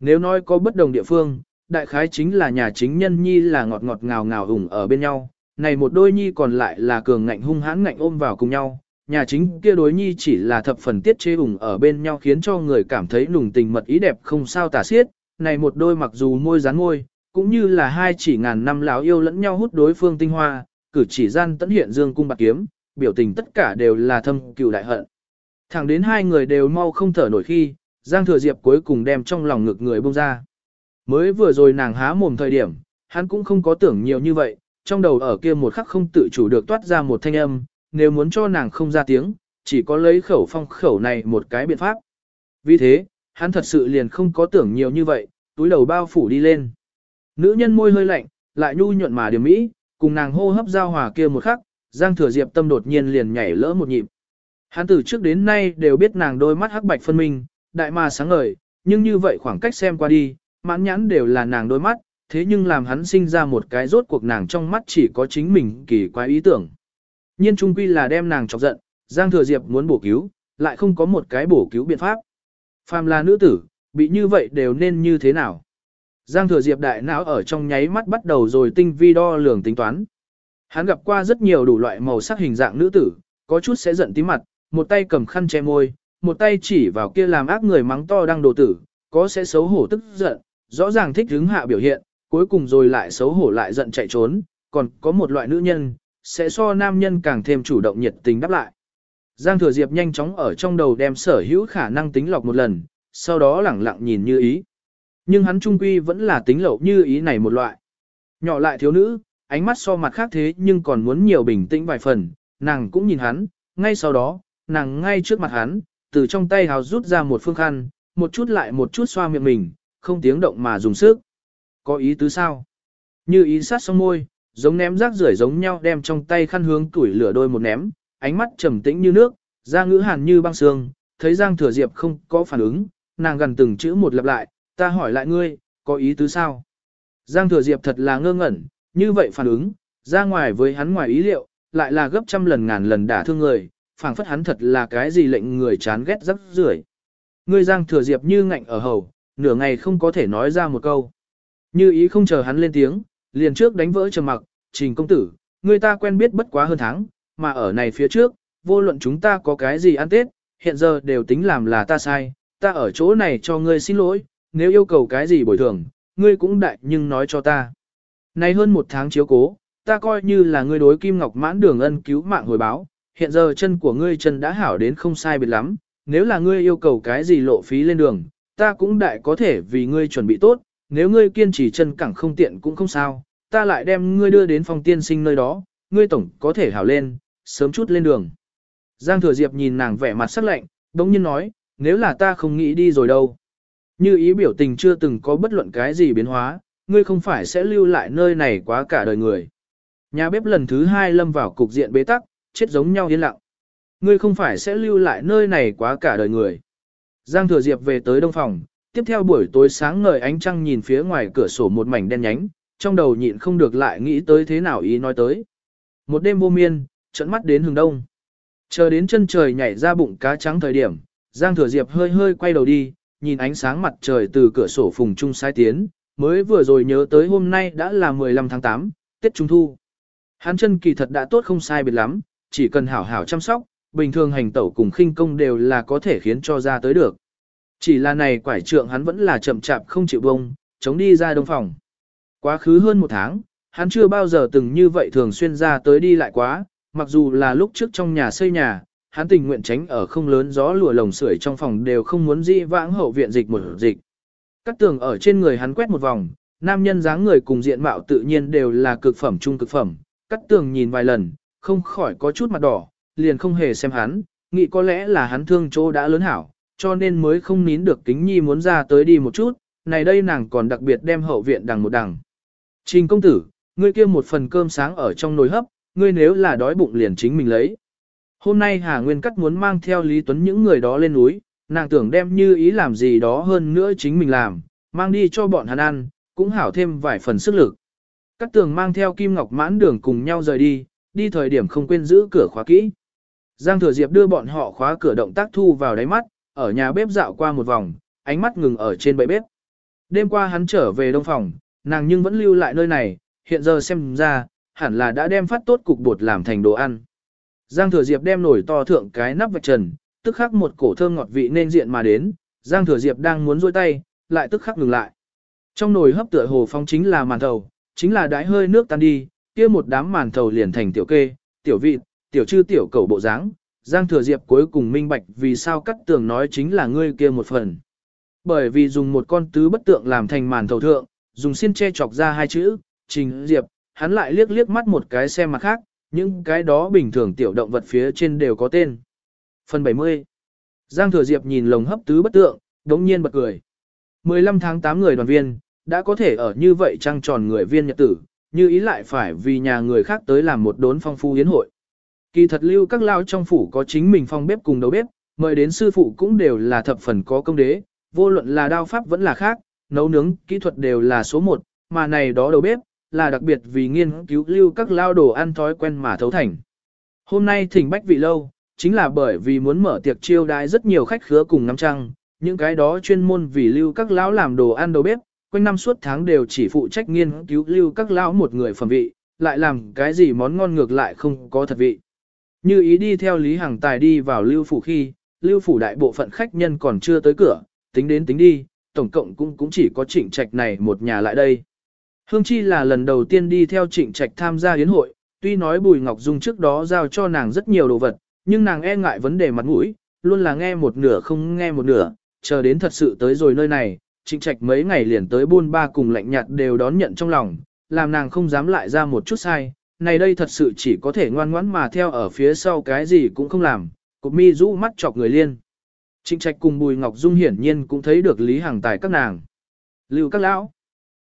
Nếu nói có bất đồng địa phương, đại khái chính là nhà chính nhân nhi là ngọt ngọt ngào ngào ủng ở bên nhau, này một đôi nhi còn lại là cường ngạnh hung hãn ngạnh ôm vào cùng nhau. Nhà chính kia đối nhi chỉ là thập phần tiết chế ủng ở bên nhau khiến cho người cảm thấy nùng tình mật ý đẹp không sao tả xiết. Này một đôi mặc dù môi dán môi, cũng như là hai chỉ ngàn năm lão yêu lẫn nhau hút đối phương tinh hoa, cử chỉ gian tẫn hiện dương cung bạc kiếm, biểu tình tất cả đều là thâm cừu đại hận. Thẳng đến hai người đều mau không thở nổi khi, Giang Thừa Diệp cuối cùng đem trong lòng ngực người bông ra. Mới vừa rồi nàng há mồm thời điểm, hắn cũng không có tưởng nhiều như vậy, trong đầu ở kia một khắc không tự chủ được toát ra một thanh âm, nếu muốn cho nàng không ra tiếng, chỉ có lấy khẩu phong khẩu này một cái biện pháp. Vì thế, hắn thật sự liền không có tưởng nhiều như vậy, túi đầu bao phủ đi lên. Nữ nhân môi hơi lạnh, lại nhu nhuận mà điểm mỹ, cùng nàng hô hấp giao hòa kia một khắc, Giang Thừa Diệp tâm đột nhiên liền nhảy lỡ một nhịp. Hắn từ trước đến nay đều biết nàng đôi mắt hắc bạch phân minh, đại mà sáng ngời, nhưng như vậy khoảng cách xem qua đi, mãn nhãn đều là nàng đôi mắt, thế nhưng làm hắn sinh ra một cái rốt cuộc nàng trong mắt chỉ có chính mình kỳ quái ý tưởng. Nhiên trung quy là đem nàng chọc giận, Giang Thừa Diệp muốn bổ cứu, lại không có một cái bổ cứu biện pháp. Phàm là nữ tử, bị như vậy đều nên như thế nào? Giang Thừa Diệp đại não ở trong nháy mắt bắt đầu rồi tinh vi đo lường tính toán. Hắn gặp qua rất nhiều đủ loại màu sắc hình dạng nữ tử, có chút sẽ giận tí mặt, một tay cầm khăn che môi, một tay chỉ vào kia làm ác người mắng to đang đồ tử, có sẽ xấu hổ tức giận, rõ ràng thích hứng hạ biểu hiện, cuối cùng rồi lại xấu hổ lại giận chạy trốn, còn có một loại nữ nhân, sẽ so nam nhân càng thêm chủ động nhiệt tình đáp lại. Giang Thừa Diệp nhanh chóng ở trong đầu đem sở hữu khả năng tính lọc một lần, sau đó lẳng lặng nhìn như ý. Nhưng hắn trung quy vẫn là tính lậu như ý này một loại. Nhỏ lại thiếu nữ, ánh mắt so mặt khác thế nhưng còn muốn nhiều bình tĩnh vài phần, nàng cũng nhìn hắn, ngay sau đó, nàng ngay trước mặt hắn, từ trong tay hào rút ra một phương khăn, một chút lại một chút xoa miệng mình, không tiếng động mà dùng sức. Có ý tứ sao? Như ý sát xong môi, giống ném rác rưởi giống nhau đem trong tay khăn hướng tuổi lửa đôi một ném, ánh mắt trầm tĩnh như nước, da ngữ hàn như băng sương, thấy Giang Thừa Diệp không có phản ứng, nàng gần từng chữ một lặp lại, ta hỏi lại ngươi, có ý tứ sao? Giang Thừa Diệp thật là ngơ ngẩn, như vậy phản ứng, ra ngoài với hắn ngoài ý liệu, lại là gấp trăm lần ngàn lần đả thương người, phảng phất hắn thật là cái gì lệnh người chán ghét rất rưởi. Ngươi Giang Thừa Diệp như ngạnh ở hầu, nửa ngày không có thể nói ra một câu. Như ý không chờ hắn lên tiếng, liền trước đánh vỡ trầm mặc, trình công tử, người ta quen biết bất quá hơn tháng, mà ở này phía trước, vô luận chúng ta có cái gì ăn tết, hiện giờ đều tính làm là ta sai, ta ở chỗ này cho ngươi xin lỗi, nếu yêu cầu cái gì bồi thường, ngươi cũng đại nhưng nói cho ta. Nay hơn một tháng chiếu cố, ta coi như là ngươi đối Kim Ngọc mãn đường ân cứu mạng hồi báo, hiện giờ chân của ngươi chân đã hảo đến không sai biệt lắm, nếu là ngươi yêu cầu cái gì lộ phí lên đường, ta cũng đại có thể vì ngươi chuẩn bị tốt, nếu ngươi kiên trì chân cẳng không tiện cũng không sao, ta lại đem ngươi đưa đến phòng tiên sinh nơi đó, ngươi tổng có thể hảo lên, sớm chút lên đường. Giang Thừa Diệp nhìn nàng vẻ mặt sắc lạnh, đống nhiên nói, nếu là ta không nghĩ đi rồi đâu. Như ý biểu tình chưa từng có bất luận cái gì biến hóa, ngươi không phải sẽ lưu lại nơi này quá cả đời người. Nhà bếp lần thứ hai lâm vào cục diện bế tắc, chết giống nhau yên lặng. Ngươi không phải sẽ lưu lại nơi này quá cả đời người. Giang Thừa Diệp về tới đông phòng, tiếp theo buổi tối sáng ngời ánh trăng nhìn phía ngoài cửa sổ một mảnh đen nhánh, trong đầu nhịn không được lại nghĩ tới thế nào ý nói tới. Một đêm vô miên, trận mắt đến hướng đông. Chờ đến chân trời nhảy ra bụng cá trắng thời điểm, Giang Thừa Diệp hơi hơi quay đầu đi, nhìn ánh sáng mặt trời từ cửa sổ phùng trung sai tiến, mới vừa rồi nhớ tới hôm nay đã là 15 tháng 8, Tết Trung Thu. Hắn chân kỳ thật đã tốt không sai biệt lắm, chỉ cần hảo hảo chăm sóc, bình thường hành tẩu cùng khinh công đều là có thể khiến cho ra tới được. Chỉ là này quải trượng hắn vẫn là chậm chạp không chịu bông, chống đi ra đông phòng. Quá khứ hơn một tháng, hắn chưa bao giờ từng như vậy thường xuyên ra tới đi lại quá, mặc dù là lúc trước trong nhà xây nhà, hắn tình nguyện tránh ở không lớn gió lùa lồng sưởi trong phòng đều không muốn di vãng hậu viện dịch một dịch. Cắt tường ở trên người hắn quét một vòng, nam nhân dáng người cùng diện mạo tự nhiên đều là cực phẩm trung cực phẩm, cắt tường nhìn vài lần, không khỏi có chút mặt đỏ, liền không hề xem hắn, nghĩ có lẽ là hắn thương chỗ đã lớn hảo, cho nên mới không nín được kính nhi muốn ra tới đi một chút, này đây nàng còn đặc biệt đem hậu viện đằng một đằng. Trình công tử, ngươi kia một phần cơm sáng ở trong nồi hấp, ngươi nếu là đói bụng liền chính mình lấy. Hôm nay Hà Nguyên Cắt muốn mang theo Lý Tuấn những người đó lên núi, nàng tưởng đem như ý làm gì đó hơn nữa chính mình làm, mang đi cho bọn hắn ăn, cũng hảo thêm vài phần sức lực. Cắt tường mang theo Kim Ngọc mãn đường cùng nhau rời đi, đi thời điểm không quên giữ cửa khóa kỹ. Giang Thừa Diệp đưa bọn họ khóa cửa động tác thu vào đáy mắt, ở nhà bếp dạo qua một vòng, ánh mắt ngừng ở trên bệ bếp. Đêm qua hắn trở về đông phòng, nàng nhưng vẫn lưu lại nơi này, hiện giờ xem ra, hẳn là đã đem phát tốt cục bột làm thành đồ ăn. Giang Thừa Diệp đem nổi to thượng cái nắp vạch trần, tức khắc một cổ thơm ngọt vị nên diện mà đến, Giang Thừa Diệp đang muốn rôi tay, lại tức khắc ngừng lại. Trong nồi hấp tựa hồ phong chính là màn thầu, chính là đái hơi nước tan đi, kia một đám màn thầu liền thành tiểu kê, tiểu vịt, tiểu chư tiểu cầu bộ dáng. Giang Thừa Diệp cuối cùng minh bạch vì sao cắt tường nói chính là ngươi kia một phần. Bởi vì dùng một con tứ bất tượng làm thành màn thầu thượng, dùng xiên che chọc ra hai chữ, Trình Diệp, hắn lại liếc liếc mắt một cái xem mặt khác, những cái đó bình thường tiểu động vật phía trên đều có tên. Phần 70 Giang Thừa Diệp nhìn lồng hấp tứ bất tượng, đống nhiên bật cười. 15 tháng 8 người đoàn viên, đã có thể ở như vậy trăng tròn người viên nhật tử, như ý lại phải vì nhà người khác tới làm một đốn phong phu yến hội. Kỳ thật lưu các lao trong phủ có chính mình phong bếp cùng đầu bếp, mời đến sư phụ cũng đều là thập phần có công đế, vô luận là đao pháp vẫn là khác, nấu nướng, kỹ thuật đều là số một, mà này đó đầu bếp, là đặc biệt vì nghiên cứu lưu các lao đồ ăn thói quen mà thấu thành. Hôm nay thỉnh bách vị lâu, chính là bởi vì muốn mở tiệc chiêu đãi rất nhiều khách khứa cùng ngắm trăng, những cái đó chuyên môn vì lưu các lão làm đồ ăn đầu bếp, quanh năm suốt tháng đều chỉ phụ trách nghiên cứu lưu các lão một người phẩm vị, lại làm cái gì món ngon ngược lại không có thật vị. Như ý đi theo Lý Hằng Tài đi vào lưu phủ khi, lưu phủ đại bộ phận khách nhân còn chưa tới cửa, tính đến tính đi, tổng cộng cũng cũng chỉ có trịnh trạch này một nhà lại đây. Hương Chi là lần đầu tiên đi theo trịnh trạch tham gia yến hội, tuy nói Bùi Ngọc Dung trước đó giao cho nàng rất nhiều đồ vật, nhưng nàng e ngại vấn đề mặt mũi, luôn là nghe một nửa không nghe một nửa, chờ đến thật sự tới rồi nơi này, trịnh trạch mấy ngày liền tới buôn ba cùng lạnh nhạt đều đón nhận trong lòng, làm nàng không dám lại ra một chút sai, này đây thật sự chỉ có thể ngoan ngoãn mà theo ở phía sau cái gì cũng không làm, cục mi rũ mắt chọc người liên. Trịnh trạch cùng Bùi Ngọc Dung hiển nhiên cũng thấy được Lý Hằng Tài các nàng. Lưu các lão.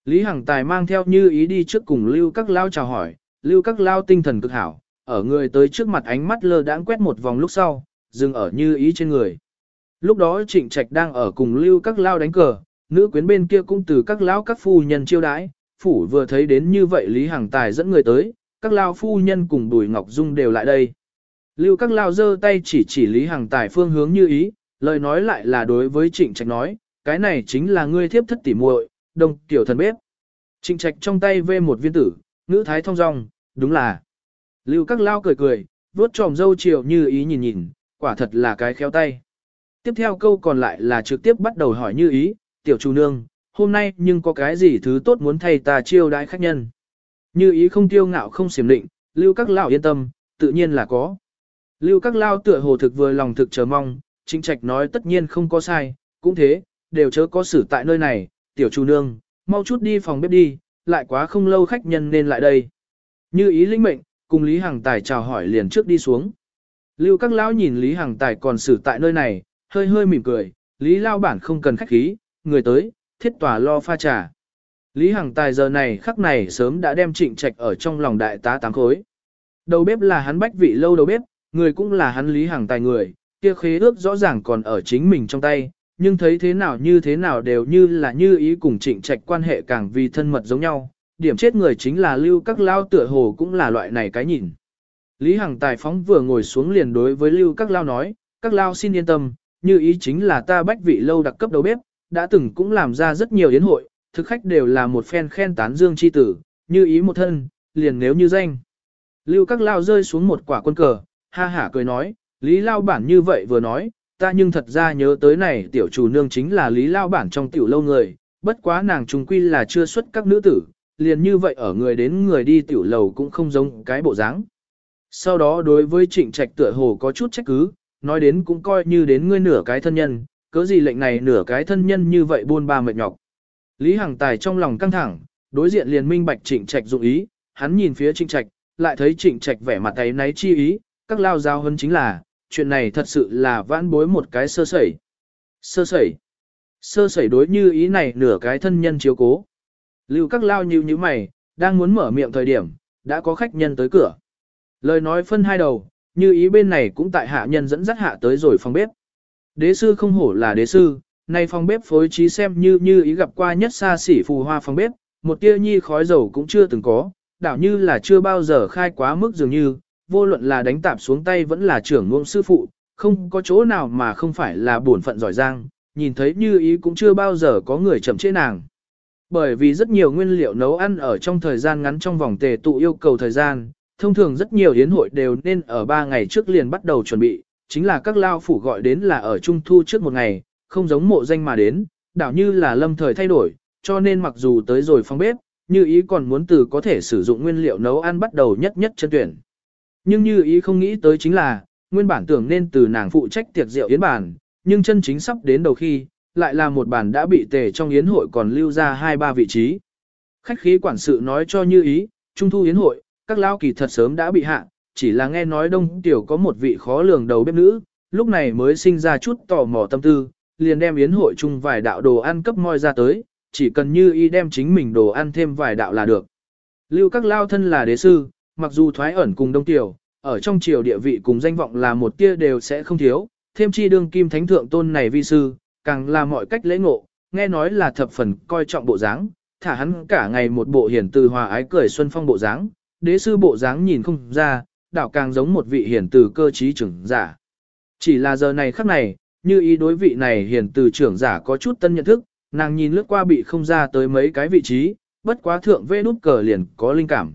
Lý Hằng Tài mang theo như ý đi trước cùng Lưu các lão chào hỏi, Lưu các lão tinh thần cực hảo, ở người tới trước mặt ánh mắt lơ đãng quét một vòng lúc sau, dừng ở như ý trên người. Lúc đó Trịnh Trạch đang ở cùng Lưu các lão đánh cờ, nữ quyến bên kia cũng từ các lão các phu nhân chiêu đãi, phủ vừa thấy đến như vậy Lý Hằng Tài dẫn người tới, các lão phu nhân cùng Bùi Ngọc Dung đều lại đây. Lưu các lão giơ tay chỉ chỉ Lý Hằng Tài phương hướng như ý, lời nói lại là đối với Trịnh Trạch nói, cái này chính là ngươi thiếp thất tỉ muội, đông tiểu thần bếp. Trịnh Trạch trong tay vê một viên tử, ngữ thái thông dong, đúng là. Lưu các lão cười cười, vuốt tròm dâu chiều như ý nhìn nhìn, quả thật là cái khéo tay. Tiếp theo câu còn lại là trực tiếp bắt đầu hỏi như ý, tiểu chủ nương, hôm nay nhưng có cái gì thứ tốt muốn thay ta chiêu đãi khách nhân. Như ý không tiêu ngạo không xiểm định, lưu các lão yên tâm, tự nhiên là có. Lưu các lao tựa hồ thực vừa lòng thực chờ mong, chính Trạch nói tất nhiên không có sai, cũng thế, đều chớ có xử tại nơi này, tiểu chủ nương, mau chút đi phòng bếp đi, lại quá không lâu khách nhân nên lại đây. Như ý linh mệnh, cùng Lý Hằng Tài chào hỏi liền trước đi xuống. Lưu các lão nhìn Lý Hằng Tài còn xử tại nơi này, hơi hơi mỉm cười, Lý Lao bản không cần khách khí, người tới, thiết tòa lo pha trà. Lý Hằng Tài giờ này khắc này sớm đã đem trịnh trạch ở trong lòng đại tá tám khối. Đầu bếp là hắn bách vị lâu đầu bếp, người cũng là hắn Lý Hằng Tài người, kia khế ước rõ ràng còn ở chính mình trong tay, nhưng thấy thế nào như thế nào đều như là như ý cùng trịnh trạch quan hệ càng vì thân mật giống nhau, điểm chết người chính là lưu các lao tựa hồ cũng là loại này cái nhìn. Lý Hằng tài phóng vừa ngồi xuống liền đối với lưu các lao nói, các lao xin yên tâm, như ý chính là ta bách vị lâu đặc cấp đầu bếp, đã từng cũng làm ra rất nhiều yến hội, thực khách đều là một phen khen tán dương chi tử, như ý một thân, liền nếu như danh. Lưu các lao rơi xuống một quả quân cờ, ha hả cười nói, Lý Lao bản như vậy vừa nói, ta nhưng thật ra nhớ tới này tiểu chủ nương chính là Lý Lao bản trong tiểu lâu người, bất quá nàng trùng quy là chưa xuất các nữ tử, liền như vậy ở người đến người đi tiểu lầu cũng không giống cái bộ dáng. Sau đó đối với trịnh trạch tựa hồ có chút trách cứ, nói đến cũng coi như đến ngươi nửa cái thân nhân, cớ gì lệnh này nửa cái thân nhân như vậy buôn ba mệt nhọc. Lý Hằng Tài trong lòng căng thẳng, đối diện liền minh bạch trịnh trạch dụng ý, hắn nhìn phía trịnh trạch, lại thấy trịnh trạch vẻ mặt ấy náy chi ý, các lao giao hơn chính là, chuyện này thật sự là vãn bối một cái sơ sẩy. Sơ sẩy. Sơ sẩy đối như ý này nửa cái thân nhân chiếu cố. Lưu các lao như như mày, đang muốn mở miệng thời điểm, đã có khách nhân tới cửa. Lời nói phân hai đầu, như ý bên này cũng tại hạ nhân dẫn dắt hạ tới rồi phòng bếp. Đế sư không hổ là đế sư, nay phòng bếp phối trí xem như như ý gặp qua nhất xa xỉ phù hoa phòng bếp, một tia nhi khói dầu cũng chưa từng có, đảo như là chưa bao giờ khai quá mức dường như, vô luận là đánh tạp xuống tay vẫn là trưởng ngôn sư phụ, không có chỗ nào mà không phải là bổn phận giỏi giang, nhìn thấy như ý cũng chưa bao giờ có người chậm chế nàng. Bởi vì rất nhiều nguyên liệu nấu ăn ở trong thời gian ngắn trong vòng tề tụ yêu cầu thời gian, thông thường rất nhiều hiến hội đều nên ở 3 ngày trước liền bắt đầu chuẩn bị, chính là các lao phủ gọi đến là ở trung thu trước một ngày, không giống mộ danh mà đến, đảo như là lâm thời thay đổi, cho nên mặc dù tới rồi phong bếp, như ý còn muốn từ có thể sử dụng nguyên liệu nấu ăn bắt đầu nhất nhất chân tuyển. Nhưng như ý không nghĩ tới chính là, nguyên bản tưởng nên từ nàng phụ trách tiệc rượu yến bản, nhưng chân chính sắp đến đầu khi, lại là một bản đã bị tề trong yến hội còn lưu ra hai ba vị trí. Khách khí quản sự nói cho như ý, trung thu yến hội, các lao kỳ thật sớm đã bị hạ, chỉ là nghe nói đông tiểu có một vị khó lường đầu bếp nữ, lúc này mới sinh ra chút tò mò tâm tư, liền đem yến hội chung vài đạo đồ ăn cấp moi ra tới, chỉ cần như y đem chính mình đồ ăn thêm vài đạo là được. Lưu các lao thân là đế sư, mặc dù thoái ẩn cùng đông tiểu, ở trong triều địa vị cùng danh vọng là một tia đều sẽ không thiếu, thêm chi đương kim thánh thượng tôn này vi sư, càng là mọi cách lễ ngộ, nghe nói là thập phần coi trọng bộ dáng, thả hắn cả ngày một bộ hiển từ hòa ái cười xuân phong bộ dáng, đế sư bộ dáng nhìn không ra, đảo càng giống một vị hiển từ cơ trí trưởng giả. Chỉ là giờ này khắc này, như ý đối vị này hiển từ trưởng giả có chút tân nhận thức, nàng nhìn lướt qua bị không ra tới mấy cái vị trí, bất quá thượng vê nút cờ liền có linh cảm.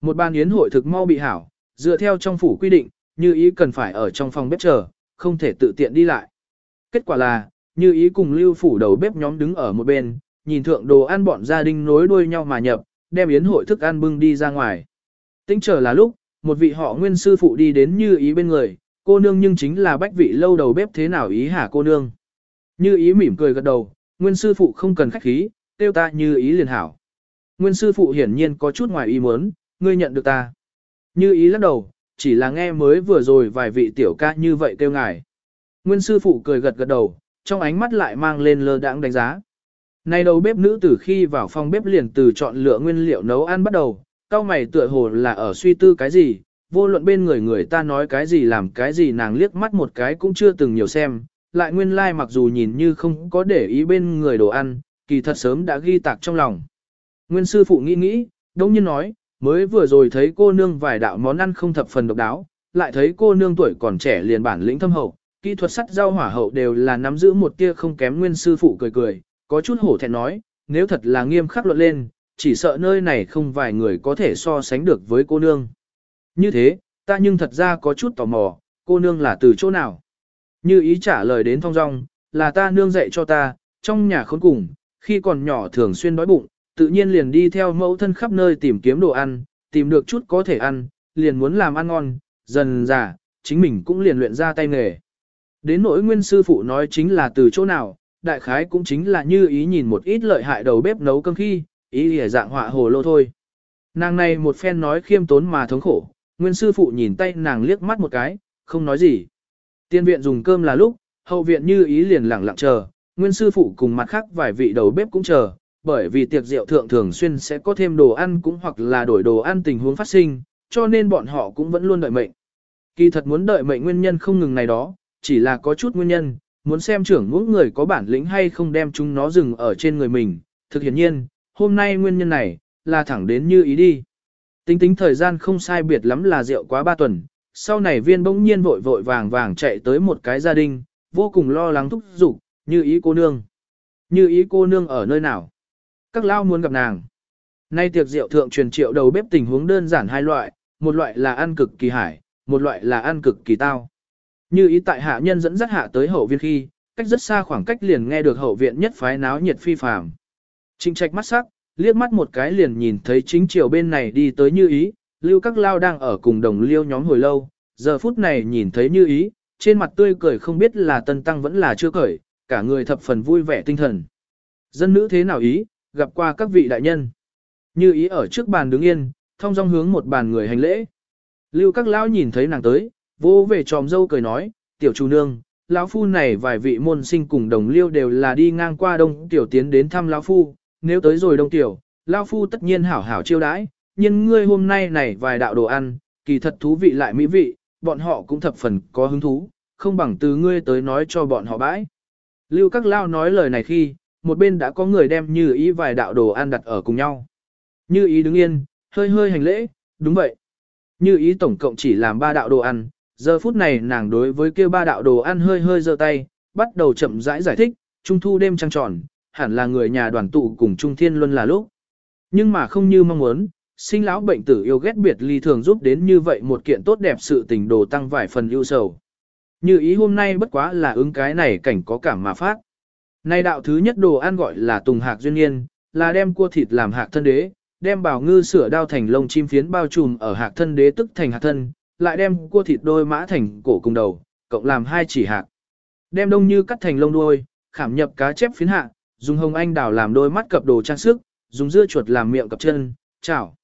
Một ban yến hội thực mau bị hảo, dựa theo trong phủ quy định, như ý cần phải ở trong phòng bếp chờ, không thể tự tiện đi lại. Kết quả là, như ý cùng lưu phủ đầu bếp nhóm đứng ở một bên, nhìn thượng đồ ăn bọn gia đình nối đuôi nhau mà nhập, đem yến hội thức ăn bưng đi ra ngoài. Tính chờ là lúc, một vị họ nguyên sư phụ đi đến như ý bên người, cô nương nhưng chính là bách vị lâu đầu bếp thế nào ý hả cô nương. Như ý mỉm cười gật đầu, nguyên sư phụ không cần khách khí, tiêu ta như ý liền hảo. Nguyên sư phụ hiển nhiên có chút ngoài ý muốn, ngươi nhận được ta. Như ý lắc đầu, chỉ là nghe mới vừa rồi vài vị tiểu ca như vậy kêu ngài. Nguyên sư phụ cười gật gật đầu, trong ánh mắt lại mang lên lơ đãng đánh giá. Này đầu bếp nữ từ khi vào phòng bếp liền từ chọn lựa nguyên liệu nấu ăn bắt đầu, cao mày tựa hồ là ở suy tư cái gì, vô luận bên người người ta nói cái gì làm cái gì nàng liếc mắt một cái cũng chưa từng nhiều xem, lại nguyên lai like mặc dù nhìn như không có để ý bên người đồ ăn, kỳ thật sớm đã ghi tạc trong lòng. Nguyên sư phụ nghĩ nghĩ, đông nhiên nói, mới vừa rồi thấy cô nương vài đạo món ăn không thập phần độc đáo, lại thấy cô nương tuổi còn trẻ liền bản lĩnh thâm hậu, kỹ thuật sắt rau hỏa hậu đều là nắm giữ một tia không kém nguyên sư phụ cười cười, có chút hổ thẹn nói, nếu thật là nghiêm khắc luận lên, chỉ sợ nơi này không vài người có thể so sánh được với cô nương. Như thế, ta nhưng thật ra có chút tò mò, cô nương là từ chỗ nào? Như ý trả lời đến thong dong, là ta nương dạy cho ta, trong nhà khốn cùng, khi còn nhỏ thường xuyên đói bụng, tự nhiên liền đi theo mẫu thân khắp nơi tìm kiếm đồ ăn, tìm được chút có thể ăn, liền muốn làm ăn ngon, dần dà, chính mình cũng liền luyện ra tay nghề. Đến nỗi nguyên sư phụ nói chính là từ chỗ nào, đại khái cũng chính là như ý nhìn một ít lợi hại đầu bếp nấu cơm khi, ý lìa dạng họa hồ lô thôi. Nàng này một phen nói khiêm tốn mà thống khổ, nguyên sư phụ nhìn tay nàng liếc mắt một cái, không nói gì. Tiên viện dùng cơm là lúc, hậu viện như ý liền lặng lặng chờ, nguyên sư phụ cùng mặt khác vài vị đầu bếp cũng chờ, bởi vì tiệc rượu thượng thường xuyên sẽ có thêm đồ ăn cũng hoặc là đổi đồ ăn tình huống phát sinh, cho nên bọn họ cũng vẫn luôn đợi mệnh. Kỳ thật muốn đợi mệnh nguyên nhân không ngừng này đó, chỉ là có chút nguyên nhân, muốn xem trưởng mỗi người có bản lĩnh hay không đem chúng nó dừng ở trên người mình. Thực hiện nhiên, hôm nay nguyên nhân này, là thẳng đến như ý đi. Tính tính thời gian không sai biệt lắm là rượu quá ba tuần, sau này viên bỗng nhiên vội vội vàng vàng chạy tới một cái gia đình, vô cùng lo lắng thúc giục, như ý cô nương. Như ý cô nương ở nơi nào? Các lao muốn gặp nàng. Nay tiệc rượu thượng truyền triệu đầu bếp tình huống đơn giản hai loại, một loại là ăn cực kỳ hải, một loại là ăn cực kỳ tao. Như ý tại hạ nhân dẫn dắt hạ tới hậu viên khi, cách rất xa khoảng cách liền nghe được hậu viện nhất phái náo nhiệt phi phàm. Trinh trạch mắt sắc, liếc mắt một cái liền nhìn thấy chính chiều bên này đi tới như ý, lưu các lao đang ở cùng đồng liêu nhóm hồi lâu, giờ phút này nhìn thấy như ý, trên mặt tươi cười không biết là tân tăng vẫn là chưa cởi, cả người thập phần vui vẻ tinh thần. Dân nữ thế nào ý, gặp qua các vị đại nhân. Như ý ở trước bàn đứng yên, thông dong hướng một bàn người hành lễ. Lưu các lão nhìn thấy nàng tới, vô về tròm dâu cười nói, tiểu chủ nương, lão phu này vài vị môn sinh cùng đồng liêu đều là đi ngang qua đông tiểu tiến đến thăm lão phu, nếu tới rồi đông tiểu, lão phu tất nhiên hảo hảo chiêu đãi, nhưng ngươi hôm nay này vài đạo đồ ăn, kỳ thật thú vị lại mỹ vị, bọn họ cũng thập phần có hứng thú, không bằng từ ngươi tới nói cho bọn họ bãi. Lưu các lao nói lời này khi, một bên đã có người đem như ý vài đạo đồ ăn đặt ở cùng nhau. Như ý đứng yên, hơi hơi hành lễ, đúng vậy. Như ý tổng cộng chỉ làm ba đạo đồ ăn, giờ phút này nàng đối với kia ba đạo đồ ăn hơi hơi giơ tay, bắt đầu chậm rãi giải, giải thích, trung thu đêm trăng tròn, hẳn là người nhà đoàn tụ cùng Trung Thiên Luân là lúc. Nhưng mà không như mong muốn, sinh lão bệnh tử yêu ghét biệt ly thường giúp đến như vậy một kiện tốt đẹp sự tình đồ tăng vài phần ưu sầu. Như ý hôm nay bất quá là ứng cái này cảnh có cảm mà phát. Nay đạo thứ nhất đồ ăn gọi là tùng hạc duyên nhiên, là đem cua thịt làm hạc thân đế, đem bảo ngư sửa đao thành lông chim phiến bao trùm ở hạc thân đế tức thành hạc thân, lại đem cua thịt đôi mã thành cổ cùng đầu, cộng làm hai chỉ hạc. Đem đông như cắt thành lông đuôi, khảm nhập cá chép phiến hạ, dùng hồng anh đào làm đôi mắt cập đồ trang sức, dùng dưa chuột làm miệng cập chân, chảo.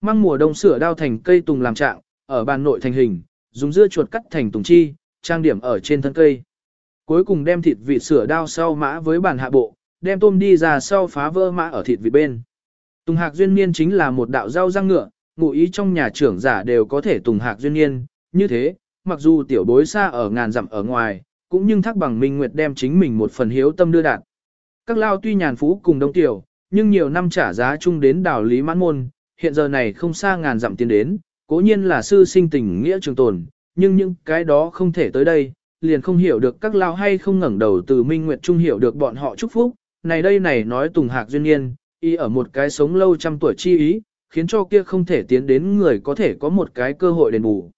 Măng mùa đông sửa đao thành cây tùng làm trạng, ở bàn nội thành hình, dùng dưa chuột cắt thành tùng chi, trang điểm ở trên thân cây. Cuối cùng đem thịt vịt sửa đao sau mã với bàn hạ bộ, đem tôm đi ra sau phá vỡ mã ở thịt vịt bên. Tùng hạc duyên niên chính là một đạo rau răng ngựa, ngụ ý trong nhà trưởng giả đều có thể tùng hạc duyên niên, như thế, mặc dù tiểu bối xa ở ngàn dặm ở ngoài, cũng nhưng thắc bằng minh nguyệt đem chính mình một phần hiếu tâm đưa đạt. Các lao tuy nhàn phú cùng đông tiểu, nhưng nhiều năm trả giá chung đến đảo lý mãn môn, hiện giờ này không xa ngàn dặm tiến đến, cố nhiên là sư sinh tình nghĩa trường tồn, nhưng những cái đó không thể tới đây, liền không hiểu được các lao hay không ngẩng đầu từ minh nguyệt trung hiểu được bọn họ chúc phúc, này đây này nói tùng hạc duyên niên, y ở một cái sống lâu trăm tuổi chi ý, khiến cho kia không thể tiến đến người có thể có một cái cơ hội đền bù.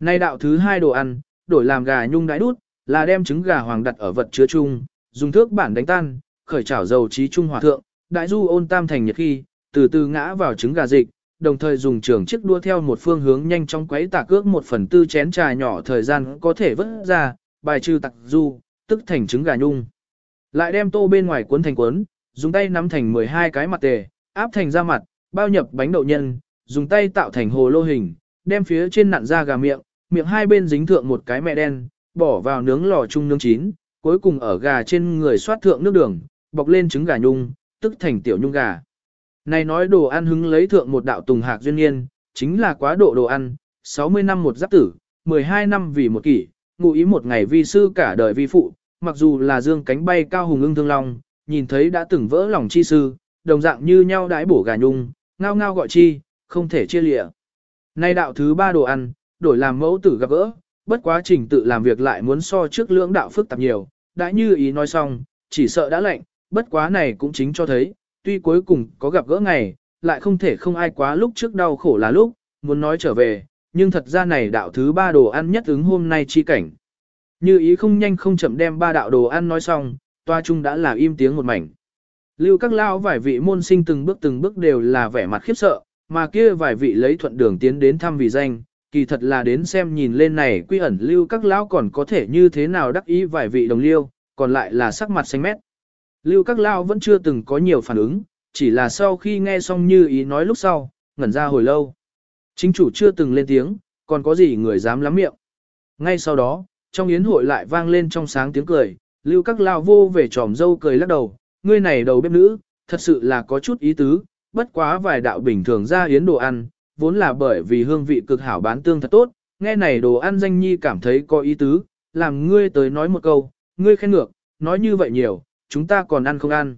Nay đạo thứ hai đồ ăn, đổi làm gà nhung đãi đút, là đem trứng gà hoàng đặt ở vật chứa chung, dùng thước bản đánh tan, khởi chảo dầu trí trung hòa thượng, đại du ôn tam thành nhật khi, từ từ ngã vào trứng gà dịch, đồng thời dùng trường chiếc đua theo một phương hướng nhanh chóng quấy tạc cước một phần tư chén trà nhỏ thời gian có thể vớt ra, bài trừ tặc du, tức thành trứng gà nhung. Lại đem tô bên ngoài cuốn thành cuốn, dùng tay nắm thành 12 cái mặt tề, áp thành ra mặt, bao nhập bánh đậu nhân, dùng tay tạo thành hồ lô hình, đem phía trên nặn ra gà miệng, miệng hai bên dính thượng một cái mẹ đen, bỏ vào nướng lò chung nướng chín, cuối cùng ở gà trên người xoát thượng nước đường, bọc lên trứng gà nhung, tức thành tiểu nhung gà. Này nói đồ ăn hứng lấy thượng một đạo tùng hạc duyên niên, chính là quá độ đồ ăn, 60 năm một giáp tử, 12 năm vì một kỷ, ngụ ý một ngày vi sư cả đời vi phụ, mặc dù là dương cánh bay cao hùng ưng thương long, nhìn thấy đã từng vỡ lòng chi sư, đồng dạng như nhau đãi bổ gà nhung, ngao ngao gọi chi, không thể chia lịa. Nay đạo thứ ba đồ ăn, đổi làm mẫu tử gặp gỡ, bất quá trình tự làm việc lại muốn so trước lưỡng đạo phức tạp nhiều, đã như ý nói xong, chỉ sợ đã lạnh, bất quá này cũng chính cho thấy, tuy cuối cùng có gặp gỡ ngày, lại không thể không ai quá lúc trước đau khổ là lúc, muốn nói trở về, nhưng thật ra này đạo thứ ba đồ ăn nhất ứng hôm nay chi cảnh. Như ý không nhanh không chậm đem ba đạo đồ ăn nói xong, toa chung đã là im tiếng một mảnh. Lưu các lao vài vị môn sinh từng bước từng bước đều là vẻ mặt khiếp sợ, mà kia vài vị lấy thuận đường tiến đến thăm vì danh, kỳ thật là đến xem nhìn lên này quy ẩn lưu các lão còn có thể như thế nào đắc ý vài vị đồng liêu, còn lại là sắc mặt xanh mét. Lưu các lao vẫn chưa từng có nhiều phản ứng, chỉ là sau khi nghe xong như ý nói lúc sau, ngẩn ra hồi lâu. Chính chủ chưa từng lên tiếng, còn có gì người dám lắm miệng. Ngay sau đó, trong yến hội lại vang lên trong sáng tiếng cười, lưu các lao vô về tròm dâu cười lắc đầu, ngươi này đầu bếp nữ, thật sự là có chút ý tứ, bất quá vài đạo bình thường ra yến đồ ăn, vốn là bởi vì hương vị cực hảo bán tương thật tốt, nghe này đồ ăn danh nhi cảm thấy có ý tứ, làm ngươi tới nói một câu, ngươi khen ngược, nói như vậy nhiều, chúng ta còn ăn không ăn.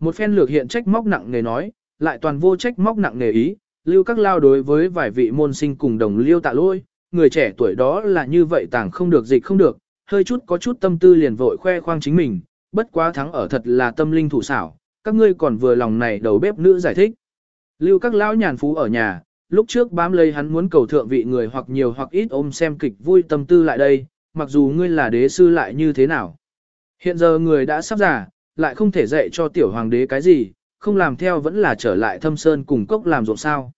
Một phen lược hiện trách móc nặng nề nói, lại toàn vô trách móc nặng nề ý, lưu các lao đối với vài vị môn sinh cùng đồng liêu tạ lôi, người trẻ tuổi đó là như vậy tàng không được dịch không được, hơi chút có chút tâm tư liền vội khoe khoang chính mình, bất quá thắng ở thật là tâm linh thủ xảo, các ngươi còn vừa lòng này đầu bếp nữ giải thích. Lưu các lão nhàn phú ở nhà, lúc trước bám lấy hắn muốn cầu thượng vị người hoặc nhiều hoặc ít ôm xem kịch vui tâm tư lại đây, mặc dù ngươi là đế sư lại như thế nào. Hiện giờ người đã sắp già, lại không thể dạy cho tiểu hoàng đế cái gì, không làm theo vẫn là trở lại thâm sơn cùng cốc làm ruộng sao.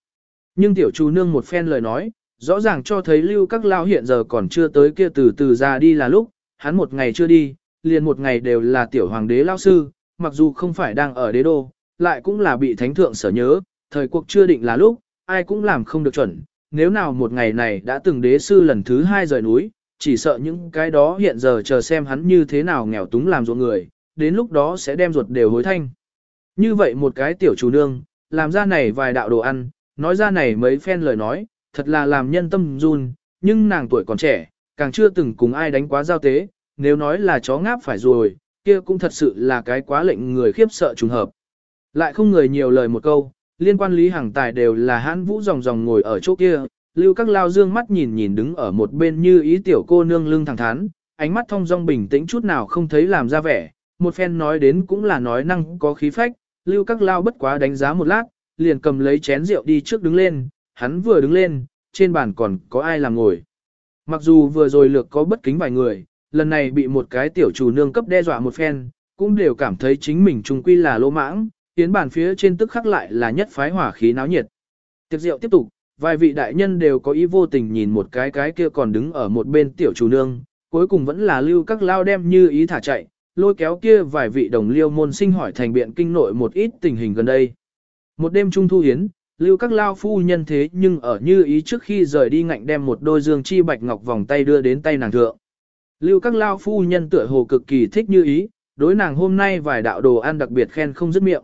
Nhưng tiểu chú nương một phen lời nói, rõ ràng cho thấy lưu các lao hiện giờ còn chưa tới kia từ từ ra đi là lúc, hắn một ngày chưa đi, liền một ngày đều là tiểu hoàng đế lao sư, mặc dù không phải đang ở đế đô, lại cũng là bị thánh thượng sở nhớ, thời cuộc chưa định là lúc, ai cũng làm không được chuẩn, nếu nào một ngày này đã từng đế sư lần thứ hai rời núi, chỉ sợ những cái đó hiện giờ chờ xem hắn như thế nào nghèo túng làm ruộng người, đến lúc đó sẽ đem ruột đều hối thanh. Như vậy một cái tiểu chủ nương, làm ra này vài đạo đồ ăn, nói ra này mấy phen lời nói, thật là làm nhân tâm run, nhưng nàng tuổi còn trẻ, càng chưa từng cùng ai đánh quá giao tế, nếu nói là chó ngáp phải rồi, kia cũng thật sự là cái quá lệnh người khiếp sợ trùng hợp. Lại không người nhiều lời một câu, liên quan Lý Hằng Tài đều là hãn vũ dòng dòng ngồi ở chỗ kia, lưu các lao dương mắt nhìn nhìn đứng ở một bên như ý tiểu cô nương lưng thẳng thắn, ánh mắt thông dong bình tĩnh chút nào không thấy làm ra vẻ, một phen nói đến cũng là nói năng có khí phách, lưu các lao bất quá đánh giá một lát, liền cầm lấy chén rượu đi trước đứng lên, hắn vừa đứng lên, trên bàn còn có ai làm ngồi. Mặc dù vừa rồi lược có bất kính vài người, lần này bị một cái tiểu chủ nương cấp đe dọa một phen, cũng đều cảm thấy chính mình trùng quy là lỗ mãng, tiến bàn phía trên tức khắc lại là nhất phái hỏa khí náo nhiệt. Tiệc rượu tiếp tục, vài vị đại nhân đều có ý vô tình nhìn một cái cái kia còn đứng ở một bên tiểu chủ nương, cuối cùng vẫn là lưu các lao đem như ý thả chạy, lôi kéo kia vài vị đồng liêu môn sinh hỏi thành biện kinh nội một ít tình hình gần đây. Một đêm trung thu hiến, lưu các lao phu nhân thế nhưng ở như ý trước khi rời đi ngạnh đem một đôi dương chi bạch ngọc vòng tay đưa đến tay nàng thượng. Lưu các lao phu nhân tựa hồ cực kỳ thích như ý, đối nàng hôm nay vài đạo đồ ăn đặc biệt khen không dứt miệng.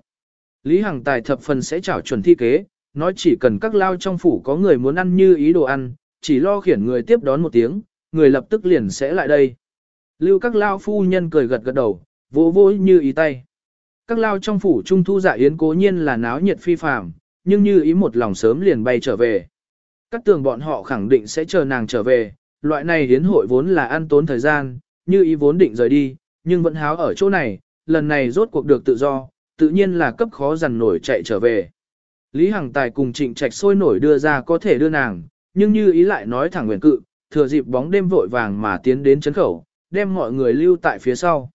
Lý Hằng Tài thập phần sẽ trảo chuẩn thi kế, nói chỉ cần các lao trong phủ có người muốn ăn như ý đồ ăn, chỉ lo khiển người tiếp đón một tiếng, người lập tức liền sẽ lại đây. Lưu các lao phu nhân cười gật gật đầu, vỗ vỗ như ý tay. Các lao trong phủ trung thu dạ yến cố nhiên là náo nhiệt phi phàm, nhưng như ý một lòng sớm liền bay trở về. Các tường bọn họ khẳng định sẽ chờ nàng trở về, loại này yến hội vốn là ăn tốn thời gian, như ý vốn định rời đi, nhưng vẫn háo ở chỗ này, lần này rốt cuộc được tự do, tự nhiên là cấp khó dằn nổi chạy trở về. Lý Hằng Tài cùng trịnh trạch sôi nổi đưa ra có thể đưa nàng, nhưng như ý lại nói thẳng nguyện cự, thừa dịp bóng đêm vội vàng mà tiến đến chấn khẩu, đem mọi người lưu tại phía sau.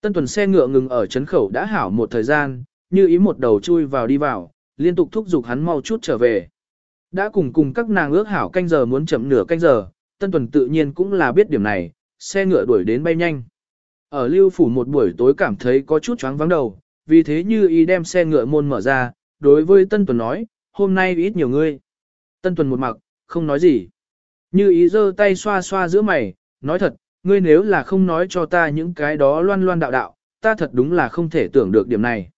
Tân tuần xe ngựa ngừng ở chấn khẩu đã hảo một thời gian, như ý một đầu chui vào đi vào, liên tục thúc giục hắn mau chút trở về. Đã cùng cùng các nàng ước hảo canh giờ muốn chậm nửa canh giờ, tân tuần tự nhiên cũng là biết điểm này, xe ngựa đuổi đến bay nhanh. Ở lưu phủ một buổi tối cảm thấy có chút chóng vắng đầu, vì thế như ý đem xe ngựa môn mở ra, đối với tân tuần nói, hôm nay ít nhiều ngươi. Tân tuần một mặc, không nói gì. Như ý giơ tay xoa xoa giữa mày, nói thật, ngươi nếu là không nói cho ta những cái đó loan loan đạo đạo, ta thật đúng là không thể tưởng được điểm này.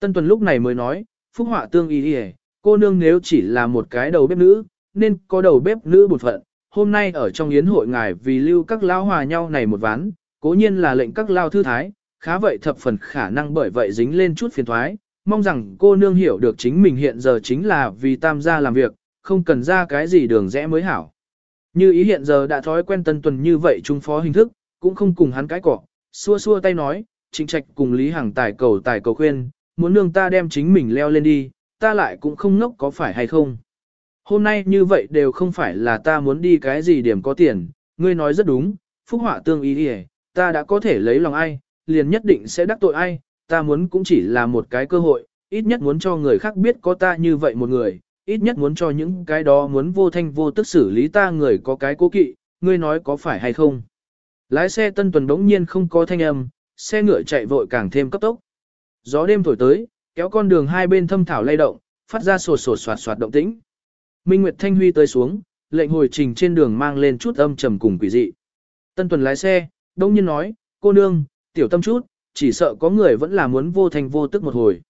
Tân tuần lúc này mới nói, phúc họa tương y đi cô nương nếu chỉ là một cái đầu bếp nữ, nên có đầu bếp nữ bột phận. Hôm nay ở trong yến hội ngài vì lưu các lao hòa nhau này một ván, cố nhiên là lệnh các lao thư thái, khá vậy thập phần khả năng bởi vậy dính lên chút phiền thoái, mong rằng cô nương hiểu được chính mình hiện giờ chính là vì tam gia làm việc, không cần ra cái gì đường rẽ mới hảo. Như ý hiện giờ đã thói quen tân tuần như vậy trung phó hình thức, cũng không cùng hắn cái cỏ, xua xua tay nói, trịnh trạch cùng Lý Hằng tài cầu tài cầu khuyên, muốn nương ta đem chính mình leo lên đi, ta lại cũng không ngốc có phải hay không. Hôm nay như vậy đều không phải là ta muốn đi cái gì điểm có tiền, ngươi nói rất đúng, phúc họa tương ý đi ta đã có thể lấy lòng ai, liền nhất định sẽ đắc tội ai, ta muốn cũng chỉ là một cái cơ hội, ít nhất muốn cho người khác biết có ta như vậy một người, ít nhất muốn cho những cái đó muốn vô thanh vô tức xử lý ta người có cái cố kỵ, ngươi nói có phải hay không. Lái xe tân tuần đống nhiên không có thanh âm, xe ngựa chạy vội càng thêm cấp tốc. Gió đêm thổi tới, kéo con đường hai bên thâm thảo lay động, phát ra sột sột soạt soạt động tĩnh. Minh Nguyệt Thanh Huy tới xuống, lệnh hồi trình trên đường mang lên chút âm trầm cùng quỷ dị. Tân tuần lái xe, đông nhiên nói, cô nương, tiểu tâm chút, chỉ sợ có người vẫn là muốn vô thành vô tức một hồi.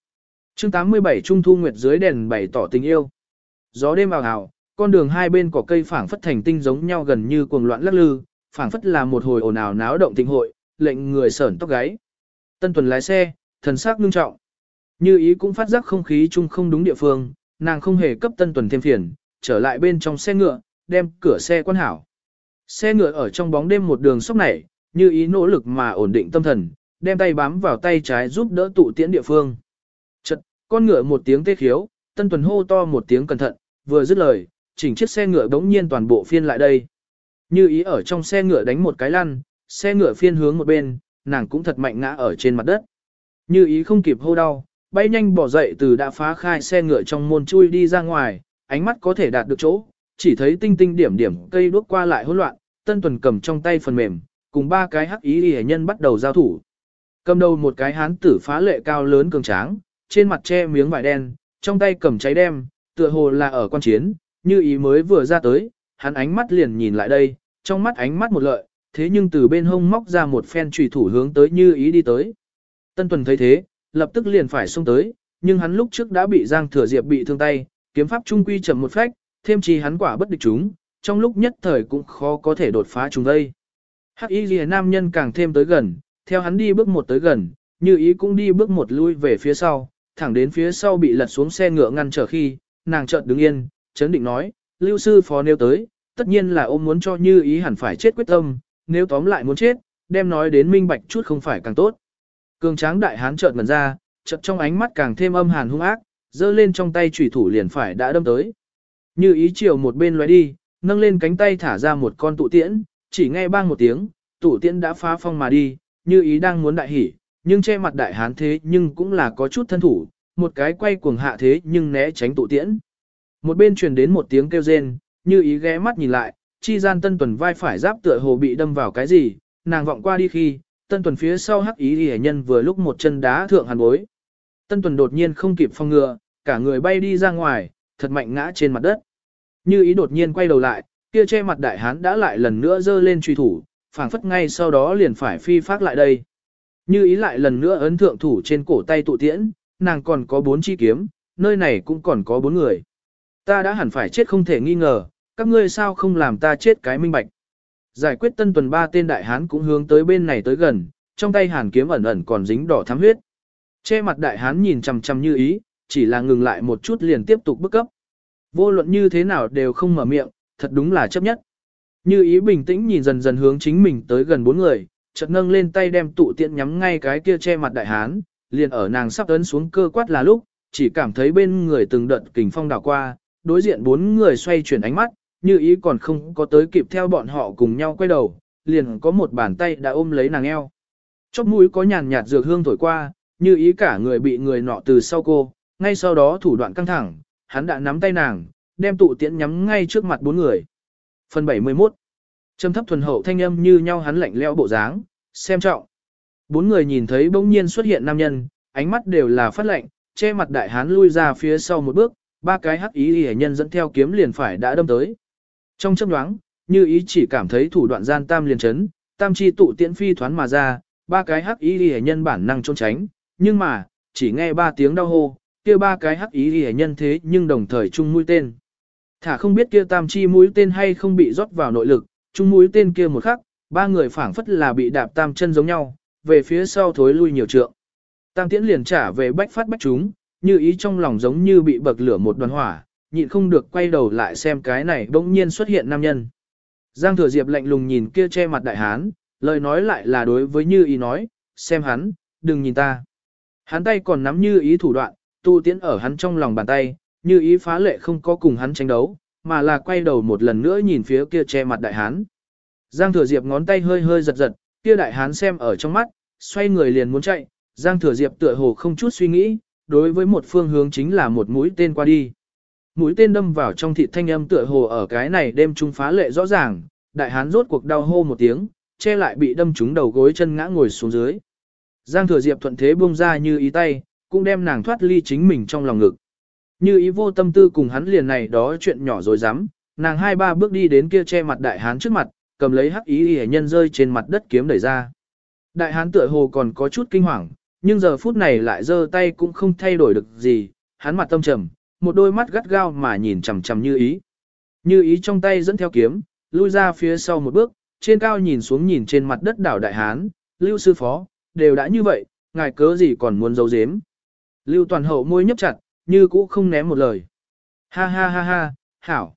chương 87 Trung Thu Nguyệt dưới đèn bày tỏ tình yêu. Gió đêm ào ào, con đường hai bên có cây phảng phất thành tinh giống nhau gần như cuồng loạn lắc lư, phảng phất là một hồi ồn ào náo động tình hội, lệnh người sởn tóc gáy. Tân tuần lái xe, thần sắc nghiêm trọng. Như ý cũng phát giác không khí chung không đúng địa phương, nàng không hề cấp tân tuần thêm phiền, trở lại bên trong xe ngựa, đem cửa xe quan hảo. Xe ngựa ở trong bóng đêm một đường sốc nảy như ý nỗ lực mà ổn định tâm thần, đem tay bám vào tay trái giúp đỡ tụ tiễn địa phương. Chật, con ngựa một tiếng tê khiếu, tân tuần hô to một tiếng cẩn thận, vừa dứt lời, chỉnh chiếc xe ngựa bỗng nhiên toàn bộ phiên lại đây. Như ý ở trong xe ngựa đánh một cái lăn, xe ngựa phiên hướng một bên, nàng cũng thật mạnh ngã ở trên mặt đất. Như ý không kịp hô đau, bay nhanh bỏ dậy từ đã phá khai xe ngựa trong môn chui đi ra ngoài, ánh mắt có thể đạt được chỗ, chỉ thấy tinh tinh điểm điểm cây đuốc qua lại hỗn loạn, tân tuần cầm trong tay phần mềm, cùng ba cái hắc ý y nhân bắt đầu giao thủ. Cầm đầu một cái hán tử phá lệ cao lớn cường tráng, trên mặt che miếng vải đen, trong tay cầm cháy đem, tựa hồ là ở quan chiến, như ý mới vừa ra tới, hắn ánh mắt liền nhìn lại đây, trong mắt ánh mắt một lợi, thế nhưng từ bên hông móc ra một phen trùy thủ hướng tới như ý đi tới. Tân Tuần thấy thế, lập tức liền phải xông tới, nhưng hắn lúc trước đã bị Giang Thừa Diệp bị thương tay, kiếm pháp trung quy chậm một phách, thêm chi hắn quả bất địch chúng, trong lúc nhất thời cũng khó có thể đột phá chúng đây. Hắc Y Liễu nam nhân càng thêm tới gần, theo hắn đi bước một tới gần, Như ý cũng đi bước một lui về phía sau, thẳng đến phía sau bị lật xuống xe ngựa ngăn trở khi, nàng chợt đứng yên, chấn định nói, lưu sư phó nêu tới, tất nhiên là ôm muốn cho như ý hẳn phải chết quyết tâm, nếu tóm lại muốn chết, đem nói đến minh bạch chút không phải càng tốt. Cường tráng đại hán chợt ngẩn ra, chợt trong ánh mắt càng thêm âm hàn hung ác, giơ lên trong tay chủy thủ liền phải đã đâm tới. Như ý chiều một bên lóe đi, nâng lên cánh tay thả ra một con tụ tiễn, chỉ nghe bang một tiếng, tụ tiễn đã phá phong mà đi, như ý đang muốn đại hỉ, nhưng che mặt đại hán thế nhưng cũng là có chút thân thủ, một cái quay cuồng hạ thế nhưng né tránh tụ tiễn. Một bên truyền đến một tiếng kêu rên, như ý ghé mắt nhìn lại, chi gian tân tuần vai phải giáp tựa hồ bị đâm vào cái gì, nàng vọng qua đi khi, tân tuần phía sau hắc ý hề nhân vừa lúc một chân đá thượng hàn bối. Tân tuần đột nhiên không kịp phong ngừa, cả người bay đi ra ngoài, thật mạnh ngã trên mặt đất. Như ý đột nhiên quay đầu lại, kia che mặt đại hán đã lại lần nữa giơ lên truy thủ, phảng phất ngay sau đó liền phải phi phát lại đây. Như ý lại lần nữa ấn thượng thủ trên cổ tay tụ tiễn, nàng còn có bốn chi kiếm, nơi này cũng còn có bốn người. Ta đã hẳn phải chết không thể nghi ngờ, các ngươi sao không làm ta chết cái minh bạch. Giải quyết tân tuần ba tên đại hán cũng hướng tới bên này tới gần, trong tay hàn kiếm ẩn ẩn còn dính đỏ thắm huyết. Che mặt đại hán nhìn chằm chằm như ý, chỉ là ngừng lại một chút liền tiếp tục bức cấp. Vô luận như thế nào đều không mở miệng, thật đúng là chấp nhất. Như ý bình tĩnh nhìn dần dần hướng chính mình tới gần bốn người, chợt nâng lên tay đem tụ tiện nhắm ngay cái kia che mặt đại hán, liền ở nàng sắp ấn xuống cơ quát là lúc, chỉ cảm thấy bên người từng đợt kình phong đảo qua, đối diện bốn người xoay chuyển ánh mắt, như ý còn không có tới kịp theo bọn họ cùng nhau quay đầu, liền có một bàn tay đã ôm lấy nàng eo. Chóp mũi có nhàn nhạt dược hương thổi qua, như ý cả người bị người nọ từ sau cô, ngay sau đó thủ đoạn căng thẳng, hắn đã nắm tay nàng, đem tụ tiễn nhắm ngay trước mặt bốn người. Phần 71 Trầm thấp thuần hậu thanh âm như nhau hắn lạnh lẽo bộ dáng, xem trọng. Bốn người nhìn thấy bỗng nhiên xuất hiện nam nhân, ánh mắt đều là phát lạnh, che mặt đại hán lui ra phía sau một bước, ba cái hắc ý hề nhân dẫn theo kiếm liền phải đã đâm tới. Trong chấp đoáng, như ý chỉ cảm thấy thủ đoạn gian tam liền chấn, tam chi tụ tiễn phi thoán mà ra, ba cái hắc ý hề nhân bản năng trốn tránh, nhưng mà, chỉ nghe ba tiếng đau hô, kia ba cái hắc ý hề nhân thế nhưng đồng thời chung mũi tên. Thả không biết kia tam chi mũi tên hay không bị rót vào nội lực, chung mũi tên kia một khắc, ba người phảng phất là bị đạp tam chân giống nhau, về phía sau thối lui nhiều trượng. Tam tiễn liền trả về bách phát bách chúng, như ý trong lòng giống như bị bậc lửa một đoàn hỏa, nhịn không được quay đầu lại xem cái này bỗng nhiên xuất hiện nam nhân. Giang thừa diệp lạnh lùng nhìn kia che mặt đại hán, lời nói lại là đối với như ý nói, xem hắn, đừng nhìn ta. Hắn tay còn nắm như ý thủ đoạn, tu tiễn ở hắn trong lòng bàn tay, như ý phá lệ không có cùng hắn tranh đấu, mà là quay đầu một lần nữa nhìn phía kia che mặt đại hán. Giang thừa diệp ngón tay hơi hơi giật giật, kia đại hán xem ở trong mắt, xoay người liền muốn chạy, Giang thừa diệp tựa hồ không chút suy nghĩ, đối với một phương hướng chính là một mũi tên qua đi. Mũi tên đâm vào trong thịt thanh âm tựa hồ ở cái này đêm trung phá lệ rõ ràng, đại hán rốt cuộc đau hô một tiếng, che lại bị đâm trúng đầu gối chân ngã ngồi xuống dưới. Giang thừa diệp thuận thế buông ra như ý tay, cũng đem nàng thoát ly chính mình trong lòng ngực. Như ý vô tâm tư cùng hắn liền này đó chuyện nhỏ rồi dám, nàng hai ba bước đi đến kia che mặt đại hán trước mặt, cầm lấy hắc ý hệ nhân rơi trên mặt đất kiếm đẩy ra. Đại hán tựa hồ còn có chút kinh hoàng, nhưng giờ phút này lại giơ tay cũng không thay đổi được gì, hắn mặt tâm trầm, một đôi mắt gắt gao mà nhìn chằm chằm như ý. Như ý trong tay dẫn theo kiếm, lui ra phía sau một bước, trên cao nhìn xuống nhìn trên mặt đất đảo đại hán, lưu sư phó, đều đã như vậy, ngài cớ gì còn muốn giấu giếm. Lưu toàn hậu môi nhấp chặt, như cũ không ném một lời. Ha ha ha ha, hảo.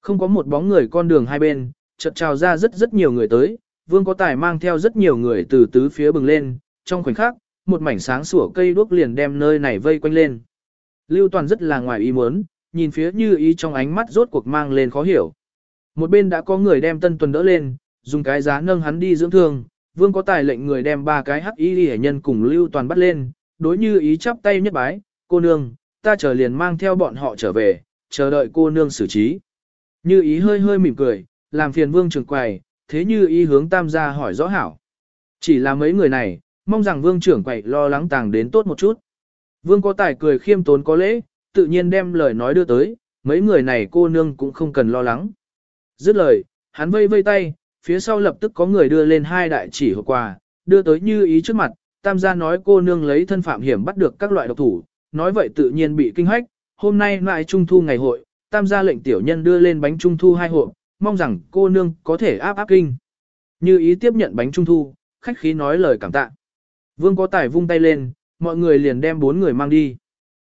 Không có một bóng người con đường hai bên, chợt trào ra rất rất nhiều người tới, vương có tài mang theo rất nhiều người từ tứ phía bừng lên, trong khoảnh khắc, một mảnh sáng sủa cây đuốc liền đem nơi này vây quanh lên. Lưu Toàn rất là ngoài ý muốn, nhìn phía như ý trong ánh mắt rốt cuộc mang lên khó hiểu. Một bên đã có người đem tân tuần đỡ lên, dùng cái giá nâng hắn đi dưỡng thương, vương có tài lệnh người đem ba cái hắc y hệ nhân cùng Lưu Toàn bắt lên, đối như ý chắp tay nhất bái, cô nương, ta chờ liền mang theo bọn họ trở về, chờ đợi cô nương xử trí. Như ý hơi hơi mỉm cười, làm phiền vương trưởng quầy, thế như ý hướng tam gia hỏi rõ hảo. Chỉ là mấy người này, mong rằng vương trưởng quầy lo lắng tàng đến tốt một chút. Vương có tài cười khiêm tốn có lễ, tự nhiên đem lời nói đưa tới, mấy người này cô nương cũng không cần lo lắng. Dứt lời, hắn vây vây tay, phía sau lập tức có người đưa lên hai đại chỉ hộp quà, đưa tới như ý trước mặt, tam gia nói cô nương lấy thân phạm hiểm bắt được các loại độc thủ, nói vậy tự nhiên bị kinh hách, hôm nay lại trung thu ngày hội, tam gia lệnh tiểu nhân đưa lên bánh trung thu hai hộp, mong rằng cô nương có thể áp áp kinh. Như ý tiếp nhận bánh trung thu, khách khí nói lời cảm tạ. Vương có tài vung tay lên, mọi người liền đem bốn người mang đi.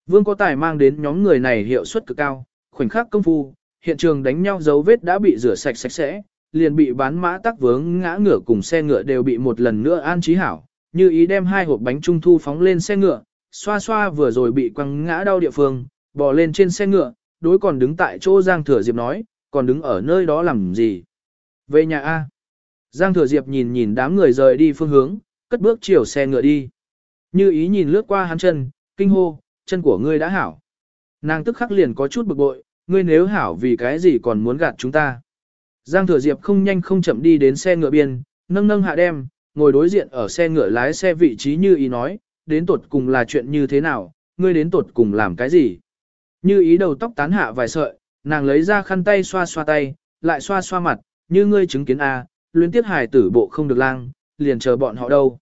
Vương có tài mang đến nhóm người này hiệu suất cực cao, khoảnh khắc công phu, hiện trường đánh nhau dấu vết đã bị rửa sạch sạch sẽ, liền bị bán mã tắc vướng ngã ngựa cùng xe ngựa đều bị một lần nữa an trí hảo, như ý đem hai hộp bánh trung thu phóng lên xe ngựa, xoa xoa vừa rồi bị quăng ngã đau địa phương, bò lên trên xe ngựa, đối còn đứng tại chỗ Giang Thừa Diệp nói, còn đứng ở nơi đó làm gì? Về nhà A. Giang Thừa Diệp nhìn nhìn đám người rời đi phương hướng, cất bước chiều xe ngựa đi. Như ý nhìn lướt qua hắn chân, kinh hô, chân của ngươi đã hảo. Nàng tức khắc liền có chút bực bội, ngươi nếu hảo vì cái gì còn muốn gạt chúng ta. Giang Thừa Diệp không nhanh không chậm đi đến xe ngựa biên, nâng nâng hạ đem, ngồi đối diện ở xe ngựa lái xe vị trí như ý nói, đến tột cùng là chuyện như thế nào, ngươi đến tột cùng làm cái gì. Như ý đầu tóc tán hạ vài sợi, nàng lấy ra khăn tay xoa xoa tay, lại xoa xoa mặt, như ngươi chứng kiến A, luyến tiết hài tử bộ không được lang, liền chờ bọn họ đâu.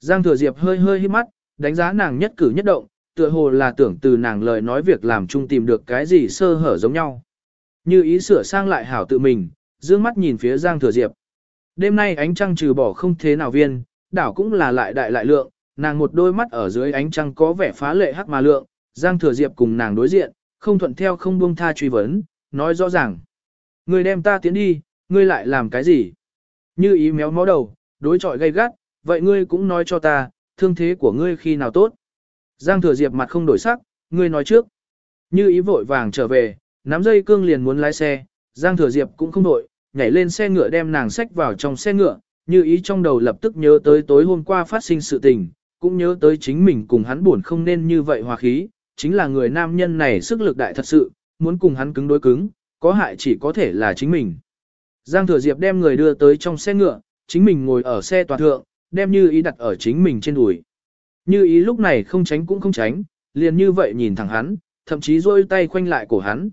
Giang Thừa Diệp hơi hơi hít mắt, đánh giá nàng nhất cử nhất động, tựa hồ là tưởng từ nàng lời nói việc làm chung tìm được cái gì sơ hở giống nhau. Như ý sửa sang lại hảo tự mình, dương mắt nhìn phía Giang Thừa Diệp. Đêm nay ánh trăng trừ bỏ không thế nào viên, đảo cũng là lại đại lại lượng, nàng một đôi mắt ở dưới ánh trăng có vẻ phá lệ hắc mà lượng, Giang Thừa Diệp cùng nàng đối diện, không thuận theo không buông tha truy vấn, nói rõ ràng. Người đem ta tiến đi, ngươi lại làm cái gì? Như ý méo mó đầu, đối chọi gay gắt, vậy ngươi cũng nói cho ta, thương thế của ngươi khi nào tốt? Giang Thừa Diệp mặt không đổi sắc, ngươi nói trước. Như ý vội vàng trở về, nắm dây cương liền muốn lái xe, Giang Thừa Diệp cũng không đổi, nhảy lên xe ngựa đem nàng sách vào trong xe ngựa, như ý trong đầu lập tức nhớ tới tối hôm qua phát sinh sự tình, cũng nhớ tới chính mình cùng hắn buồn không nên như vậy hòa khí, chính là người nam nhân này sức lực đại thật sự, muốn cùng hắn cứng đối cứng, có hại chỉ có thể là chính mình. Giang Thừa Diệp đem người đưa tới trong xe ngựa, chính mình ngồi ở xe toàn thượng, đem như ý đặt ở chính mình trên đùi. Như ý lúc này không tránh cũng không tránh, liền như vậy nhìn thẳng hắn, thậm chí rôi tay khoanh lại cổ hắn.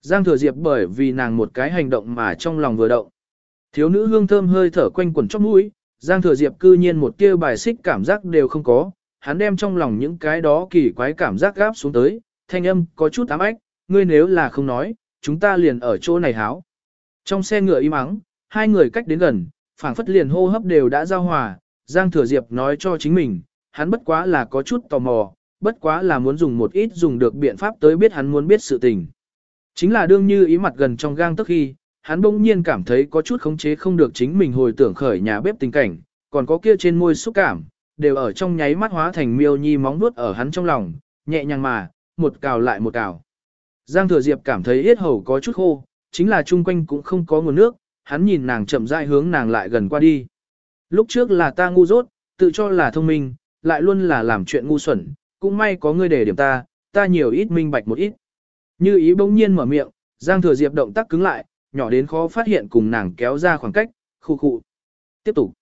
Giang Thừa Diệp bởi vì nàng một cái hành động mà trong lòng vừa động. Thiếu nữ hương thơm hơi thở quanh quẩn trong mũi, Giang Thừa Diệp cư nhiên một tia bài xích cảm giác đều không có, hắn đem trong lòng những cái đó kỳ quái cảm giác gáp xuống tới, thanh âm có chút ám ách, ngươi nếu là không nói, chúng ta liền ở chỗ này háo. Trong xe ngựa im ắng, hai người cách đến gần, phảng phất liền hô hấp đều đã giao hòa, Giang Thừa Diệp nói cho chính mình, hắn bất quá là có chút tò mò, bất quá là muốn dùng một ít dùng được biện pháp tới biết hắn muốn biết sự tình. Chính là đương như ý mặt gần trong gang tức khi, hắn bỗng nhiên cảm thấy có chút khống chế không được chính mình hồi tưởng khởi nhà bếp tình cảnh, còn có kia trên môi xúc cảm, đều ở trong nháy mắt hóa thành miêu nhi móng nuốt ở hắn trong lòng, nhẹ nhàng mà, một cào lại một cào. Giang Thừa Diệp cảm thấy yết hầu có chút khô, chính là chung quanh cũng không có nguồn nước, hắn nhìn nàng chậm rãi hướng nàng lại gần qua đi. Lúc trước là ta ngu dốt, tự cho là thông minh, lại luôn là làm chuyện ngu xuẩn, cũng may có ngươi để điểm ta, ta nhiều ít minh bạch một ít. Như ý bỗng nhiên mở miệng, Giang Thừa Diệp động tác cứng lại, nhỏ đến khó phát hiện cùng nàng kéo ra khoảng cách, khu khu. Tiếp tục.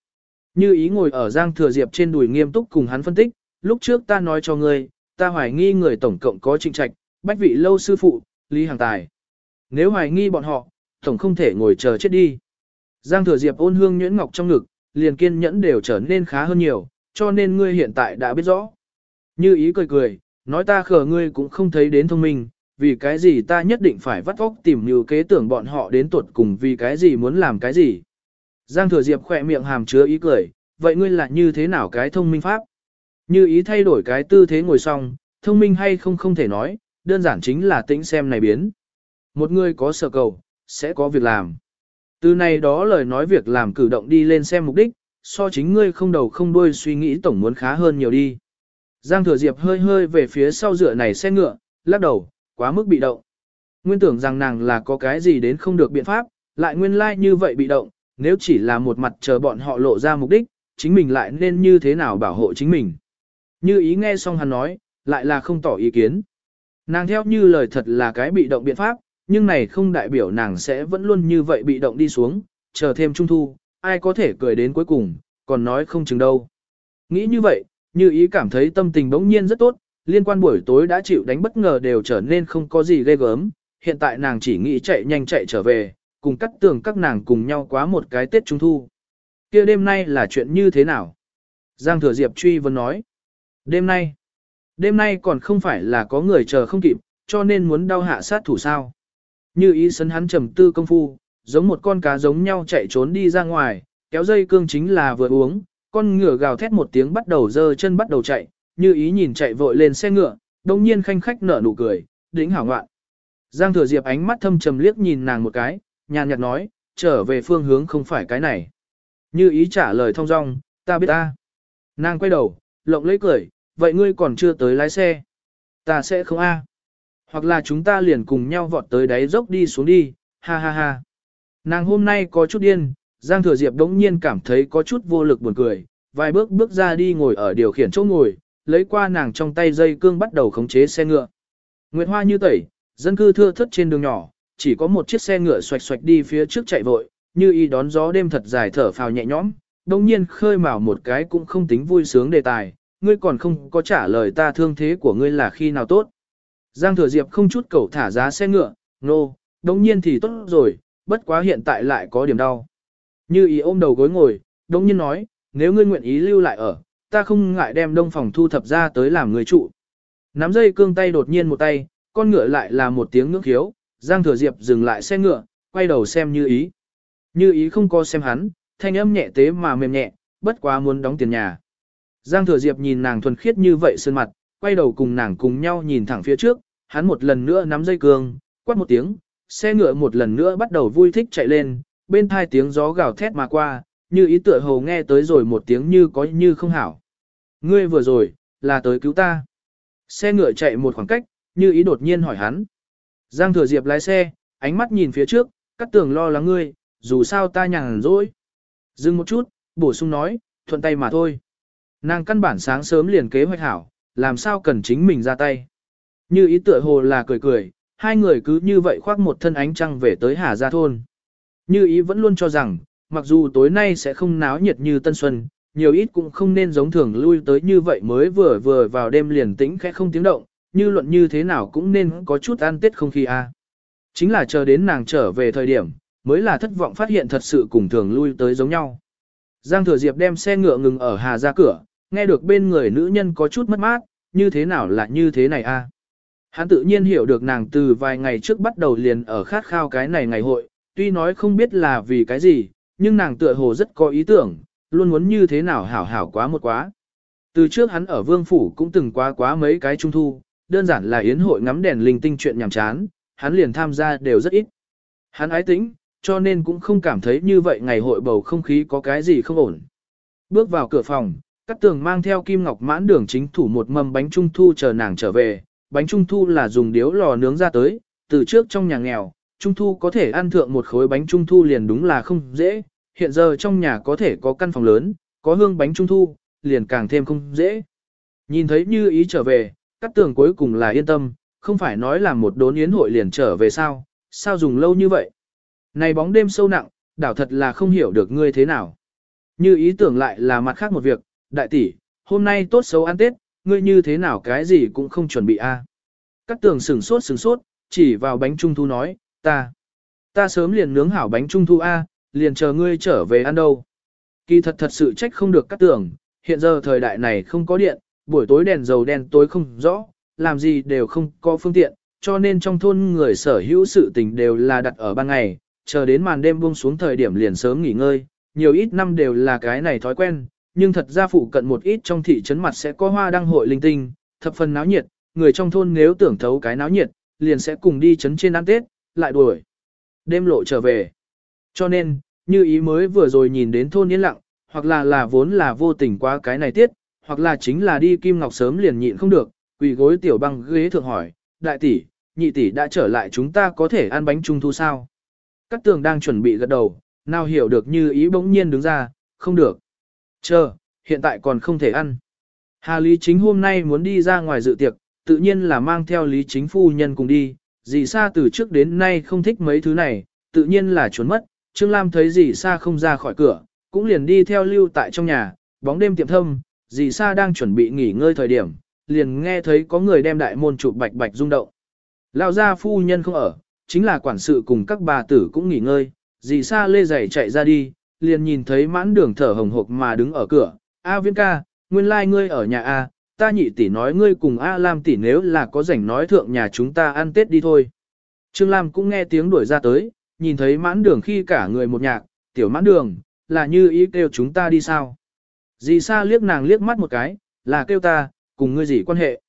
Như ý ngồi ở Giang Thừa Diệp trên đùi nghiêm túc cùng hắn phân tích, lúc trước ta nói cho ngươi, ta hoài nghi người tổng cộng có trịnh trạch, bách vị lâu sư phụ, Lý Hàng Tài. Nếu hoài nghi bọn họ, tổng không thể ngồi chờ chết đi. Giang Thừa Diệp ôn hương nhuyễn ngọc trong ngực, liền kiên nhẫn đều trở nên khá hơn nhiều, cho nên ngươi hiện tại đã biết rõ. Như ý cười cười, nói ta khờ ngươi cũng không thấy đến thông minh, vì cái gì ta nhất định phải vắt óc tìm như kế tưởng bọn họ đến tuột cùng vì cái gì muốn làm cái gì. Giang Thừa Diệp khỏe miệng hàm chứa ý cười, vậy ngươi là như thế nào cái thông minh pháp? Như ý thay đổi cái tư thế ngồi xong, thông minh hay không không thể nói, đơn giản chính là tĩnh xem này biến. Một người có sở cầu, sẽ có việc làm. Từ này đó lời nói việc làm cử động đi lên xem mục đích, so chính ngươi không đầu không đuôi suy nghĩ tổng muốn khá hơn nhiều đi. Giang Thừa Diệp hơi hơi về phía sau dựa này xe ngựa, lắc đầu, quá mức bị động. Nguyên tưởng rằng nàng là có cái gì đến không được biện pháp, lại nguyên lai like như vậy bị động, nếu chỉ là một mặt chờ bọn họ lộ ra mục đích, chính mình lại nên như thế nào bảo hộ chính mình. Như ý nghe xong hắn nói, lại là không tỏ ý kiến. Nàng theo như lời thật là cái bị động biện pháp, nhưng này không đại biểu nàng sẽ vẫn luôn như vậy bị động đi xuống, chờ thêm trung thu, ai có thể cười đến cuối cùng, còn nói không chừng đâu. Nghĩ như vậy, như ý cảm thấy tâm tình bỗng nhiên rất tốt, liên quan buổi tối đã chịu đánh bất ngờ đều trở nên không có gì ghê gớm, hiện tại nàng chỉ nghĩ chạy nhanh chạy trở về, cùng cắt tường các nàng cùng nhau quá một cái Tết Trung Thu. kia đêm nay là chuyện như thế nào? Giang Thừa Diệp truy vấn nói. Đêm nay? Đêm nay còn không phải là có người chờ không kịp, cho nên muốn đau hạ sát thủ sao. Như ý sấn hắn trầm tư công phu, giống một con cá giống nhau chạy trốn đi ra ngoài, kéo dây cương chính là vừa uống, con ngựa gào thét một tiếng bắt đầu dơ chân bắt đầu chạy, như ý nhìn chạy vội lên xe ngựa, đồng nhiên khanh khách nở nụ cười, đỉnh hảo ngoạn. Giang thừa diệp ánh mắt thâm trầm liếc nhìn nàng một cái, nhàn nhạt nói, trở về phương hướng không phải cái này. Như ý trả lời thong dong, ta biết ta. Nàng quay đầu, lộng lấy cười, vậy ngươi còn chưa tới lái xe. Ta sẽ không a. Hoặc là chúng ta liền cùng nhau vọt tới đáy dốc đi xuống đi, ha ha ha. Nàng hôm nay có chút điên, Giang Thừa Diệp đống nhiên cảm thấy có chút vô lực buồn cười, vài bước bước ra đi ngồi ở điều khiển chỗ ngồi, lấy qua nàng trong tay dây cương bắt đầu khống chế xe ngựa. Nguyệt hoa như tẩy, dân cư thưa thớt trên đường nhỏ, chỉ có một chiếc xe ngựa xoạch xoạch đi phía trước chạy vội, như y đón gió đêm thật dài thở phào nhẹ nhõm, đồng nhiên khơi mào một cái cũng không tính vui sướng đề tài, ngươi còn không có trả lời ta thương thế của ngươi là khi nào tốt. Giang Thừa Diệp không chút cầu thả giá xe ngựa, nô, no, đồng nhiên thì tốt rồi, bất quá hiện tại lại có điểm đau. Như ý ôm đầu gối ngồi, đồng nhiên nói, nếu ngươi nguyện ý lưu lại ở, ta không ngại đem đông phòng thu thập ra tới làm người trụ. Nắm dây cương tay đột nhiên một tay, con ngựa lại là một tiếng ngưỡng khiếu, Giang Thừa Diệp dừng lại xe ngựa, quay đầu xem như ý. Như ý không có xem hắn, thanh âm nhẹ tế mà mềm nhẹ, bất quá muốn đóng tiền nhà. Giang Thừa Diệp nhìn nàng thuần khiết như vậy sơn mặt, quay đầu cùng nàng cùng nhau nhìn thẳng phía trước, hắn một lần nữa nắm dây cương, quát một tiếng, xe ngựa một lần nữa bắt đầu vui thích chạy lên, bên thai tiếng gió gào thét mà qua, như ý tựa hồ nghe tới rồi một tiếng như có như không hảo. Ngươi vừa rồi, là tới cứu ta. Xe ngựa chạy một khoảng cách, như ý đột nhiên hỏi hắn. Giang thừa diệp lái xe, ánh mắt nhìn phía trước, cắt tường lo lắng ngươi, dù sao ta nhàn rỗi. Dừng một chút, bổ sung nói, thuận tay mà thôi. Nàng căn bản sáng sớm liền kế hoạch hảo, làm sao cần chính mình ra tay. Như ý tựa hồ là cười cười, hai người cứ như vậy khoác một thân ánh trăng về tới Hà Gia Thôn. Như ý vẫn luôn cho rằng, mặc dù tối nay sẽ không náo nhiệt như Tân Xuân, nhiều ít cũng không nên giống thường lui tới như vậy mới vừa vừa vào đêm liền tĩnh khẽ không tiếng động, như luận như thế nào cũng nên có chút an tết không khí a. Chính là chờ đến nàng trở về thời điểm, mới là thất vọng phát hiện thật sự cùng thường lui tới giống nhau. Giang Thừa Diệp đem xe ngựa ngừng ở Hà ra cửa, nghe được bên người nữ nhân có chút mất mát, như thế nào là như thế này a? Hắn tự nhiên hiểu được nàng từ vài ngày trước bắt đầu liền ở khát khao cái này ngày hội, tuy nói không biết là vì cái gì, nhưng nàng tựa hồ rất có ý tưởng, luôn muốn như thế nào hảo hảo quá một quá. Từ trước hắn ở vương phủ cũng từng quá quá mấy cái trung thu, đơn giản là yến hội ngắm đèn linh tinh chuyện nhàm chán, hắn liền tham gia đều rất ít. Hắn ái tính, cho nên cũng không cảm thấy như vậy ngày hội bầu không khí có cái gì không ổn. Bước vào cửa phòng, Cát tường mang theo kim ngọc mãn đường chính thủ một mâm bánh trung thu chờ nàng trở về, bánh trung thu là dùng điếu lò nướng ra tới, từ trước trong nhà nghèo, trung thu có thể ăn thượng một khối bánh trung thu liền đúng là không dễ, hiện giờ trong nhà có thể có căn phòng lớn, có hương bánh trung thu, liền càng thêm không dễ. Nhìn thấy như ý trở về, Cát tường cuối cùng là yên tâm, không phải nói là một đốn yến hội liền trở về sao, sao dùng lâu như vậy. Này bóng đêm sâu nặng, đảo thật là không hiểu được ngươi thế nào. Như ý tưởng lại là mặt khác một việc, đại tỷ, hôm nay tốt xấu ăn Tết, ngươi như thế nào cái gì cũng không chuẩn bị a. À. Tường sừng sốt sừng sốt, chỉ vào bánh trung thu nói, ta, ta sớm liền nướng hảo bánh trung thu a, liền chờ ngươi trở về ăn đâu. Kỳ thật thật sự trách không được cắt tưởng hiện giờ thời đại này không có điện, buổi tối đèn dầu đen tối không rõ, làm gì đều không có phương tiện, cho nên trong thôn người sở hữu sự tình đều là đặt ở ban ngày, chờ đến màn đêm buông xuống thời điểm liền sớm nghỉ ngơi, nhiều ít năm đều là cái này thói quen, nhưng thật ra phụ cận một ít trong thị trấn mặt sẽ có hoa đăng hội linh tinh, thập phần náo nhiệt, người trong thôn nếu tưởng thấu cái náo nhiệt, liền sẽ cùng đi trấn trên ăn Tết, lại đuổi. Đêm lộ trở về. Cho nên, như ý mới vừa rồi nhìn đến thôn yên lặng, hoặc là là vốn là vô tình quá cái này tiết, hoặc là chính là đi Kim Ngọc sớm liền nhịn không được, quỳ gối tiểu băng ghế thượng hỏi, đại tỷ, nhị tỷ đã trở lại chúng ta có thể ăn bánh trung thu sao? Các tường đang chuẩn bị gật đầu, nào hiểu được như ý bỗng nhiên đứng ra, không được. Chờ, hiện tại còn không thể ăn. Hà Lý Chính hôm nay muốn đi ra ngoài dự tiệc, tự nhiên là mang theo Lý Chính phu nhân cùng đi, dì Sa từ trước đến nay không thích mấy thứ này, tự nhiên là trốn mất, Trương Lam thấy dì Sa không ra khỏi cửa, cũng liền đi theo lưu tại trong nhà, bóng đêm tiệm thâm, dì Sa đang chuẩn bị nghỉ ngơi thời điểm, liền nghe thấy có người đem đại môn chụp bạch bạch rung động. Lão gia phu nhân không ở, chính là quản sự cùng các bà tử cũng nghỉ ngơi, dì Sa lê giày chạy ra đi, liền nhìn thấy mãn đường thở hồng hộc mà đứng ở cửa, A Viễn ca, nguyên lai like ngươi ở nhà A, ta nhị tỷ nói ngươi cùng A Lam tỷ nếu là có rảnh nói thượng nhà chúng ta ăn Tết đi thôi. Trương Lam cũng nghe tiếng đuổi ra tới, nhìn thấy mãn đường khi cả người một nhạc, tiểu mãn đường, là như ý kêu chúng ta đi sao. Dì Sa liếc nàng liếc mắt một cái, là kêu ta, cùng ngươi gì quan hệ.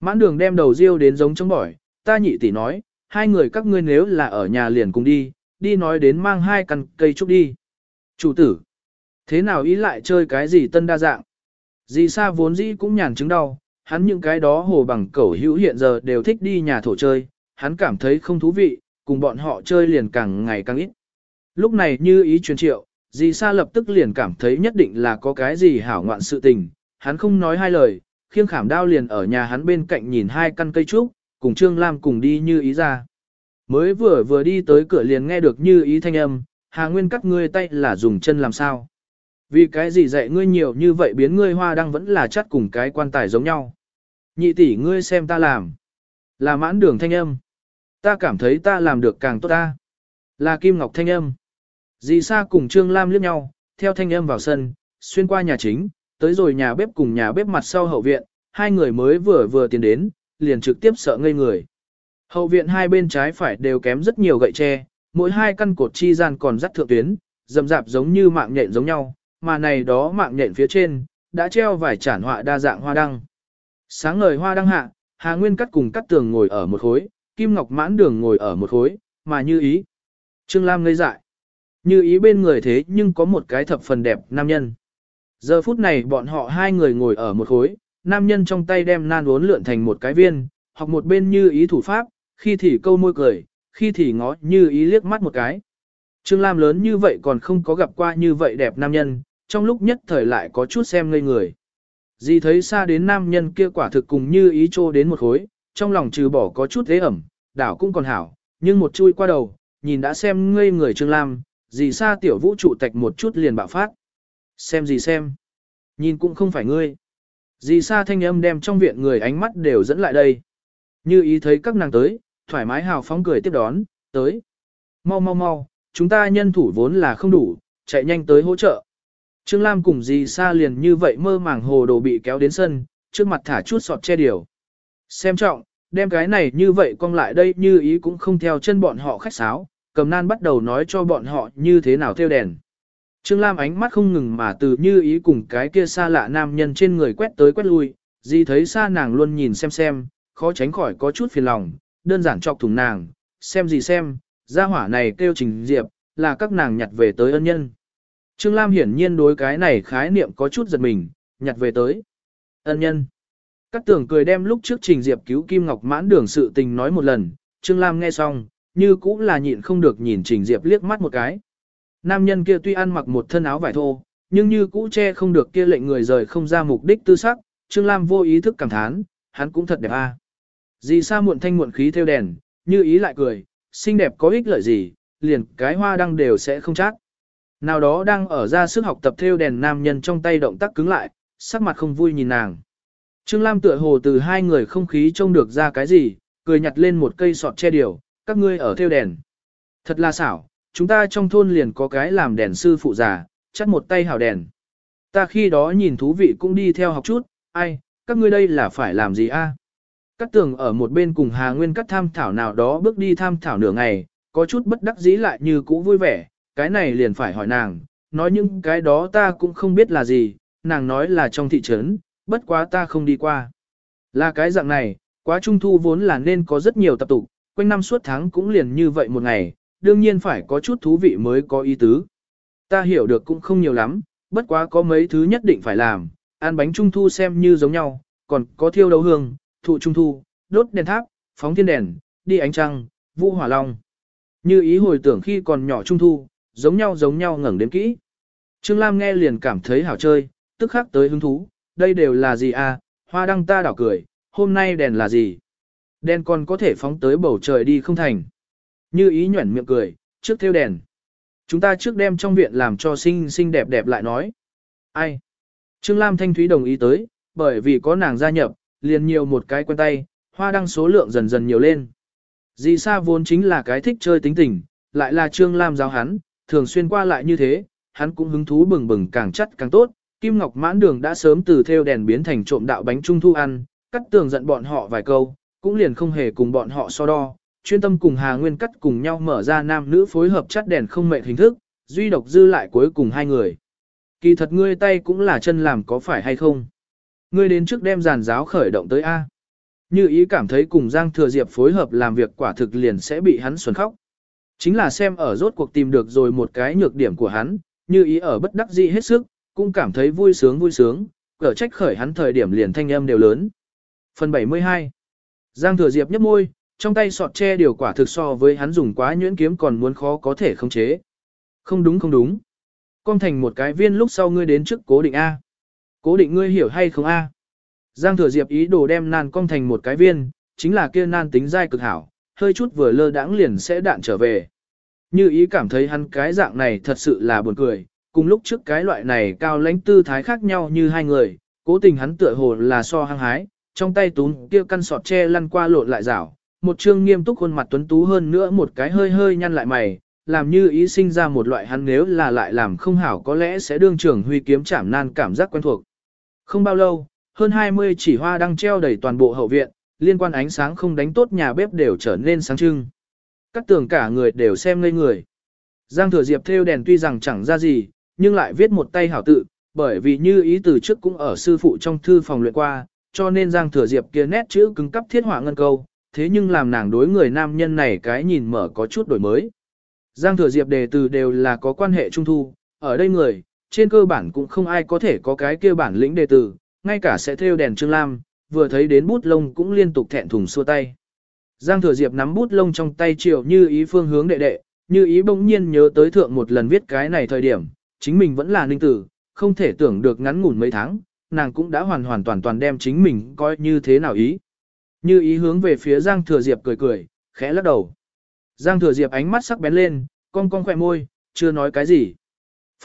Mãn đường đem đầu riêu đến giống chống bỏi, ta nhị tỷ nói, hai người các ngươi nếu là ở nhà liền cùng đi, đi nói đến mang hai căn cây trúc đi. Chủ tử, thế nào ý lại chơi cái gì tân đa dạng? Dì Sa vốn dĩ cũng nhàn chứng đau, hắn những cái đó hồ bằng cẩu hữu hiện giờ đều thích đi nhà thổ chơi, hắn cảm thấy không thú vị, cùng bọn họ chơi liền càng ngày càng ít. Lúc này như ý truyền triệu, dì Sa lập tức liền cảm thấy nhất định là có cái gì hảo ngoạn sự tình, hắn không nói hai lời, khiêng khảm đao liền ở nhà hắn bên cạnh nhìn hai căn cây trúc, cùng Trương Lam cùng đi như ý ra. Mới vừa vừa đi tới cửa liền nghe được như ý thanh âm, Hà Nguyên cắt ngươi tay là dùng chân làm sao. Vì cái gì dạy ngươi nhiều như vậy biến ngươi hoa đăng vẫn là chắt cùng cái quan tài giống nhau. Nhị tỷ ngươi xem ta làm. Là mãn đường thanh âm. Ta cảm thấy ta làm được càng tốt ta. Là Kim Ngọc thanh âm. Dì Sa cùng Trương Lam liếc nhau, theo thanh âm vào sân, xuyên qua nhà chính, tới rồi nhà bếp cùng nhà bếp mặt sau hậu viện, hai người mới vừa vừa tiến đến, liền trực tiếp sợ ngây người. Hậu viện hai bên trái phải đều kém rất nhiều gậy tre, mỗi hai căn cột chi gian còn dắt thượng tuyến, dầm dạp giống như mạng nhện giống nhau, mà này đó mạng nhện phía trên, đã treo vài chản họa đa dạng hoa đăng. Sáng ngời hoa đăng hạ, Hà Nguyên cắt cùng cắt tường ngồi ở một khối, Kim Ngọc mãn đường ngồi ở một khối, mà như ý. Trương Lam ngây dại. Như ý bên người thế nhưng có một cái thập phần đẹp nam nhân. Giờ phút này bọn họ hai người ngồi ở một khối, nam nhân trong tay đem nan uốn lượn thành một cái viên, hoặc một bên như ý thủ pháp, khi thì câu môi cười, khi thì ngó như ý liếc mắt một cái. Trương Lam lớn như vậy còn không có gặp qua như vậy đẹp nam nhân, trong lúc nhất thời lại có chút xem ngây người. Dì thấy xa đến nam nhân kia quả thực cùng như ý trô đến một khối, trong lòng trừ bỏ có chút thế ẩm, đảo cũng còn hảo, nhưng một chui qua đầu, nhìn đã xem ngây người Trương Lam, dì xa tiểu vũ trụ tạch một chút liền bạo phát. Xem gì xem. Nhìn cũng không phải ngươi. Dì xa thanh âm đem trong viện người ánh mắt đều dẫn lại đây. Như ý thấy các nàng tới, thoải mái hào phóng cười tiếp đón, tới. Mau mau mau, chúng ta nhân thủ vốn là không đủ, chạy nhanh tới hỗ trợ. Trương Lam cùng dì xa liền như vậy mơ màng hồ đồ bị kéo đến sân, trước mặt thả chút sọt che điều. Xem trọng, đem cái này như vậy cong lại đây như ý cũng không theo chân bọn họ khách sáo, cầm nan bắt đầu nói cho bọn họ như thế nào theo đèn. Trương Lam ánh mắt không ngừng mà từ như ý cùng cái kia xa lạ nam nhân trên người quét tới quét lui, gì thấy xa nàng luôn nhìn xem xem, khó tránh khỏi có chút phiền lòng, đơn giản chọc thùng nàng, xem gì xem, gia hỏa này kêu trình diệp, là các nàng nhặt về tới ân nhân. Trương Lam hiển nhiên đối cái này khái niệm có chút giật mình, nhặt về tới ân nhân. Cát tường cười đem lúc trước trình diệp cứu Kim Ngọc mãn đường sự tình nói một lần, Trương Lam nghe xong, như cũng là nhịn không được nhìn trình diệp liếc mắt một cái. Nam nhân kia tuy ăn mặc một thân áo vải thô, nhưng như cũ che không được kia lệnh người rời không ra mục đích tư sắc, Trương Lam vô ý thức cảm thán, hắn cũng thật đẹp a. À. Dì sa muộn thanh muộn khí theo đèn, như ý lại cười, xinh đẹp có ích lợi gì, liền cái hoa đăng đều sẽ không chát. Nào đó đang ở ra sức học tập theo đèn nam nhân trong tay động tác cứng lại, sắc mặt không vui nhìn nàng. Trương Lam tựa hồ từ hai người không khí trông được ra cái gì, cười nhặt lên một cây sọt che điều, các ngươi ở theo đèn. Thật là xảo, chúng ta trong thôn liền có cái làm đèn sư phụ già, chắt một tay hào đèn. Ta khi đó nhìn thú vị cũng đi theo học chút, ai, các ngươi đây là phải làm gì a? Cắt tường ở một bên cùng Hà Nguyên cắt tham thảo nào đó bước đi tham thảo nửa ngày, có chút bất đắc dĩ lại như cũ vui vẻ, cái này liền phải hỏi nàng, nói những cái đó ta cũng không biết là gì, nàng nói là trong thị trấn, bất quá ta không đi qua. Là cái dạng này, quá trung thu vốn là nên có rất nhiều tập tục, quanh năm suốt tháng cũng liền như vậy một ngày, đương nhiên phải có chút thú vị mới có ý tứ. Ta hiểu được cũng không nhiều lắm, bất quá có mấy thứ nhất định phải làm, ăn bánh trung thu xem như giống nhau, còn có thiêu đấu hương, thụ trung thu, đốt đèn tháp, phóng thiên đèn, đi ánh trăng, vũ hỏa long. Như ý hồi tưởng khi còn nhỏ trung thu, giống nhau giống nhau ngẩng đến kỹ. Trương Lam nghe liền cảm thấy hảo chơi, tức khắc tới hứng thú, đây đều là gì à, hoa đăng ta đảo cười, hôm nay đèn là gì? Đèn còn có thể phóng tới bầu trời đi không thành. Như ý nhuẩn miệng cười, trước theo đèn. Chúng ta trước đem trong viện làm cho xinh xinh đẹp đẹp lại nói. Ai? Trương Lam Thanh Thúy đồng ý tới, bởi vì có nàng gia nhập, liền nhiều một cái quen tay, hoa đăng số lượng dần dần nhiều lên. Dì Sa vốn chính là cái thích chơi tính tình, lại là Trương Lam giáo hắn, thường xuyên qua lại như thế, hắn cũng hứng thú bừng bừng càng chắc càng tốt. Kim Ngọc mãn đường đã sớm từ theo đèn biến thành trộm đạo bánh trung thu ăn, cắt tường giận bọn họ vài câu, cũng liền không hề cùng bọn họ so đo, chuyên tâm cùng Hà Nguyên cắt cùng nhau mở ra nam nữ phối hợp chắt đèn không mệt hình thức, duy độc dư lại cuối cùng hai người. Kỳ thật ngươi tay cũng là chân làm có phải hay không? Ngươi đến trước đem giàn giáo khởi động tới A. Như ý cảm thấy cùng Giang Thừa Diệp phối hợp làm việc quả thực liền sẽ bị hắn xuân khóc. Chính là xem ở rốt cuộc tìm được rồi một cái nhược điểm của hắn, như ý ở bất đắc dĩ hết sức, cũng cảm thấy vui sướng vui sướng, cỡ trách khởi hắn thời điểm liền thanh âm đều lớn. Phần 72 Giang Thừa Diệp nhấp môi, trong tay sọt che điều quả thực so với hắn dùng quá nhuyễn kiếm còn muốn khó có thể khống chế. Không đúng không đúng. Con thành một cái viên lúc sau ngươi đến trước cố định A. Cố định ngươi hiểu hay không A. Giang thừa diệp ý đồ đem nan con thành một cái viên, chính là kia nan tính dai cực hảo, hơi chút vừa lơ đãng liền sẽ đạn trở về. Như ý cảm thấy hắn cái dạng này thật sự là buồn cười, cùng lúc trước cái loại này cao lãnh tư thái khác nhau như hai người, cố tình hắn tựa hồ là so hăng hái, trong tay tún kia căn sọt tre lăn qua lộn lại rảo, một trương nghiêm túc khuôn mặt tuấn tú hơn nữa một cái hơi hơi nhăn lại mày, làm như ý sinh ra một loại hắn nếu là lại làm không hảo có lẽ sẽ đương trưởng huy kiếm chảm nan cảm giác quen thuộc. Không bao lâu, hơn 20 chỉ hoa đang treo đầy toàn bộ hậu viện, liên quan ánh sáng không đánh tốt nhà bếp đều trở nên sáng trưng. Các tường cả người đều xem ngây người. Giang thừa diệp theo đèn tuy rằng chẳng ra gì, nhưng lại viết một tay hảo tự, bởi vì như ý từ trước cũng ở sư phụ trong thư phòng luyện qua, cho nên Giang thừa diệp kia nét chữ cứng cắp thiết họa ngân câu, thế nhưng làm nàng đối người nam nhân này cái nhìn mở có chút đổi mới. Giang thừa diệp đề từ đều là có quan hệ trung thu, ở đây người, trên cơ bản cũng không ai có thể có cái kia bản lĩnh đề từ, ngay cả sẽ theo đèn trương lam, vừa thấy đến bút lông cũng liên tục thẹn thùng xua tay. Giang thừa diệp nắm bút lông trong tay chiều như ý phương hướng đệ đệ, như ý bỗng nhiên nhớ tới thượng một lần viết cái này thời điểm, chính mình vẫn là ninh tử, không thể tưởng được ngắn ngủn mấy tháng, nàng cũng đã hoàn hoàn toàn toàn đem chính mình coi như thế nào ý. Như ý hướng về phía Giang thừa diệp cười cười, khẽ lắc đầu. Giang thừa diệp ánh mắt sắc bén lên, cong cong khỏe môi, chưa nói cái gì.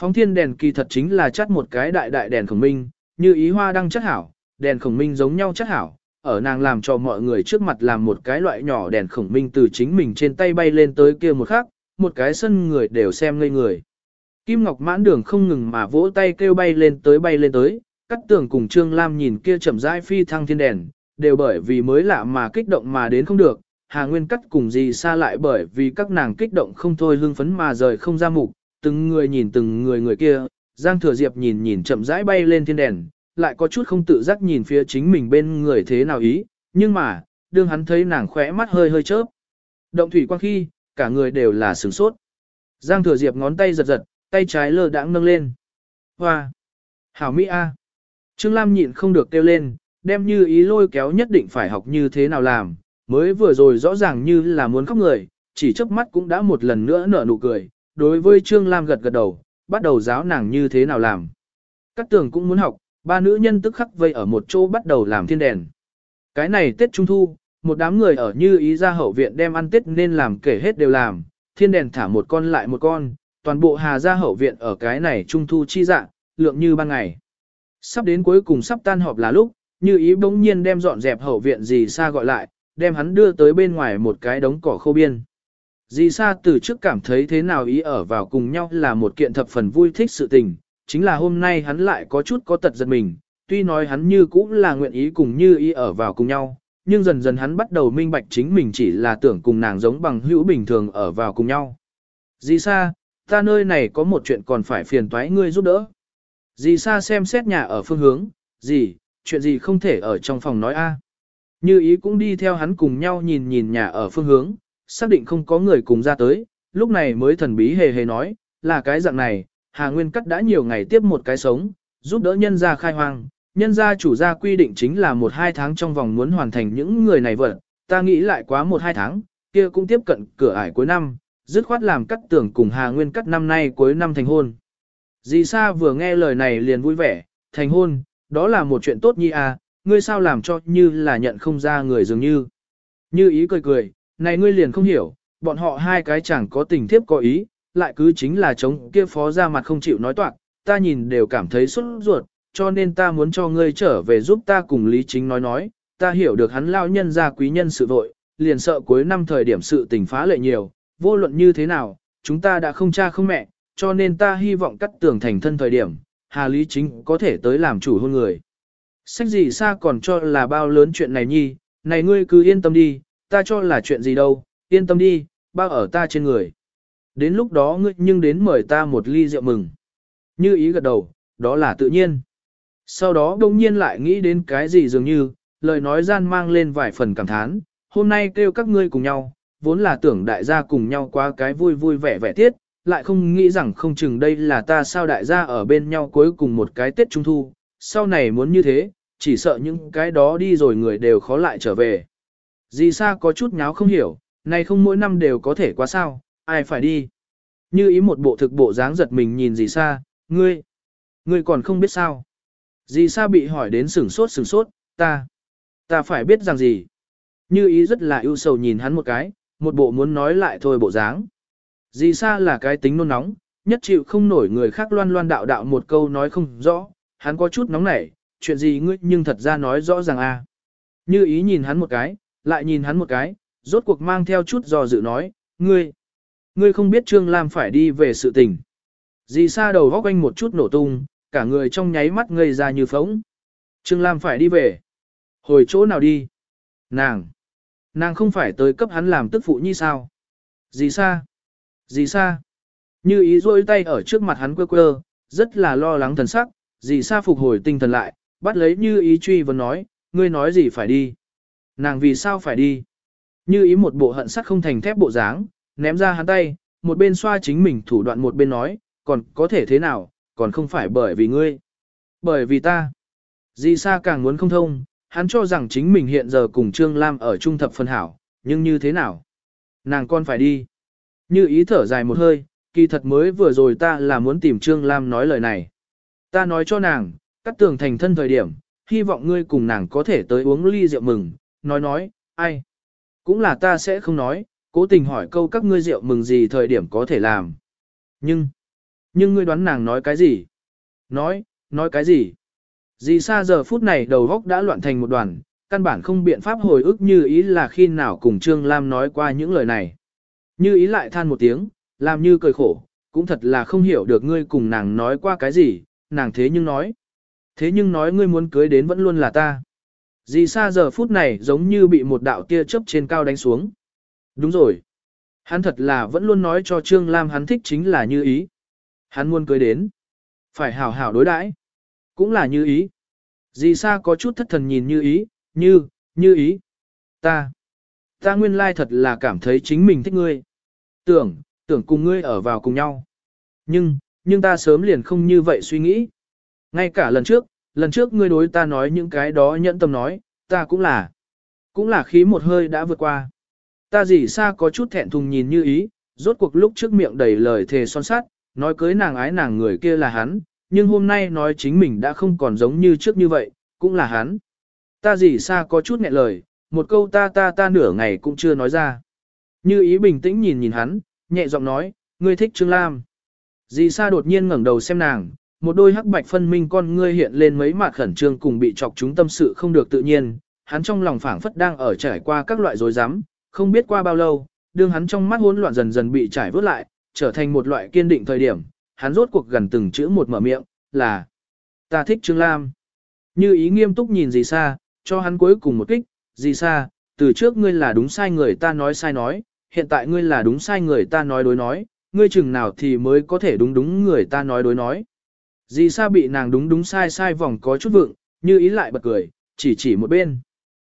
Phóng thiên đèn kỳ thật chính là chắt một cái đại đại đèn khổng minh, như ý hoa đang chất hảo, đèn khổng minh giống nhau chất hảo, ở nàng làm cho mọi người trước mặt làm một cái loại nhỏ đèn khổng minh từ chính mình trên tay bay lên tới kia một khắc, một cái sân người đều xem ngây người. Kim Ngọc mãn đường không ngừng mà vỗ tay kêu bay lên tới bay lên tới, cắt tường cùng Trương Lam nhìn kia chậm rãi phi thăng thiên đèn, đều bởi vì mới lạ mà kích động mà đến không được, Hà Nguyên cắt cùng gì xa lại bởi vì các nàng kích động không thôi hưng phấn mà rời không ra mục, từng người nhìn từng người người kia, Giang Thừa Diệp nhìn nhìn chậm rãi bay lên thiên đèn, lại có chút không tự giác nhìn phía chính mình bên người thế nào ý, nhưng mà, đương hắn thấy nàng khỏe mắt hơi hơi chớp. Động thủy quang khi, cả người đều là sửng sốt. Giang Thừa Diệp ngón tay giật giật, tay trái lơ đãng nâng lên. Hoa! Hảo Mỹ A! Trương Lam nhịn không được kêu lên, đem như ý lôi kéo nhất định phải học như thế nào làm, mới vừa rồi rõ ràng như là muốn khóc người, chỉ chớp mắt cũng đã một lần nữa nở nụ cười, đối với Trương Lam gật gật đầu, bắt đầu giáo nàng như thế nào làm. Các tường cũng muốn học, ba nữ nhân tức khắc vây ở một chỗ bắt đầu làm thiên đèn. Cái này Tết Trung Thu, một đám người ở như ý ra hậu viện đem ăn Tết nên làm kể hết đều làm, thiên đèn thả một con lại một con, toàn bộ hà gia hậu viện ở cái này Trung Thu chi dạng, lượng như ban ngày. Sắp đến cuối cùng sắp tan họp là lúc, như ý bỗng nhiên đem dọn dẹp hậu viện gì xa gọi lại, đem hắn đưa tới bên ngoài một cái đống cỏ khô biên. Dì Sa từ trước cảm thấy thế nào ý ở vào cùng nhau là một kiện thập phần vui thích sự tình, chính là hôm nay hắn lại có chút có tật giật mình, tuy nói hắn như cũng là nguyện ý cùng như ý ở vào cùng nhau, nhưng dần dần hắn bắt đầu minh bạch chính mình chỉ là tưởng cùng nàng giống bằng hữu bình thường ở vào cùng nhau. Dì Sa, ta nơi này có một chuyện còn phải phiền toái ngươi giúp đỡ. Dì Sa xem xét nhà ở phương hướng, Dì, chuyện gì không thể ở trong phòng nói a? Như ý cũng đi theo hắn cùng nhau nhìn nhìn nhà ở phương hướng, xác định không có người cùng ra tới, lúc này mới thần bí hề hề nói, là cái dạng này, Hà Nguyên Cắt đã nhiều ngày tiếp một cái sống, giúp đỡ nhân gia khai hoang, nhân gia chủ gia quy định chính là một hai tháng trong vòng muốn hoàn thành những người này vợ, ta nghĩ lại quá một hai tháng, kia cũng tiếp cận cửa ải cuối năm, dứt khoát làm cắt tưởng cùng Hà Nguyên Cắt năm nay cuối năm thành hôn. Dì Sa vừa nghe lời này liền vui vẻ, thành hôn, đó là một chuyện tốt nhi à, ngươi sao làm cho như là nhận không ra người dường như. Như ý cười cười, này ngươi liền không hiểu, bọn họ hai cái chẳng có tình thiếp có ý, lại cứ chính là chống kia phó ra mặt không chịu nói toạc, ta nhìn đều cảm thấy xuất ruột, cho nên ta muốn cho ngươi trở về giúp ta cùng Lý Chính nói nói, ta hiểu được hắn lao nhân ra quý nhân sự vội, liền sợ cuối năm thời điểm sự tình phá lệ nhiều, vô luận như thế nào, chúng ta đã không cha không mẹ, cho nên ta hy vọng cắt tưởng thành thân thời điểm, Hà Lý Chính có thể tới làm chủ hôn người. Sách gì xa còn cho là bao lớn chuyện này nhi, này ngươi cứ yên tâm đi, ta cho là chuyện gì đâu, yên tâm đi, bao ở ta trên người. Đến lúc đó ngươi nhưng đến mời ta một ly rượu mừng. Như ý gật đầu, đó là tự nhiên. Sau đó đông nhiên lại nghĩ đến cái gì dường như, lời nói gian mang lên vài phần cảm thán, hôm nay kêu các ngươi cùng nhau, vốn là tưởng đại gia cùng nhau qua cái vui vui vẻ vẻ tiết, lại không nghĩ rằng không chừng đây là ta sao đại gia ở bên nhau cuối cùng một cái Tết Trung Thu, sau này muốn như thế, chỉ sợ những cái đó đi rồi người đều khó lại trở về. Dì Sa có chút nháo không hiểu, này không mỗi năm đều có thể quá sao, ai phải đi. Như ý một bộ thực bộ dáng giật mình nhìn dì Sa, ngươi, ngươi còn không biết sao. Dì Sa bị hỏi đến sửng sốt sửng sốt, ta, ta phải biết rằng gì. Như ý rất là ưu sầu nhìn hắn một cái, một bộ muốn nói lại thôi bộ dáng. Dì Sa là cái tính nôn nóng, nhất chịu không nổi người khác loan loan đạo đạo một câu nói không rõ, hắn có chút nóng nảy, chuyện gì ngươi nhưng thật ra nói rõ ràng a. Như ý nhìn hắn một cái, lại nhìn hắn một cái, rốt cuộc mang theo chút do dự nói, ngươi, ngươi không biết Trương Lam phải đi về sự tình. Dì Sa đầu góc anh một chút nổ tung, cả người trong nháy mắt ngây ra như phóng. Trương Lam phải đi về. Hồi chỗ nào đi? Nàng. Nàng không phải tới cấp hắn làm tức phụ như sao? Dì Sa. Dì Sa. Như ý rôi tay ở trước mặt hắn quơ quơ, rất là lo lắng thần sắc, dì Sa phục hồi tinh thần lại, bắt lấy như ý truy vấn nói, ngươi nói gì phải đi? Nàng vì sao phải đi? Như ý một bộ hận sắt không thành thép bộ dáng, ném ra hắn tay, một bên xoa chính mình thủ đoạn một bên nói, còn có thể thế nào, còn không phải bởi vì ngươi. Bởi vì ta. Dì Sa càng muốn không thông, hắn cho rằng chính mình hiện giờ cùng Trương Lam ở trung thập phân hảo, nhưng như thế nào? Nàng con phải đi. Như ý thở dài một hơi, kỳ thật mới vừa rồi ta là muốn tìm Trương Lam nói lời này. Ta nói cho nàng, cắt tường thành thân thời điểm, hy vọng ngươi cùng nàng có thể tới uống ly rượu mừng, nói nói, ai? Cũng là ta sẽ không nói, cố tình hỏi câu các ngươi rượu mừng gì thời điểm có thể làm. Nhưng, nhưng ngươi đoán nàng nói cái gì? Nói, nói cái gì? Dì xa giờ phút này đầu góc đã loạn thành một đoàn, căn bản không biện pháp hồi ức như ý là khi nào cùng Trương Lam nói qua những lời này. Như ý lại than một tiếng, làm như cười khổ, cũng thật là không hiểu được ngươi cùng nàng nói qua cái gì, nàng thế nhưng nói. Thế nhưng nói ngươi muốn cưới đến vẫn luôn là ta. Dì xa giờ phút này giống như bị một đạo tia chớp trên cao đánh xuống. Đúng rồi. Hắn thật là vẫn luôn nói cho Trương Lam hắn thích chính là như ý. Hắn muốn cưới đến. Phải hảo hảo đối đãi cũng là như ý. Dì sa có chút thất thần nhìn như ý, như, như ý. Ta. Ta nguyên lai thật là cảm thấy chính mình thích ngươi. Tưởng, tưởng cùng ngươi ở vào cùng nhau. Nhưng, nhưng ta sớm liền không như vậy suy nghĩ. Ngay cả lần trước, lần trước ngươi đối ta nói những cái đó nhẫn tâm nói, ta cũng là. Cũng là khí một hơi đã vượt qua. Ta gì sa có chút thẹn thùng nhìn như ý, rốt cuộc lúc trước miệng đầy lời thề son sát, nói cưới nàng ái nàng người kia là hắn, nhưng hôm nay nói chính mình đã không còn giống như trước như vậy, cũng là hắn. Ta gì xa có chút nghẹn lời, một câu ta ta ta nửa ngày cũng chưa nói ra. Như ý bình tĩnh nhìn nhìn hắn, nhẹ giọng nói, ngươi thích Trương Lam. Dì Sa đột nhiên ngẩng đầu xem nàng, một đôi hắc bạch phân minh con ngươi hiện lên mấy mặt khẩn trương cùng bị chọc chúng tâm sự không được tự nhiên, hắn trong lòng phảng phất đang ở trải qua các loại rối rắm, không biết qua bao lâu, đương hắn trong mắt hỗn loạn dần dần bị trải vớt lại, trở thành một loại kiên định thời điểm, hắn rốt cuộc gần từng chữ một mở miệng, là Ta thích Trương Lam. Như ý nghiêm túc nhìn gì xa, cho hắn cuối cùng một kích, gì xa, từ trước ngươi là đúng sai người ta nói sai nói, hiện tại ngươi là đúng sai người ta nói đối nói, ngươi chừng nào thì mới có thể đúng đúng người ta nói đối nói. Dì Sa bị nàng đúng đúng sai sai vòng có chút vượng, như ý lại bật cười, chỉ chỉ một bên.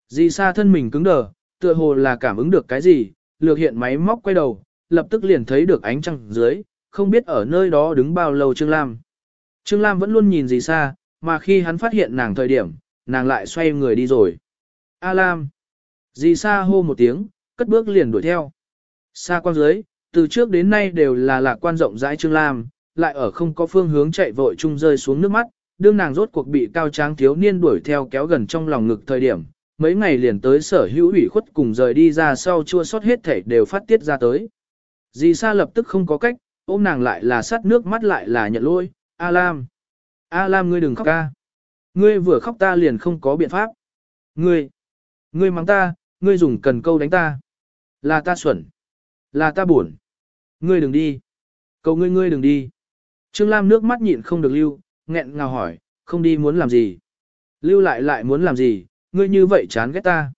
Dì Sa thân mình cứng đờ, tựa hồ là cảm ứng được cái gì, lược hiện máy móc quay đầu, lập tức liền thấy được ánh trăng dưới, không biết ở nơi đó đứng bao lâu Trương Lam. Trương Lam vẫn luôn nhìn gì xa, mà khi hắn phát hiện nàng thời điểm, nàng lại xoay người đi rồi. A Lam. Dì xa hô một tiếng, cất bước liền đuổi theo. Xa quan dưới, từ trước đến nay đều là lạc quan rộng rãi Trương Lam, lại ở không có phương hướng chạy vội chung rơi xuống nước mắt, đương nàng rốt cuộc bị cao tráng thiếu niên đuổi theo kéo gần trong lòng ngực thời điểm, mấy ngày liền tới sở hữu ủy khuất cùng rời đi ra sau chua sót hết thể đều phát tiết ra tới. Dì Sa lập tức không có cách, ôm nàng lại là sát nước mắt lại là nhận lỗi, A Lam. A Lam ngươi đừng khóc ca. Ngươi vừa khóc ta liền không có biện pháp. Ngươi, ngươi mắng ta, ngươi dùng cần câu đánh ta. Là ta xuẩn. Là ta buồn. Ngươi đừng đi. Cầu ngươi ngươi đừng đi. Trương Lam nước mắt nhịn không được lưu, nghẹn ngào hỏi, không đi muốn làm gì. Lưu lại lại muốn làm gì, ngươi như vậy chán ghét ta.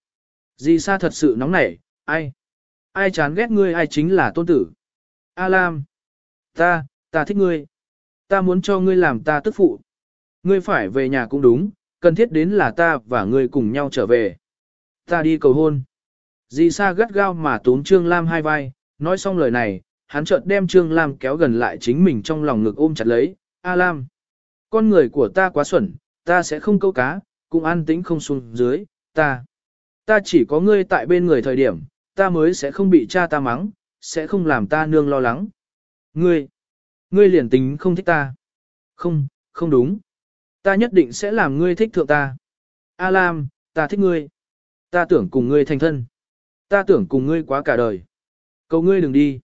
Dì Sa thật sự nóng nảy, ai? Ai chán ghét ngươi ai chính là tôn tử. A Lam. Ta, ta thích ngươi. Ta muốn cho ngươi làm ta tức phụ. Ngươi phải về nhà cũng đúng, cần thiết đến là ta và ngươi cùng nhau trở về. Ta đi cầu hôn. Di Sa gắt gao mà túm Trương Lam hai vai, nói xong lời này, hắn chợt đem Trương Lam kéo gần lại chính mình trong lòng ngực ôm chặt lấy. A Lam. Con người của ta quá xuẩn, ta sẽ không câu cá, cũng an tĩnh không xuống dưới, ta. Ta chỉ có ngươi tại bên người thời điểm, ta mới sẽ không bị cha ta mắng, sẽ không làm ta nương lo lắng. Ngươi, ngươi liền tính không thích ta. Không, không đúng. Ta nhất định sẽ làm ngươi thích thượng ta. A Lam, ta thích ngươi. Ta tưởng cùng ngươi thành thân. Ta tưởng cùng ngươi quá cả đời. Cầu ngươi đừng đi.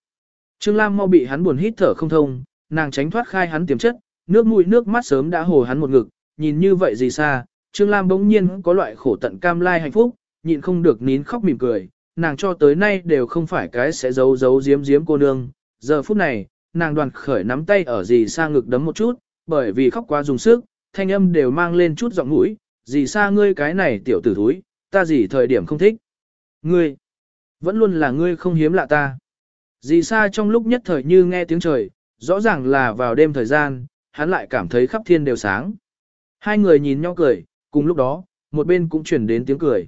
Trương Lam mau bị hắn buồn hít thở không thông, nàng tránh thoát khai hắn tiềm chất, nước mũi nước mắt sớm đã hồ hắn một ngực, nhìn như vậy gì xa, Trương Lam bỗng nhiên có loại khổ tận cam lai hạnh phúc, nhịn không được nín khóc mỉm cười, nàng cho tới nay đều không phải cái sẽ giấu giấu giếm giếm cô nương. Giờ phút này, nàng đoàn khởi nắm tay ở dì sa ngực đấm một chút, bởi vì khóc quá dùng sức, thanh âm đều mang lên chút giọng mũi, dì sa ngươi cái này tiểu tử thúi, ta dì thời điểm không thích. Ngươi, vẫn luôn là ngươi không hiếm lạ ta. Dì sa trong lúc nhất thời như nghe tiếng trời, rõ ràng là vào đêm thời gian, hắn lại cảm thấy khắp thiên đều sáng. Hai người nhìn nhau cười, cùng lúc đó, một bên cũng chuyển đến tiếng cười.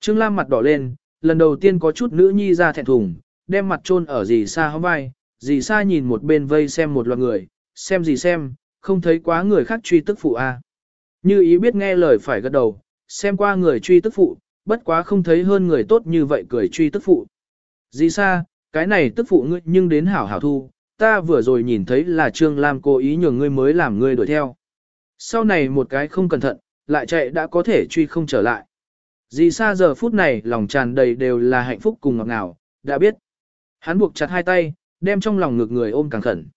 Trương Lam mặt đỏ lên, lần đầu tiên có chút nữ nhi ra thẹn thùng, đem mặt chôn ở dì Sa hóng vai, dì xa nhìn một bên vây xem một loạt người, xem gì xem, không thấy quá người khác truy tức phụ a. À. Như ý biết nghe lời phải gật đầu, xem qua người truy tức phụ, bất quá không thấy hơn người tốt như vậy cười truy tức phụ. Dì xa, cái này tức phụ ngươi nhưng đến hảo hảo thu, ta vừa rồi nhìn thấy là Trương Lam cố ý nhường ngươi mới làm ngươi đuổi theo. Sau này một cái không cẩn thận, lại chạy đã có thể truy không trở lại. Dì Sa giờ phút này lòng tràn đầy đều là hạnh phúc cùng ngọt ngào, đã biết. Hắn buộc chặt hai tay, đem trong lòng ngược người ôm càng khẩn.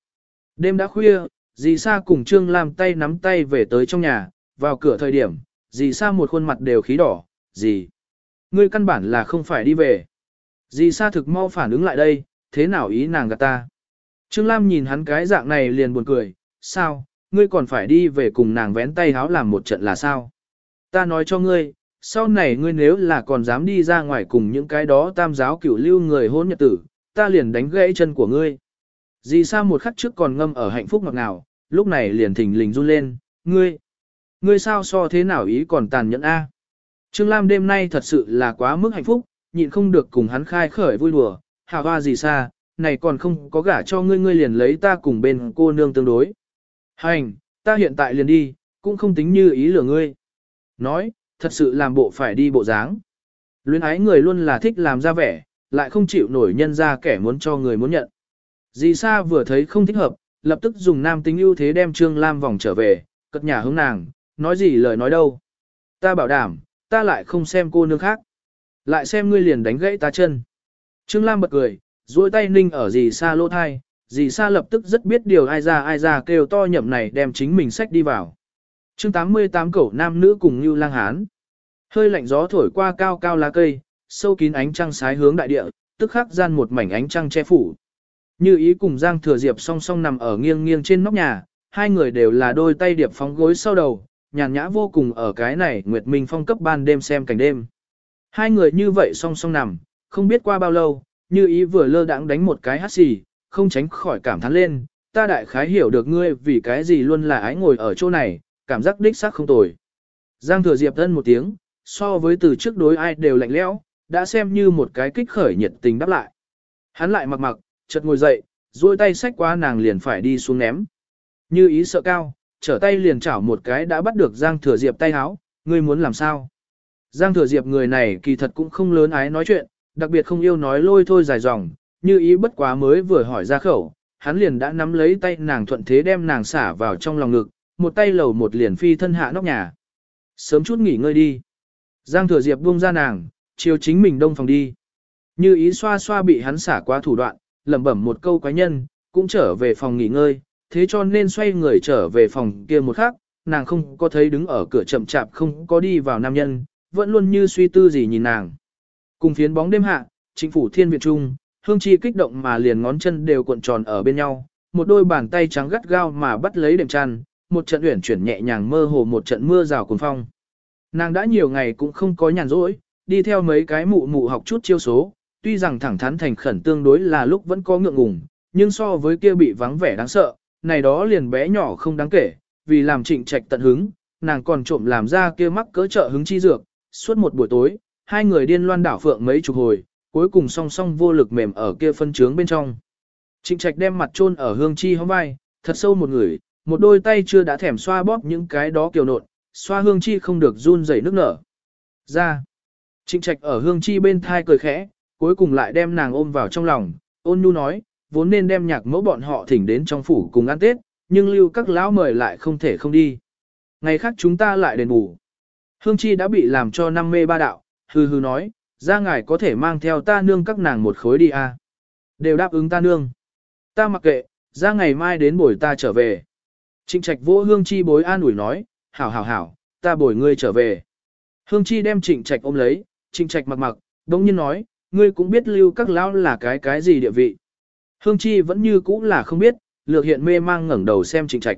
Đêm đã khuya, dì Sa cùng Trương Lam tay nắm tay về tới trong nhà, vào cửa thời điểm, dì Sa một khuôn mặt đều khí đỏ, dì. Ngươi căn bản là không phải đi về. Dì Sa thực mau phản ứng lại đây, thế nào ý nàng gạt ta. Trương Lam nhìn hắn cái dạng này liền buồn cười, sao, ngươi còn phải đi về cùng nàng vén tay háo làm một trận là sao? Ta nói cho ngươi, sau này ngươi nếu là còn dám đi ra ngoài cùng những cái đó tam giáo cửu lưu người hôn nhật tử, ta liền đánh gãy chân của ngươi. Dì Sa một khắc trước còn ngâm ở hạnh phúc ngọt ngào, lúc này liền thình lình run lên, ngươi, ngươi sao so thế nào ý còn tàn nhẫn a? Trương Lam đêm nay thật sự là quá mức hạnh phúc, nhịn không được cùng hắn khai khởi vui đùa, Hà hoa dì Sa, này còn không có gả cho ngươi ngươi liền lấy ta cùng bên cô nương tương đối. Hành, ta hiện tại liền đi, cũng không tính như ý lừa ngươi. Nói, thật sự làm bộ phải đi bộ dáng. Luyến ái người luôn là thích làm ra vẻ, lại không chịu nổi nhân ra kẻ muốn cho người muốn nhận. Dì Sa vừa thấy không thích hợp, lập tức dùng nam tính ưu thế đem Trương Lam vòng trở về, cất nhà hướng nàng, nói gì lời nói đâu. Ta bảo đảm, ta lại không xem cô nương khác. Lại xem ngươi liền đánh gãy ta chân. Trương Lam bật cười, duỗi tay ninh ở dì Sa lỗ thai, dì Sa lập tức rất biết điều ai ra ai ra kêu to nhậm này đem chính mình sách đi vào. chương 88 cẩu nam nữ cùng như lang hán. Hơi lạnh gió thổi qua cao cao lá cây, sâu kín ánh trăng sái hướng đại địa, tức khắc gian một mảnh ánh trăng che phủ. Như ý cùng Giang Thừa Diệp song song nằm ở nghiêng nghiêng trên nóc nhà, hai người đều là đôi tay điệp phóng gối sau đầu, nhàn nhã vô cùng ở cái này Nguyệt Minh phong cấp ban đêm xem cảnh đêm. Hai người như vậy song song nằm, không biết qua bao lâu, như ý vừa lơ đãng đánh một cái hát xì, không tránh khỏi cảm thán lên, ta đại khái hiểu được ngươi vì cái gì luôn là ái ngồi ở chỗ này, cảm giác đích xác không tồi. Giang thừa diệp thân một tiếng, so với từ trước đối ai đều lạnh lẽo, đã xem như một cái kích khởi nhiệt tình đáp lại. Hắn lại mặc mặc, chợt ngồi dậy, duỗi tay xách qua nàng liền phải đi xuống ném. Như ý sợ cao, trở tay liền chảo một cái đã bắt được Giang Thừa Diệp tay háo, ngươi muốn làm sao? Giang Thừa Diệp người này kỳ thật cũng không lớn ái nói chuyện, đặc biệt không yêu nói lôi thôi dài dòng, như ý bất quá mới vừa hỏi ra khẩu, hắn liền đã nắm lấy tay nàng thuận thế đem nàng xả vào trong lòng ngực, một tay lầu một liền phi thân hạ nóc nhà. Sớm chút nghỉ ngơi đi. Giang Thừa Diệp buông ra nàng, chiều chính mình đông phòng đi. Như ý xoa xoa bị hắn xả qua thủ đoạn, lẩm bẩm một câu quái nhân, cũng trở về phòng nghỉ ngơi, thế cho nên xoay người trở về phòng kia một khắc, nàng không có thấy đứng ở cửa chậm chạp không có đi vào nam nhân, vẫn luôn như suy tư gì nhìn nàng. Cùng phiến bóng đêm hạ, chính phủ thiên việt trung, hương chi kích động mà liền ngón chân đều cuộn tròn ở bên nhau, một đôi bàn tay trắng gắt gao mà bắt lấy đệm chăn, một trận uyển chuyển nhẹ nhàng mơ hồ một trận mưa rào cuồng phong. Nàng đã nhiều ngày cũng không có nhàn rỗi, đi theo mấy cái mụ mụ học chút chiêu số, tuy rằng thẳng thắn thành khẩn tương đối là lúc vẫn có ngượng ngùng, nhưng so với kia bị vắng vẻ đáng sợ, này đó liền bé nhỏ không đáng kể, vì làm trịnh trạch tận hứng, nàng còn trộm làm ra kia mắc cỡ trợ hứng chi dược, suốt một buổi tối, hai người điên loan đảo phượng mấy chục hồi, cuối cùng song song vô lực mềm ở kia phân trướng bên trong. Trịnh trạch đem mặt chôn ở hương chi hóng vai, thật sâu một người, một đôi tay chưa đã thèm xoa bóp những cái đó kiều nộn, xoa hương chi không được run rẩy nước nở. Ra. Trịnh trạch ở hương chi bên thai cười khẽ, cuối cùng lại đem nàng ôm vào trong lòng, ôn nhu nói, vốn nên đem nhạc mẫu bọn họ thỉnh đến trong phủ cùng ăn tết, nhưng lưu các lão mời lại không thể không đi. Ngày khác chúng ta lại đền bù. Hương chi đã bị làm cho năm mê ba đạo, hư hư nói, ra ngài có thể mang theo ta nương các nàng một khối đi à. Đều đáp ứng ta nương. Ta mặc kệ, ra ngày mai đến buổi ta trở về. Trịnh trạch vỗ hương chi bối an ủi nói, hảo hảo hảo, ta bồi ngươi trở về. Hương chi đem trịnh trạch ôm lấy, trịnh trạch mặc mặc, đống nhiên nói, ngươi cũng biết lưu các lão là cái cái gì địa vị. Hương chi vẫn như cũ là không biết, lược hiện mê mang ngẩng đầu xem trịnh trạch.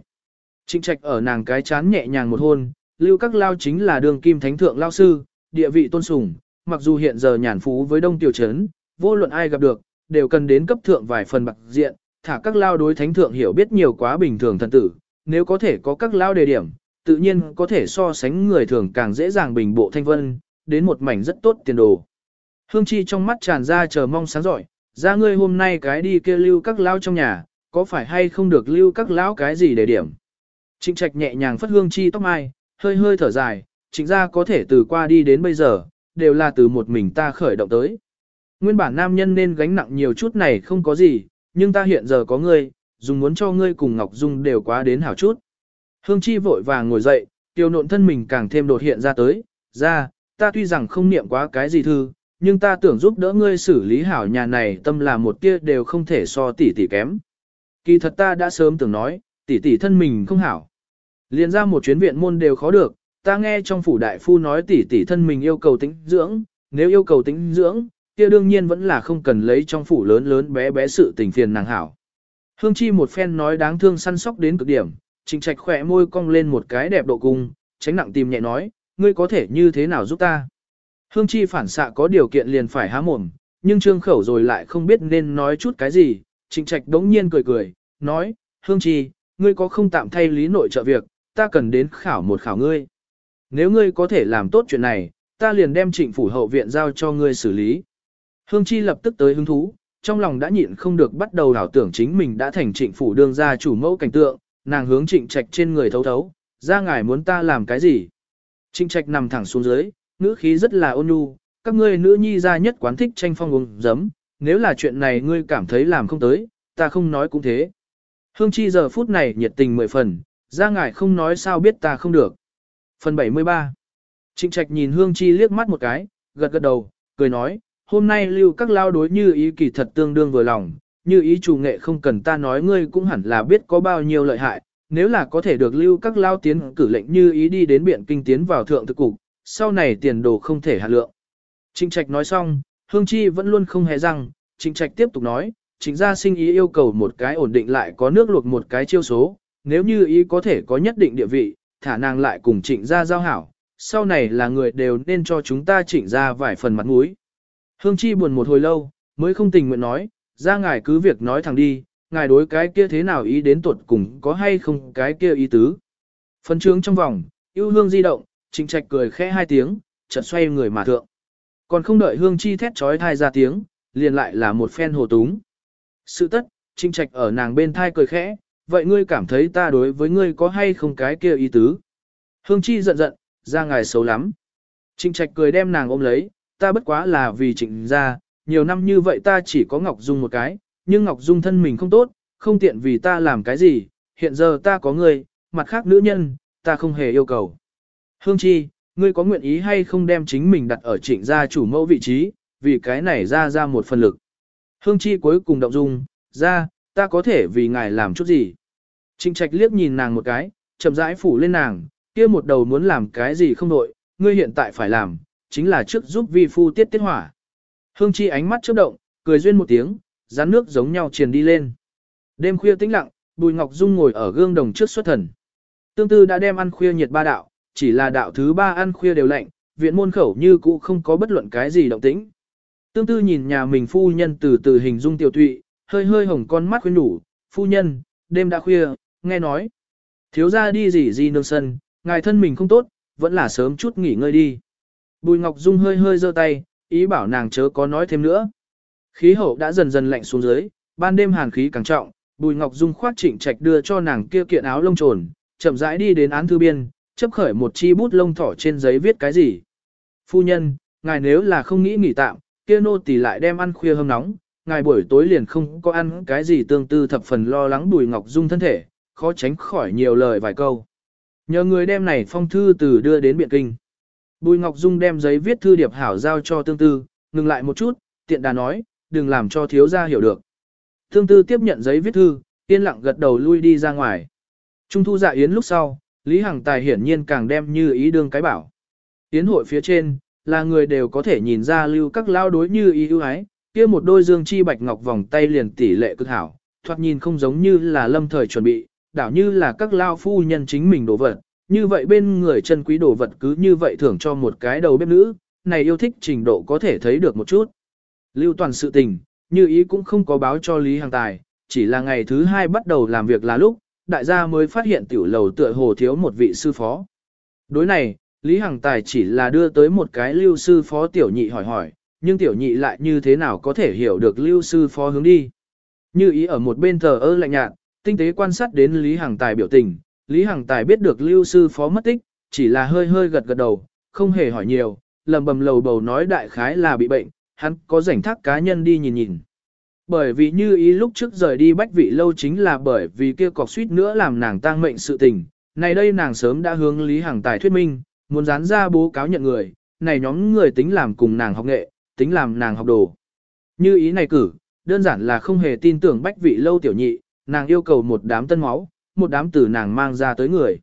Trịnh trạch ở nàng cái chán nhẹ nhàng một hôn, lưu các lao chính là đường kim thánh thượng lao sư, địa vị tôn sùng, mặc dù hiện giờ nhàn phú với đông tiểu trấn, vô luận ai gặp được, đều cần đến cấp thượng vài phần bạc diện, thả các lao đối thánh thượng hiểu biết nhiều quá bình thường thần tử, nếu có thể có các lao đề điểm, tự nhiên có thể so sánh người thường càng dễ dàng bình bộ thanh vân, đến một mảnh rất tốt tiền đồ. Hương Chi trong mắt tràn ra chờ mong sáng giỏi, ra ngươi hôm nay cái đi kia lưu các lão trong nhà, có phải hay không được lưu các lão cái gì để điểm. Trịnh trạch nhẹ nhàng phất Hương Chi tóc mai, hơi hơi thở dài, trịnh ra có thể từ qua đi đến bây giờ, đều là từ một mình ta khởi động tới. Nguyên bản nam nhân nên gánh nặng nhiều chút này không có gì, nhưng ta hiện giờ có ngươi, dùng muốn cho ngươi cùng Ngọc Dung đều quá đến hảo chút. Hương Chi vội vàng ngồi dậy, tiêu nộn thân mình càng thêm đột hiện ra tới, ra, ta tuy rằng không niệm quá cái gì thư, nhưng ta tưởng giúp đỡ ngươi xử lý hảo nhà này tâm là một tia đều không thể so tỷ tỷ kém. Kỳ thật ta đã sớm tưởng nói, tỷ tỷ thân mình không hảo. Liên ra một chuyến viện môn đều khó được, ta nghe trong phủ đại phu nói tỷ tỷ thân mình yêu cầu tĩnh dưỡng, nếu yêu cầu tĩnh dưỡng, kia đương nhiên vẫn là không cần lấy trong phủ lớn lớn bé bé sự tình phiền nàng hảo. Hương Chi một phen nói đáng thương săn sóc đến cực điểm, Trình Trạch khỏe môi cong lên một cái đẹp độ cung, tránh nặng tìm nhẹ nói, ngươi có thể như thế nào giúp ta? Hương Chi phản xạ có điều kiện liền phải há mồm, nhưng trương khẩu rồi lại không biết nên nói chút cái gì, Trịnh Trạch đống nhiên cười cười, nói, Hương Chi, ngươi có không tạm thay lý nội trợ việc, ta cần đến khảo một khảo ngươi. Nếu ngươi có thể làm tốt chuyện này, ta liền đem trịnh phủ hậu viện giao cho ngươi xử lý. Hương Chi lập tức tới hứng thú, trong lòng đã nhịn không được bắt đầu đảo tưởng chính mình đã thành trịnh phủ đương gia chủ mẫu cảnh tượng, nàng hướng trịnh trạch trên người thấu thấu, ra ngài muốn ta làm cái gì. Trịnh trạch nằm thẳng xuống dưới, ngữ khí rất là ôn nhu, các ngươi nữ nhi ra nhất quán thích tranh phong uống giấm, nếu là chuyện này ngươi cảm thấy làm không tới, ta không nói cũng thế. Hương Chi giờ phút này nhiệt tình mười phần, ra ngại không nói sao biết ta không được. Phần 73 Trịnh Trạch nhìn Hương Chi liếc mắt một cái, gật gật đầu, cười nói, hôm nay lưu các lao đối như ý kỳ thật tương đương vừa lòng, như ý chủ nghệ không cần ta nói ngươi cũng hẳn là biết có bao nhiêu lợi hại, nếu là có thể được lưu các lao tiến cử lệnh như ý đi đến biện kinh tiến vào thượng thực cục, sau này tiền đồ không thể hạ lượng. Trịnh Trạch nói xong, Hương Chi vẫn luôn không hề răng, Trịnh Trạch tiếp tục nói, chính gia sinh ý yêu cầu một cái ổn định lại có nước luộc một cái chiêu số, nếu như ý có thể có nhất định địa vị, thả nàng lại cùng trịnh gia giao hảo, sau này là người đều nên cho chúng ta trịnh Gia vài phần mặt mũi. Hương Chi buồn một hồi lâu, mới không tình nguyện nói, ra ngài cứ việc nói thẳng đi, ngài đối cái kia thế nào ý đến tuột cùng có hay không cái kia ý tứ. Phân trướng trong vòng, yêu hương di động, trịnh trạch cười khẽ hai tiếng, chợt xoay người mà thượng. Còn không đợi hương chi thét trói thai ra tiếng, liền lại là một phen hồ túng. Sự tất, trịnh Trạch ở nàng bên thai cười khẽ, vậy ngươi cảm thấy ta đối với ngươi có hay không cái kia ý tứ? Hương Chi giận giận, ra ngài xấu lắm. trịnh Trạch cười đem nàng ôm lấy, ta bất quá là vì trịnh ra, nhiều năm như vậy ta chỉ có Ngọc Dung một cái, nhưng Ngọc Dung thân mình không tốt, không tiện vì ta làm cái gì, hiện giờ ta có ngươi, mặt khác nữ nhân, ta không hề yêu cầu. Hương Chi, ngươi có nguyện ý hay không đem chính mình đặt ở trịnh gia chủ mẫu vị trí, vì cái này ra ra một phần lực. Hương Chi cuối cùng động dung, ra, ta có thể vì ngài làm chút gì. Trịnh trạch liếc nhìn nàng một cái, chậm rãi phủ lên nàng, kia một đầu muốn làm cái gì không đội, ngươi hiện tại phải làm, chính là trước giúp vi phu tiết tiết hỏa. Hương Chi ánh mắt chớp động, cười duyên một tiếng, rán nước giống nhau truyền đi lên. Đêm khuya tĩnh lặng, Bùi Ngọc Dung ngồi ở gương đồng trước xuất thần. Tương tư đã đem ăn khuya nhiệt ba đạo, chỉ là đạo thứ ba ăn khuya đều lạnh, viện môn khẩu như cũ không có bất luận cái gì động tĩnh. Tương tư nhìn nhà mình phu nhân từ từ hình dung tiểu tụy, hơi hơi hồng con mắt khuyên đủ, phu nhân, đêm đã khuya, nghe nói. Thiếu ra đi gì gì nương sân, ngài thân mình không tốt, vẫn là sớm chút nghỉ ngơi đi. Bùi Ngọc Dung hơi hơi giơ tay, ý bảo nàng chớ có nói thêm nữa. Khí hậu đã dần dần lạnh xuống dưới, ban đêm hàn khí càng trọng, Bùi Ngọc Dung khoát trịnh trạch đưa cho nàng kia kiện áo lông trồn, chậm rãi đi đến án thư biên, chấp khởi một chi bút lông thỏ trên giấy viết cái gì. Phu nhân, ngài nếu là không nghĩ nghỉ tạm, kia nô tỳ lại đem ăn khuya hâm nóng, ngài buổi tối liền không có ăn cái gì tương tư thập phần lo lắng Bùi Ngọc Dung thân thể, khó tránh khỏi nhiều lời vài câu. Nhờ người đem này phong thư từ đưa đến Biện Kinh. Bùi Ngọc Dung đem giấy viết thư điệp hảo giao cho tương tư, ngừng lại một chút, tiện đà nói, đừng làm cho thiếu gia hiểu được. Thương tư tiếp nhận giấy viết thư, yên lặng gật đầu lui đi ra ngoài. Trung thu dạ yến lúc sau, Lý Hằng Tài hiển nhiên càng đem như ý đương cái bảo. Yến hội phía trên, là người đều có thể nhìn ra lưu các lao đối như ý ưu ái, kia một đôi dương chi bạch ngọc vòng tay liền tỷ lệ cực hảo, thoạt nhìn không giống như là lâm thời chuẩn bị, đảo như là các lao phu nhân chính mình đổ vật, như vậy bên người chân quý đồ vật cứ như vậy thưởng cho một cái đầu bếp nữ, này yêu thích trình độ có thể thấy được một chút. Lưu toàn sự tình, như ý cũng không có báo cho Lý Hàng Tài, chỉ là ngày thứ hai bắt đầu làm việc là lúc, đại gia mới phát hiện tiểu lầu tựa hồ thiếu một vị sư phó. Đối này, Lý Hằng Tài chỉ là đưa tới một cái lưu sư phó tiểu nhị hỏi hỏi, nhưng tiểu nhị lại như thế nào có thể hiểu được lưu sư phó hướng đi. Như ý ở một bên thờ ơ lạnh nhạt, tinh tế quan sát đến Lý Hằng Tài biểu tình, Lý Hằng Tài biết được lưu sư phó mất tích, chỉ là hơi hơi gật gật đầu, không hề hỏi nhiều, lầm bầm lầu bầu nói đại khái là bị bệnh, hắn có rảnh thác cá nhân đi nhìn nhìn. Bởi vì như ý lúc trước rời đi bách vị lâu chính là bởi vì kia cọc suýt nữa làm nàng tang mệnh sự tình, này đây nàng sớm đã hướng Lý Hằng Tài thuyết minh, muốn dán ra bố cáo nhận người, này nhóm người tính làm cùng nàng học nghệ, tính làm nàng học đồ. Như ý này cử, đơn giản là không hề tin tưởng bách vị lâu tiểu nhị, nàng yêu cầu một đám tân máu, một đám tử nàng mang ra tới người.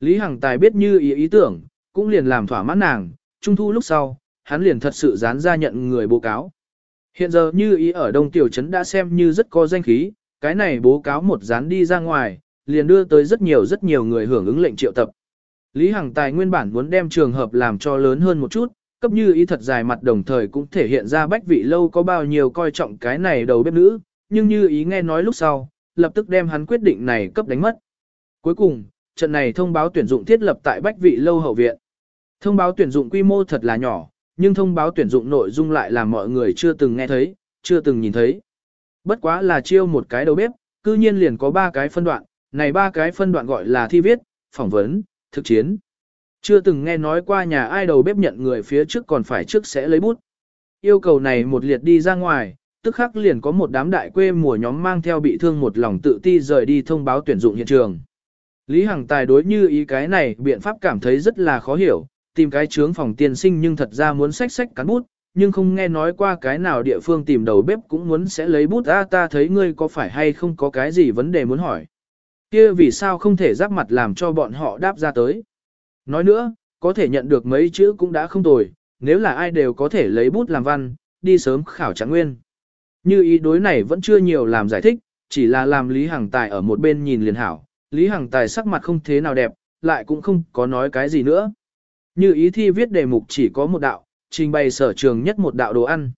Lý Hằng Tài biết như ý ý tưởng, cũng liền làm thỏa mãn nàng, trung thu lúc sau, hắn liền thật sự dán ra nhận người bố cáo. Hiện giờ như ý ở Đông Tiểu Trấn đã xem như rất có danh khí, cái này bố cáo một dán đi ra ngoài, liền đưa tới rất nhiều rất nhiều người hưởng ứng lệnh triệu tập. Lý Hằng Tài nguyên bản muốn đem trường hợp làm cho lớn hơn một chút, cấp như ý thật dài mặt đồng thời cũng thể hiện ra bách vị lâu có bao nhiêu coi trọng cái này đầu bếp nữ, nhưng như ý nghe nói lúc sau, lập tức đem hắn quyết định này cấp đánh mất. Cuối cùng, trận này thông báo tuyển dụng thiết lập tại bách vị lâu hậu viện. Thông báo tuyển dụng quy mô thật là nhỏ, nhưng thông báo tuyển dụng nội dung lại là mọi người chưa từng nghe thấy, chưa từng nhìn thấy. Bất quá là chiêu một cái đầu bếp, cư nhiên liền có ba cái phân đoạn, này ba cái phân đoạn gọi là thi viết, phỏng vấn, thực chiến. Chưa từng nghe nói qua nhà ai đầu bếp nhận người phía trước còn phải trước sẽ lấy bút. Yêu cầu này một liệt đi ra ngoài, tức khắc liền có một đám đại quê mùa nhóm mang theo bị thương một lòng tự ti rời đi thông báo tuyển dụng hiện trường. Lý Hằng Tài đối như ý cái này biện pháp cảm thấy rất là khó hiểu, tìm cái trướng phòng tiên sinh nhưng thật ra muốn sách sách cán bút, nhưng không nghe nói qua cái nào địa phương tìm đầu bếp cũng muốn sẽ lấy bút ra ta thấy ngươi có phải hay không có cái gì vấn đề muốn hỏi. kia vì sao không thể giáp mặt làm cho bọn họ đáp ra tới. Nói nữa, có thể nhận được mấy chữ cũng đã không tồi, nếu là ai đều có thể lấy bút làm văn, đi sớm khảo trạng nguyên. Như ý đối này vẫn chưa nhiều làm giải thích, chỉ là làm Lý Hằng Tài ở một bên nhìn liền hảo. Lý Hằng Tài sắc mặt không thế nào đẹp, lại cũng không có nói cái gì nữa. Như ý thi viết đề mục chỉ có một đạo, trình bày sở trường nhất một đạo đồ ăn.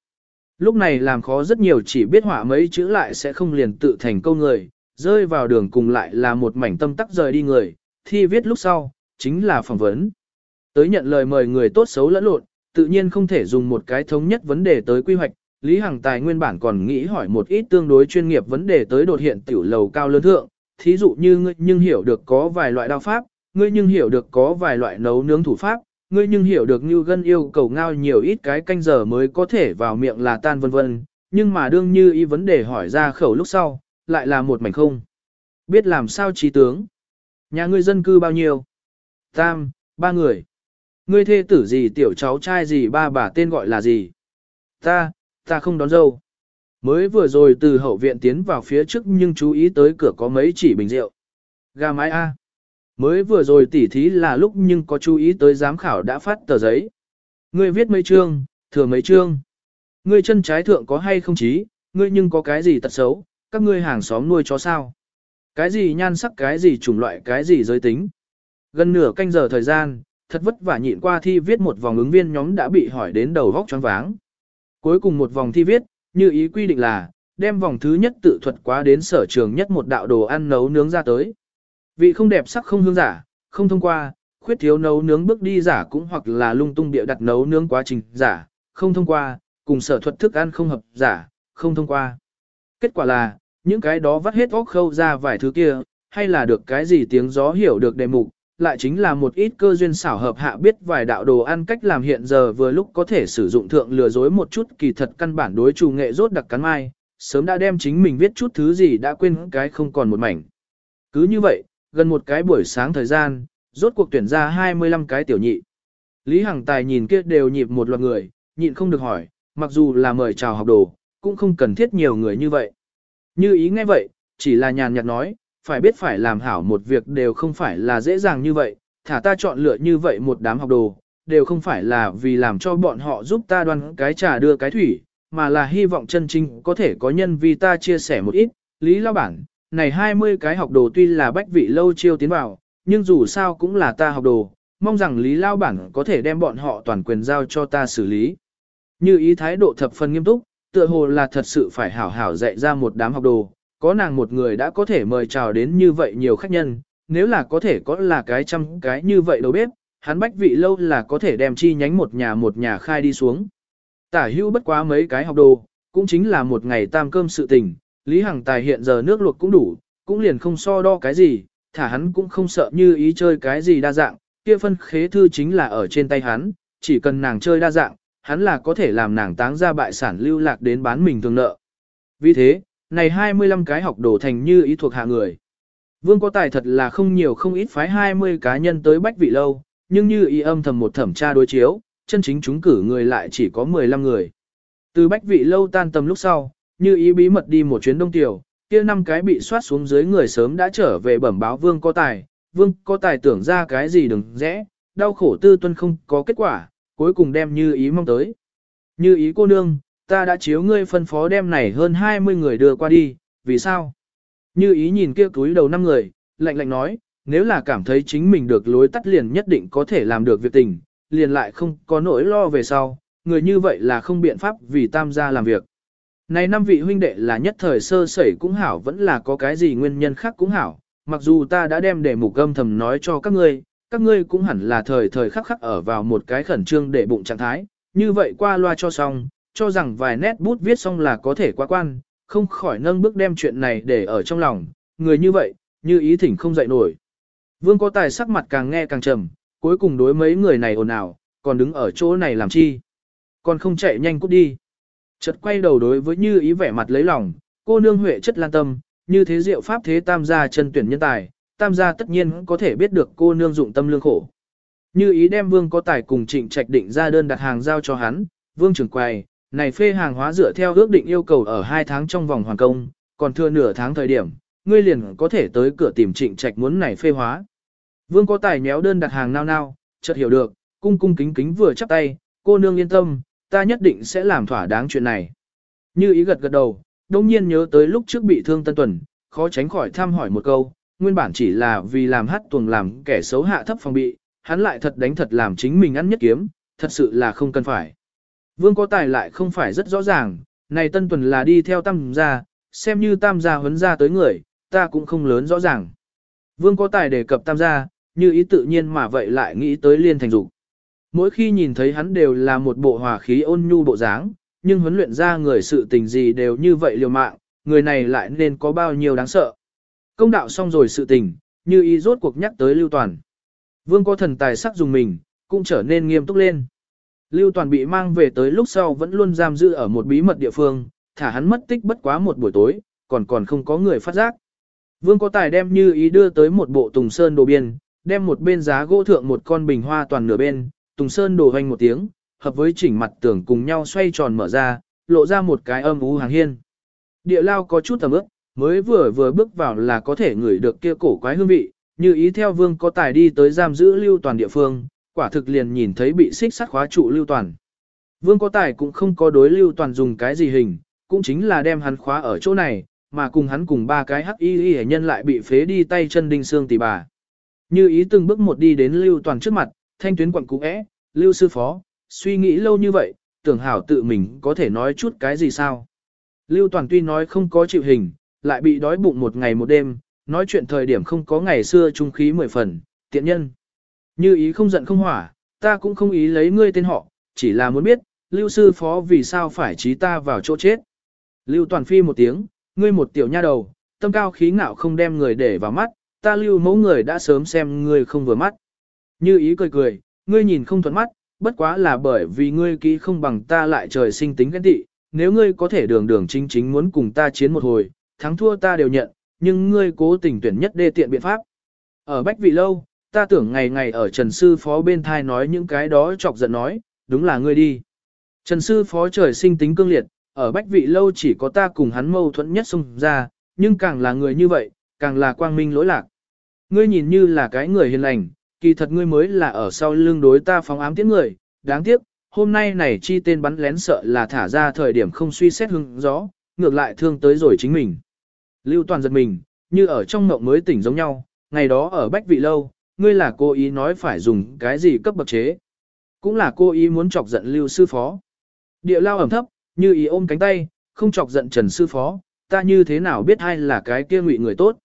Lúc này làm khó rất nhiều chỉ biết hỏa mấy chữ lại sẽ không liền tự thành câu người, rơi vào đường cùng lại là một mảnh tâm tắc rời đi người, thi viết lúc sau, chính là phỏng vấn. Tới nhận lời mời người tốt xấu lẫn lộn, tự nhiên không thể dùng một cái thống nhất vấn đề tới quy hoạch, Lý Hằng Tài nguyên bản còn nghĩ hỏi một ít tương đối chuyên nghiệp vấn đề tới đột hiện tiểu lầu cao lớn thượng, thí dụ như ngươi nhưng hiểu được có vài loại đao pháp, ngươi nhưng hiểu được có vài loại nấu nướng thủ pháp, ngươi nhưng hiểu được như gân yêu cầu ngao nhiều ít cái canh giờ mới có thể vào miệng là tan vân vân, nhưng mà đương như ý vấn đề hỏi ra khẩu lúc sau, lại là một mảnh không. Biết làm sao trí tướng. Nhà ngươi dân cư bao nhiêu? Tam, ba người. Ngươi thê tử gì tiểu cháu trai gì ba bà tên gọi là gì? Ta, ta không đón dâu. Mới vừa rồi từ hậu viện tiến vào phía trước nhưng chú ý tới cửa có mấy chỉ bình rượu. Gà mái A. Mới vừa rồi tỉ thí là lúc nhưng có chú ý tới giám khảo đã phát tờ giấy. Ngươi viết mấy chương, thừa mấy chương. Ngươi chân trái thượng có hay không chí, ngươi nhưng có cái gì tật xấu, các ngươi hàng xóm nuôi chó sao. Cái gì nhan sắc cái gì chủng loại cái gì giới tính. Gần nửa canh giờ thời gian, thật vất vả nhịn qua thi viết một vòng ứng viên nhóm đã bị hỏi đến đầu vóc choáng váng. Cuối cùng một vòng thi viết, như ý quy định là, đem vòng thứ nhất tự thuật quá đến sở trường nhất một đạo đồ ăn nấu nướng ra tới. Vị không đẹp sắc không hương giả, không thông qua, khuyết thiếu nấu nướng bước đi giả cũng hoặc là lung tung địa đặt nấu nướng quá trình giả, không thông qua, cùng sở thuật thức ăn không hợp giả, không thông qua. Kết quả là, những cái đó vắt hết óc khâu ra vài thứ kia, hay là được cái gì tiếng gió hiểu được đề mục, lại chính là một ít cơ duyên xảo hợp hạ biết vài đạo đồ ăn cách làm hiện giờ vừa lúc có thể sử dụng thượng lừa dối một chút kỳ thật căn bản đối chủ nghệ rốt đặc cắn mai, sớm đã đem chính mình viết chút thứ gì đã quên cái không còn một mảnh. Cứ như vậy, gần một cái buổi sáng thời gian, rốt cuộc tuyển ra 25 cái tiểu nhị. Lý Hằng Tài nhìn kia đều nhịp một loạt người, nhịn không được hỏi, mặc dù là mời chào học đồ, cũng không cần thiết nhiều người như vậy. Như ý nghe vậy, chỉ là nhàn nhạt nói, phải biết phải làm hảo một việc đều không phải là dễ dàng như vậy, thả ta chọn lựa như vậy một đám học đồ, đều không phải là vì làm cho bọn họ giúp ta đoan cái trà đưa cái thủy, mà là hy vọng chân chính có thể có nhân vì ta chia sẻ một ít, lý lao bản, này 20 cái học đồ tuy là bách vị lâu chiêu tiến vào, nhưng dù sao cũng là ta học đồ, mong rằng lý lao bản có thể đem bọn họ toàn quyền giao cho ta xử lý. Như ý thái độ thập phần nghiêm túc, tựa hồ là thật sự phải hảo hảo dạy ra một đám học đồ, có nàng một người đã có thể mời chào đến như vậy nhiều khách nhân, nếu là có thể có là cái trăm cái như vậy đâu biết, hắn bách vị lâu là có thể đem chi nhánh một nhà một nhà khai đi xuống. Tả hưu bất quá mấy cái học đồ, cũng chính là một ngày tam cơm sự tình, Lý Hằng Tài hiện giờ nước luộc cũng đủ, cũng liền không so đo cái gì, thả hắn cũng không sợ như ý chơi cái gì đa dạng, kia phân khế thư chính là ở trên tay hắn, chỉ cần nàng chơi đa dạng, hắn là có thể làm nàng táng ra bại sản lưu lạc đến bán mình thường nợ. Vì thế, này 25 cái học đồ thành như ý thuộc hạ người. Vương có tài thật là không nhiều không ít phái 20 cá nhân tới bách vị lâu, nhưng như ý âm thầm một thẩm tra đối chiếu, chân chính chúng cử người lại chỉ có 15 người. Từ bách vị lâu tan tầm lúc sau, như ý bí mật đi một chuyến đông tiểu, kia năm cái bị soát xuống dưới người sớm đã trở về bẩm báo vương có tài, vương có tài tưởng ra cái gì đừng rẽ, đau khổ tư tuân không có kết quả, cuối cùng đem như ý mong tới. Như ý cô nương, ta đã chiếu ngươi phân phó đem này hơn 20 người đưa qua đi, vì sao? Như ý nhìn kia túi đầu năm người, lạnh lạnh nói, nếu là cảm thấy chính mình được lối tắt liền nhất định có thể làm được việc tình, liền lại không có nỗi lo về sau, người như vậy là không biện pháp vì tam gia làm việc. Này năm vị huynh đệ là nhất thời sơ sẩy cũng hảo vẫn là có cái gì nguyên nhân khác cũng hảo, mặc dù ta đã đem để mục âm thầm nói cho các ngươi, các ngươi cũng hẳn là thời thời khắc khắc ở vào một cái khẩn trương để bụng trạng thái, như vậy qua loa cho xong, cho rằng vài nét bút viết xong là có thể qua quan, không khỏi nâng bước đem chuyện này để ở trong lòng, người như vậy, như ý thỉnh không dậy nổi. Vương có tài sắc mặt càng nghe càng trầm, cuối cùng đối mấy người này ồn ào, còn đứng ở chỗ này làm chi? Còn không chạy nhanh cút đi. Chợt quay đầu đối với như ý vẻ mặt lấy lòng, cô nương huệ chất lan tâm, như thế diệu pháp thế tam gia chân tuyển nhân tài, tam gia tất nhiên có thể biết được cô nương dụng tâm lương khổ. Như ý đem vương có tài cùng trịnh trạch định ra đơn đặt hàng giao cho hắn, vương trưởng quầy, này phê hàng hóa dựa theo ước định yêu cầu ở 2 tháng trong vòng hoàn công, còn thừa nửa tháng thời điểm, ngươi liền có thể tới cửa tìm trịnh trạch muốn này phê hóa. Vương có tài nhéo đơn đặt hàng nao nao, chợt hiểu được, cung cung kính kính vừa chắp tay, cô nương yên tâm, ta nhất định sẽ làm thỏa đáng chuyện này. Như ý gật gật đầu, đông nhiên nhớ tới lúc trước bị thương Tân Tuần, khó tránh khỏi thăm hỏi một câu, nguyên bản chỉ là vì làm hát tuồng làm kẻ xấu hạ thấp phòng bị, hắn lại thật đánh thật làm chính mình ăn nhất kiếm, thật sự là không cần phải. Vương có tài lại không phải rất rõ ràng, này Tân Tuần là đi theo tam gia, xem như tam gia huấn ra tới người, ta cũng không lớn rõ ràng. Vương có tài đề cập tam gia, như ý tự nhiên mà vậy lại nghĩ tới liên thành dục. Mỗi khi nhìn thấy hắn đều là một bộ hòa khí ôn nhu bộ dáng, nhưng huấn luyện ra người sự tình gì đều như vậy liều mạng, người này lại nên có bao nhiêu đáng sợ. Công đạo xong rồi sự tình, như Y rốt cuộc nhắc tới Lưu Toàn. Vương có thần tài sắc dùng mình, cũng trở nên nghiêm túc lên. Lưu Toàn bị mang về tới lúc sau vẫn luôn giam giữ ở một bí mật địa phương, thả hắn mất tích bất quá một buổi tối, còn còn không có người phát giác. Vương có tài đem như ý đưa tới một bộ tùng sơn đồ biên, đem một bên giá gỗ thượng một con bình hoa toàn nửa bên, tùng sơn đổ hoành một tiếng, hợp với chỉnh mặt tường cùng nhau xoay tròn mở ra, lộ ra một cái âm u hàng hiên. Địa lao có chút tầm ướp, mới vừa vừa bước vào là có thể ngửi được kia cổ quái hương vị, như ý theo vương có tài đi tới giam giữ lưu toàn địa phương, quả thực liền nhìn thấy bị xích sắt khóa trụ lưu toàn. Vương có tài cũng không có đối lưu toàn dùng cái gì hình, cũng chính là đem hắn khóa ở chỗ này, mà cùng hắn cùng ba cái hắc y y nhân lại bị phế đi tay chân đinh xương tỷ bà. Như ý từng bước một đi đến lưu toàn trước mặt, thanh tuyến quận cũ é, lưu sư phó, suy nghĩ lâu như vậy, tưởng hảo tự mình có thể nói chút cái gì sao. Lưu toàn tuy nói không có chịu hình, lại bị đói bụng một ngày một đêm, nói chuyện thời điểm không có ngày xưa trung khí mười phần, tiện nhân. Như ý không giận không hỏa, ta cũng không ý lấy ngươi tên họ, chỉ là muốn biết, lưu sư phó vì sao phải trí ta vào chỗ chết. Lưu toàn phi một tiếng, ngươi một tiểu nha đầu, tâm cao khí ngạo không đem người để vào mắt, ta lưu mẫu người đã sớm xem ngươi không vừa mắt. Như ý cười cười, ngươi nhìn không thuận mắt, bất quá là bởi vì ngươi kỹ không bằng ta lại trời sinh tính ghen tị, nếu ngươi có thể đường đường chính chính muốn cùng ta chiến một hồi, thắng thua ta đều nhận, nhưng ngươi cố tình tuyển nhất đê tiện biện pháp. Ở Bách Vị Lâu, ta tưởng ngày ngày ở Trần Sư Phó bên thai nói những cái đó chọc giận nói, đúng là ngươi đi. Trần Sư Phó trời sinh tính cương liệt, ở Bách Vị Lâu chỉ có ta cùng hắn mâu thuẫn nhất xung ra, nhưng càng là người như vậy, càng là quang minh lỗi lạc. Ngươi nhìn như là cái người hiền lành, kỳ thật ngươi mới là ở sau lưng đối ta phóng ám tiếng người, đáng tiếc, hôm nay này chi tên bắn lén sợ là thả ra thời điểm không suy xét hưng gió, ngược lại thương tới rồi chính mình. Lưu Toàn giật mình, như ở trong mộng mới tỉnh giống nhau, ngày đó ở Bách Vị Lâu, ngươi là cô ý nói phải dùng cái gì cấp bậc chế. Cũng là cô ý muốn chọc giận Lưu Sư Phó. Địa lao ẩm thấp, như ý ôm cánh tay, không chọc giận Trần Sư Phó, ta như thế nào biết ai là cái kia ngụy người tốt.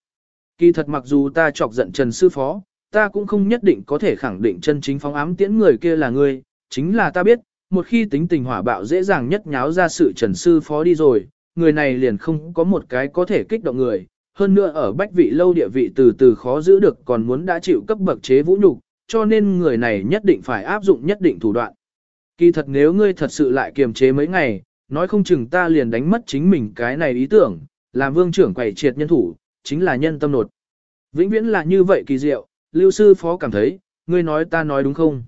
Kỳ thật mặc dù ta chọc giận Trần Sư Phó, ta cũng không nhất định có thể khẳng định chân chính phóng ám tiễn người kia là ngươi, chính là ta biết, một khi tính tình hỏa bạo dễ dàng nhất nháo ra sự Trần Sư Phó đi rồi, người này liền không có một cái có thể kích động người, hơn nữa ở bách vị lâu địa vị từ từ khó giữ được còn muốn đã chịu cấp bậc chế vũ nhục, cho nên người này nhất định phải áp dụng nhất định thủ đoạn. Kỳ thật nếu ngươi thật sự lại kiềm chế mấy ngày, nói không chừng ta liền đánh mất chính mình cái này ý tưởng, làm vương trưởng quầy triệt nhân thủ, chính là nhân tâm nột. Vĩnh viễn là như vậy kỳ diệu, lưu sư phó cảm thấy, ngươi nói ta nói đúng không?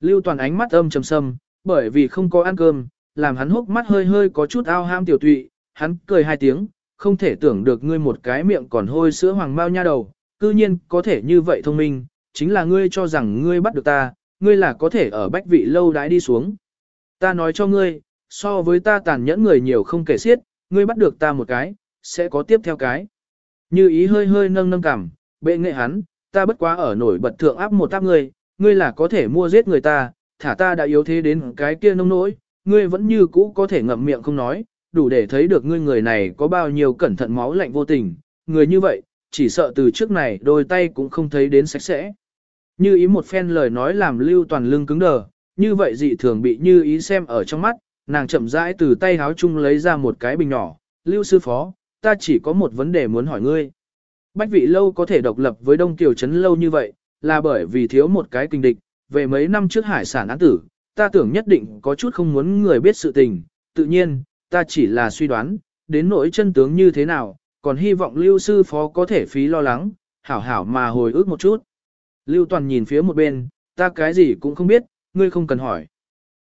Lưu toàn ánh mắt âm trầm sâm, bởi vì không có ăn cơm, làm hắn hốc mắt hơi hơi có chút ao ham tiểu tụy, hắn cười hai tiếng, không thể tưởng được ngươi một cái miệng còn hôi sữa hoàng mao nha đầu, cư nhiên có thể như vậy thông minh, chính là ngươi cho rằng ngươi bắt được ta, ngươi là có thể ở bách vị lâu đãi đi xuống. Ta nói cho ngươi, so với ta tàn nhẫn người nhiều không kể xiết, ngươi bắt được ta một cái, sẽ có tiếp theo cái. Như ý hơi hơi nâng nâng cảm, bệ nghệ hắn, ta bất quá ở nổi bật thượng áp một áp ngươi, ngươi là có thể mua giết người ta, thả ta đã yếu thế đến cái kia nông nỗi, ngươi vẫn như cũ có thể ngậm miệng không nói, đủ để thấy được ngươi người này có bao nhiêu cẩn thận máu lạnh vô tình, người như vậy, chỉ sợ từ trước này đôi tay cũng không thấy đến sạch sẽ. Như ý một phen lời nói làm lưu toàn lưng cứng đờ, như vậy dị thường bị như ý xem ở trong mắt, nàng chậm rãi từ tay háo chung lấy ra một cái bình nhỏ, lưu sư phó, ta chỉ có một vấn đề muốn hỏi ngươi. Bách vị lâu có thể độc lập với Đông Kiều Trấn lâu như vậy, là bởi vì thiếu một cái kinh địch, về mấy năm trước hải sản án tử, ta tưởng nhất định có chút không muốn người biết sự tình, tự nhiên, ta chỉ là suy đoán, đến nỗi chân tướng như thế nào, còn hy vọng lưu sư phó có thể phí lo lắng, hảo hảo mà hồi ức một chút. Lưu toàn nhìn phía một bên, ta cái gì cũng không biết, ngươi không cần hỏi.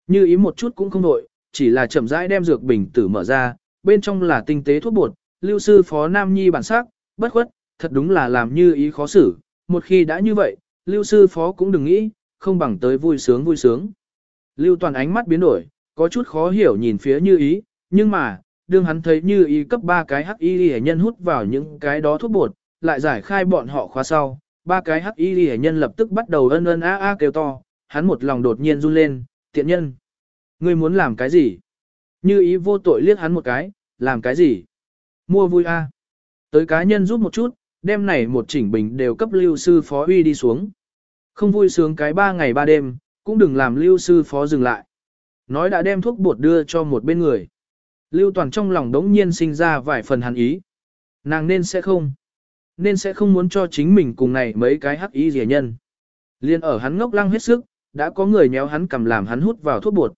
Như ý một chút cũng không nội, chỉ là chậm rãi đem dược bình tử mở ra, bên trong là tinh tế thuốc bột, lưu sư phó nam nhi bản sắc, bất khuất, thật đúng là làm như ý khó xử, một khi đã như vậy, lưu sư phó cũng đừng nghĩ, không bằng tới vui sướng vui sướng. Lưu toàn ánh mắt biến đổi, có chút khó hiểu nhìn phía như ý, nhưng mà, đương hắn thấy như ý cấp ba cái hắc y hệ nhân hút vào những cái đó thuốc bột, lại giải khai bọn họ khóa sau, ba cái hắc y hệ nhân lập tức bắt đầu ân ân a a kêu to, hắn một lòng đột nhiên run lên, tiện nhân. Ngươi muốn làm cái gì? Như ý vô tội liếc hắn một cái, làm cái gì? Mua vui a. Tới cá nhân giúp một chút, đêm này một chỉnh bình đều cấp lưu sư phó uy đi xuống. Không vui sướng cái ba ngày ba đêm, cũng đừng làm lưu sư phó dừng lại. Nói đã đem thuốc bột đưa cho một bên người. Lưu Toàn trong lòng đống nhiên sinh ra vài phần hàn ý. Nàng nên sẽ không. Nên sẽ không muốn cho chính mình cùng này mấy cái hắc ý rẻ nhân. Liên ở hắn ngốc lăng hết sức, đã có người nhéo hắn cầm làm hắn hút vào thuốc bột.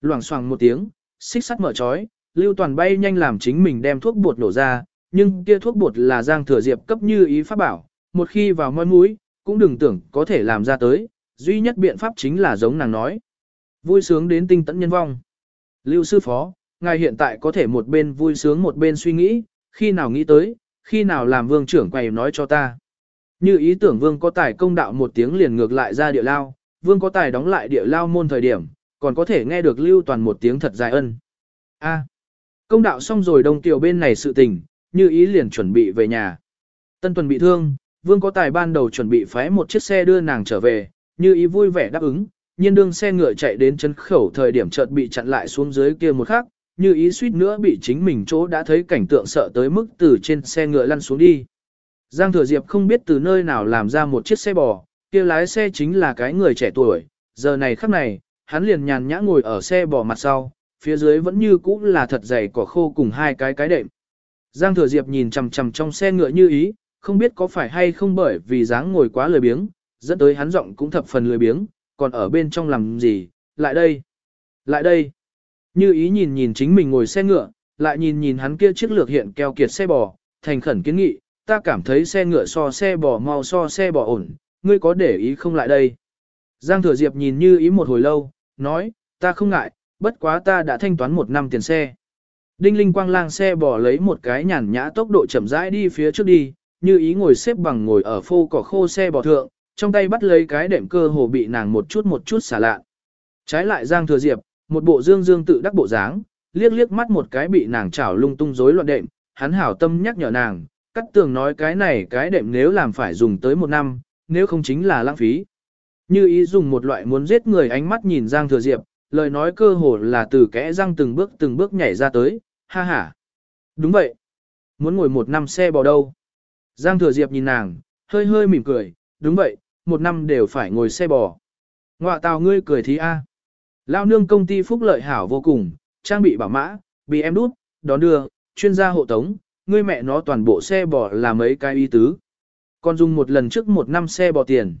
Loảng xoảng một tiếng, xích sắt mở trói, Lưu Toàn bay nhanh làm chính mình đem thuốc bột nổ ra, nhưng kia thuốc bột là Giang Thừa Diệp cấp như ý pháp bảo, một khi vào môi mũi, cũng đừng tưởng có thể làm ra tới, duy nhất biện pháp chính là giống nàng nói. Vui sướng đến tinh tận nhân vong. Lưu sư phó, ngài hiện tại có thể một bên vui sướng một bên suy nghĩ, khi nào nghĩ tới, khi nào làm vương trưởng quầy nói cho ta. Như ý tưởng vương có tài công đạo một tiếng liền ngược lại ra địa lao, vương có tài đóng lại địa lao môn thời điểm, còn có thể nghe được lưu toàn một tiếng thật dài ân. A. công đạo xong rồi đông tiểu bên này sự tình, như ý liền chuẩn bị về nhà. Tân tuần bị thương, vương có tài ban đầu chuẩn bị phái một chiếc xe đưa nàng trở về, như ý vui vẻ đáp ứng, nhiên đương xe ngựa chạy đến chân khẩu thời điểm chợt bị chặn lại xuống dưới kia một khắc, như ý suýt nữa bị chính mình chỗ đã thấy cảnh tượng sợ tới mức từ trên xe ngựa lăn xuống đi. Giang Thừa Diệp không biết từ nơi nào làm ra một chiếc xe bò, kia lái xe chính là cái người trẻ tuổi, giờ này khắc này, hắn liền nhàn nhã ngồi ở xe bò mặt sau, phía dưới vẫn như cũ là thật dày cỏ khô cùng hai cái cái đệm. Giang Thừa Diệp nhìn chằm chằm trong xe ngựa như ý, không biết có phải hay không bởi vì dáng ngồi quá lười biếng, dẫn tới hắn giọng cũng thập phần lười biếng, còn ở bên trong làm gì, lại đây, lại đây. Như ý nhìn nhìn chính mình ngồi xe ngựa, lại nhìn nhìn hắn kia chiếc lược hiện keo kiệt xe bò, thành khẩn kiến nghị, ta cảm thấy xe ngựa so xe bò mau so xe bò ổn, ngươi có để ý không lại đây. Giang Thừa Diệp nhìn như ý một hồi lâu, nói, ta không ngại, bất quá ta đã thanh toán một năm tiền xe. Đinh Linh Quang lang xe bỏ lấy một cái nhàn nhã tốc độ chậm rãi đi phía trước đi, như ý ngồi xếp bằng ngồi ở phô cỏ khô xe bỏ thượng, trong tay bắt lấy cái đệm cơ hồ bị nàng một chút một chút xả lạ. Trái lại Giang Thừa Diệp, một bộ dương dương tự đắc bộ dáng, liếc liếc mắt một cái bị nàng chảo lung tung rối loạn đệm, hắn hảo tâm nhắc nhở nàng, cắt tường nói cái này cái đệm nếu làm phải dùng tới một năm, nếu không chính là lãng phí. Như ý dùng một loại muốn giết người ánh mắt nhìn Giang Thừa Diệp, lời nói cơ hồ là từ kẽ răng từng bước từng bước nhảy ra tới, ha ha. Đúng vậy. Muốn ngồi một năm xe bò đâu. Giang Thừa Diệp nhìn nàng, hơi hơi mỉm cười, đúng vậy, một năm đều phải ngồi xe bò. Ngoạ tào ngươi cười thí a. Lao nương công ty phúc lợi hảo vô cùng, trang bị bảo mã, bị em đút, đón đưa, chuyên gia hộ tống, ngươi mẹ nó toàn bộ xe bò là mấy cái y tứ. Còn dùng một lần trước một năm xe bò tiền.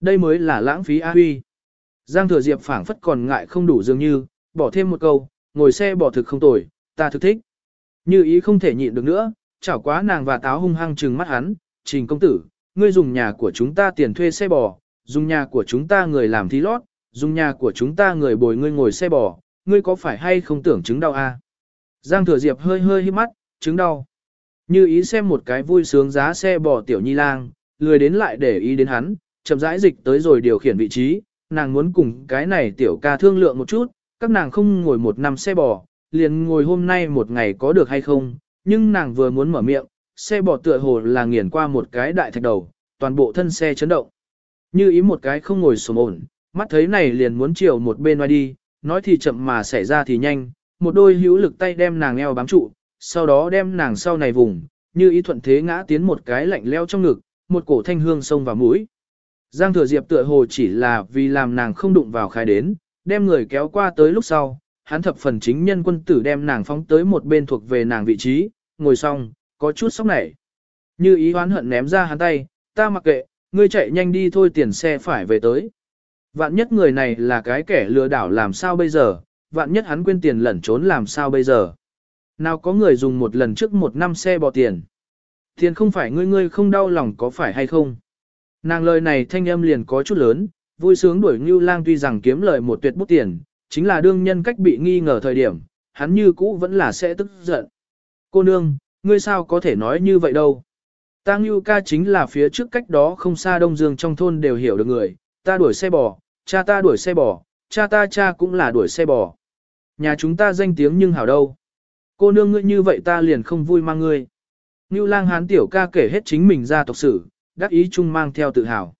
Đây mới là lãng phí A huy. Giang thừa diệp phảng phất còn ngại không đủ dường như, bỏ thêm một câu, ngồi xe bò thực không tồi, ta thực thích. Như ý không thể nhịn được nữa, chảo quá nàng và táo hung hăng trừng mắt hắn, trình công tử, ngươi dùng nhà của chúng ta tiền thuê xe bò, dùng nhà của chúng ta người làm thí lót, dùng nhà của chúng ta người bồi ngươi ngồi xe bò, ngươi có phải hay không tưởng chứng đau a? Giang thừa diệp hơi hơi hít mắt, chứng đau. Như ý xem một cái vui sướng giá xe bò tiểu nhi lang, lười đến lại để ý đến hắn, chậm rãi dịch tới rồi điều khiển vị trí, nàng muốn cùng cái này tiểu ca thương lượng một chút, các nàng không ngồi một năm xe bò, liền ngồi hôm nay một ngày có được hay không, nhưng nàng vừa muốn mở miệng, xe bỏ tựa hồ là nghiền qua một cái đại thạch đầu, toàn bộ thân xe chấn động. Như ý một cái không ngồi sồm ổn, mắt thấy này liền muốn chiều một bên ngoài đi, nói thì chậm mà xảy ra thì nhanh, một đôi hữu lực tay đem nàng eo bám trụ, sau đó đem nàng sau này vùng, như ý thuận thế ngã tiến một cái lạnh leo trong ngực, một cổ thanh hương sông vào mũi. Giang thừa diệp tựa hồ chỉ là vì làm nàng không đụng vào khai đến, đem người kéo qua tới lúc sau, hắn thập phần chính nhân quân tử đem nàng phóng tới một bên thuộc về nàng vị trí, ngồi xong, có chút sốc nảy. Như ý hoán hận ném ra hắn tay, ta mặc kệ, ngươi chạy nhanh đi thôi tiền xe phải về tới. Vạn nhất người này là cái kẻ lừa đảo làm sao bây giờ, vạn nhất hắn quên tiền lẩn trốn làm sao bây giờ. Nào có người dùng một lần trước một năm xe bỏ tiền. Tiền không phải ngươi ngươi không đau lòng có phải hay không. Nàng lời này thanh âm liền có chút lớn, vui sướng đuổi Ngưu Lang tuy rằng kiếm lời một tuyệt bút tiền, chính là đương nhân cách bị nghi ngờ thời điểm, hắn như cũ vẫn là sẽ tức giận. Cô nương, ngươi sao có thể nói như vậy đâu. Ta Ngưu ca chính là phía trước cách đó không xa Đông Dương trong thôn đều hiểu được người, ta đuổi xe bò, cha ta đuổi xe bò, cha ta cha cũng là đuổi xe bò. Nhà chúng ta danh tiếng nhưng hảo đâu. Cô nương ngươi như vậy ta liền không vui mang ngươi. Ngưu lang hán tiểu ca kể hết chính mình ra tộc sử, đắc ý chung mang theo tự hào.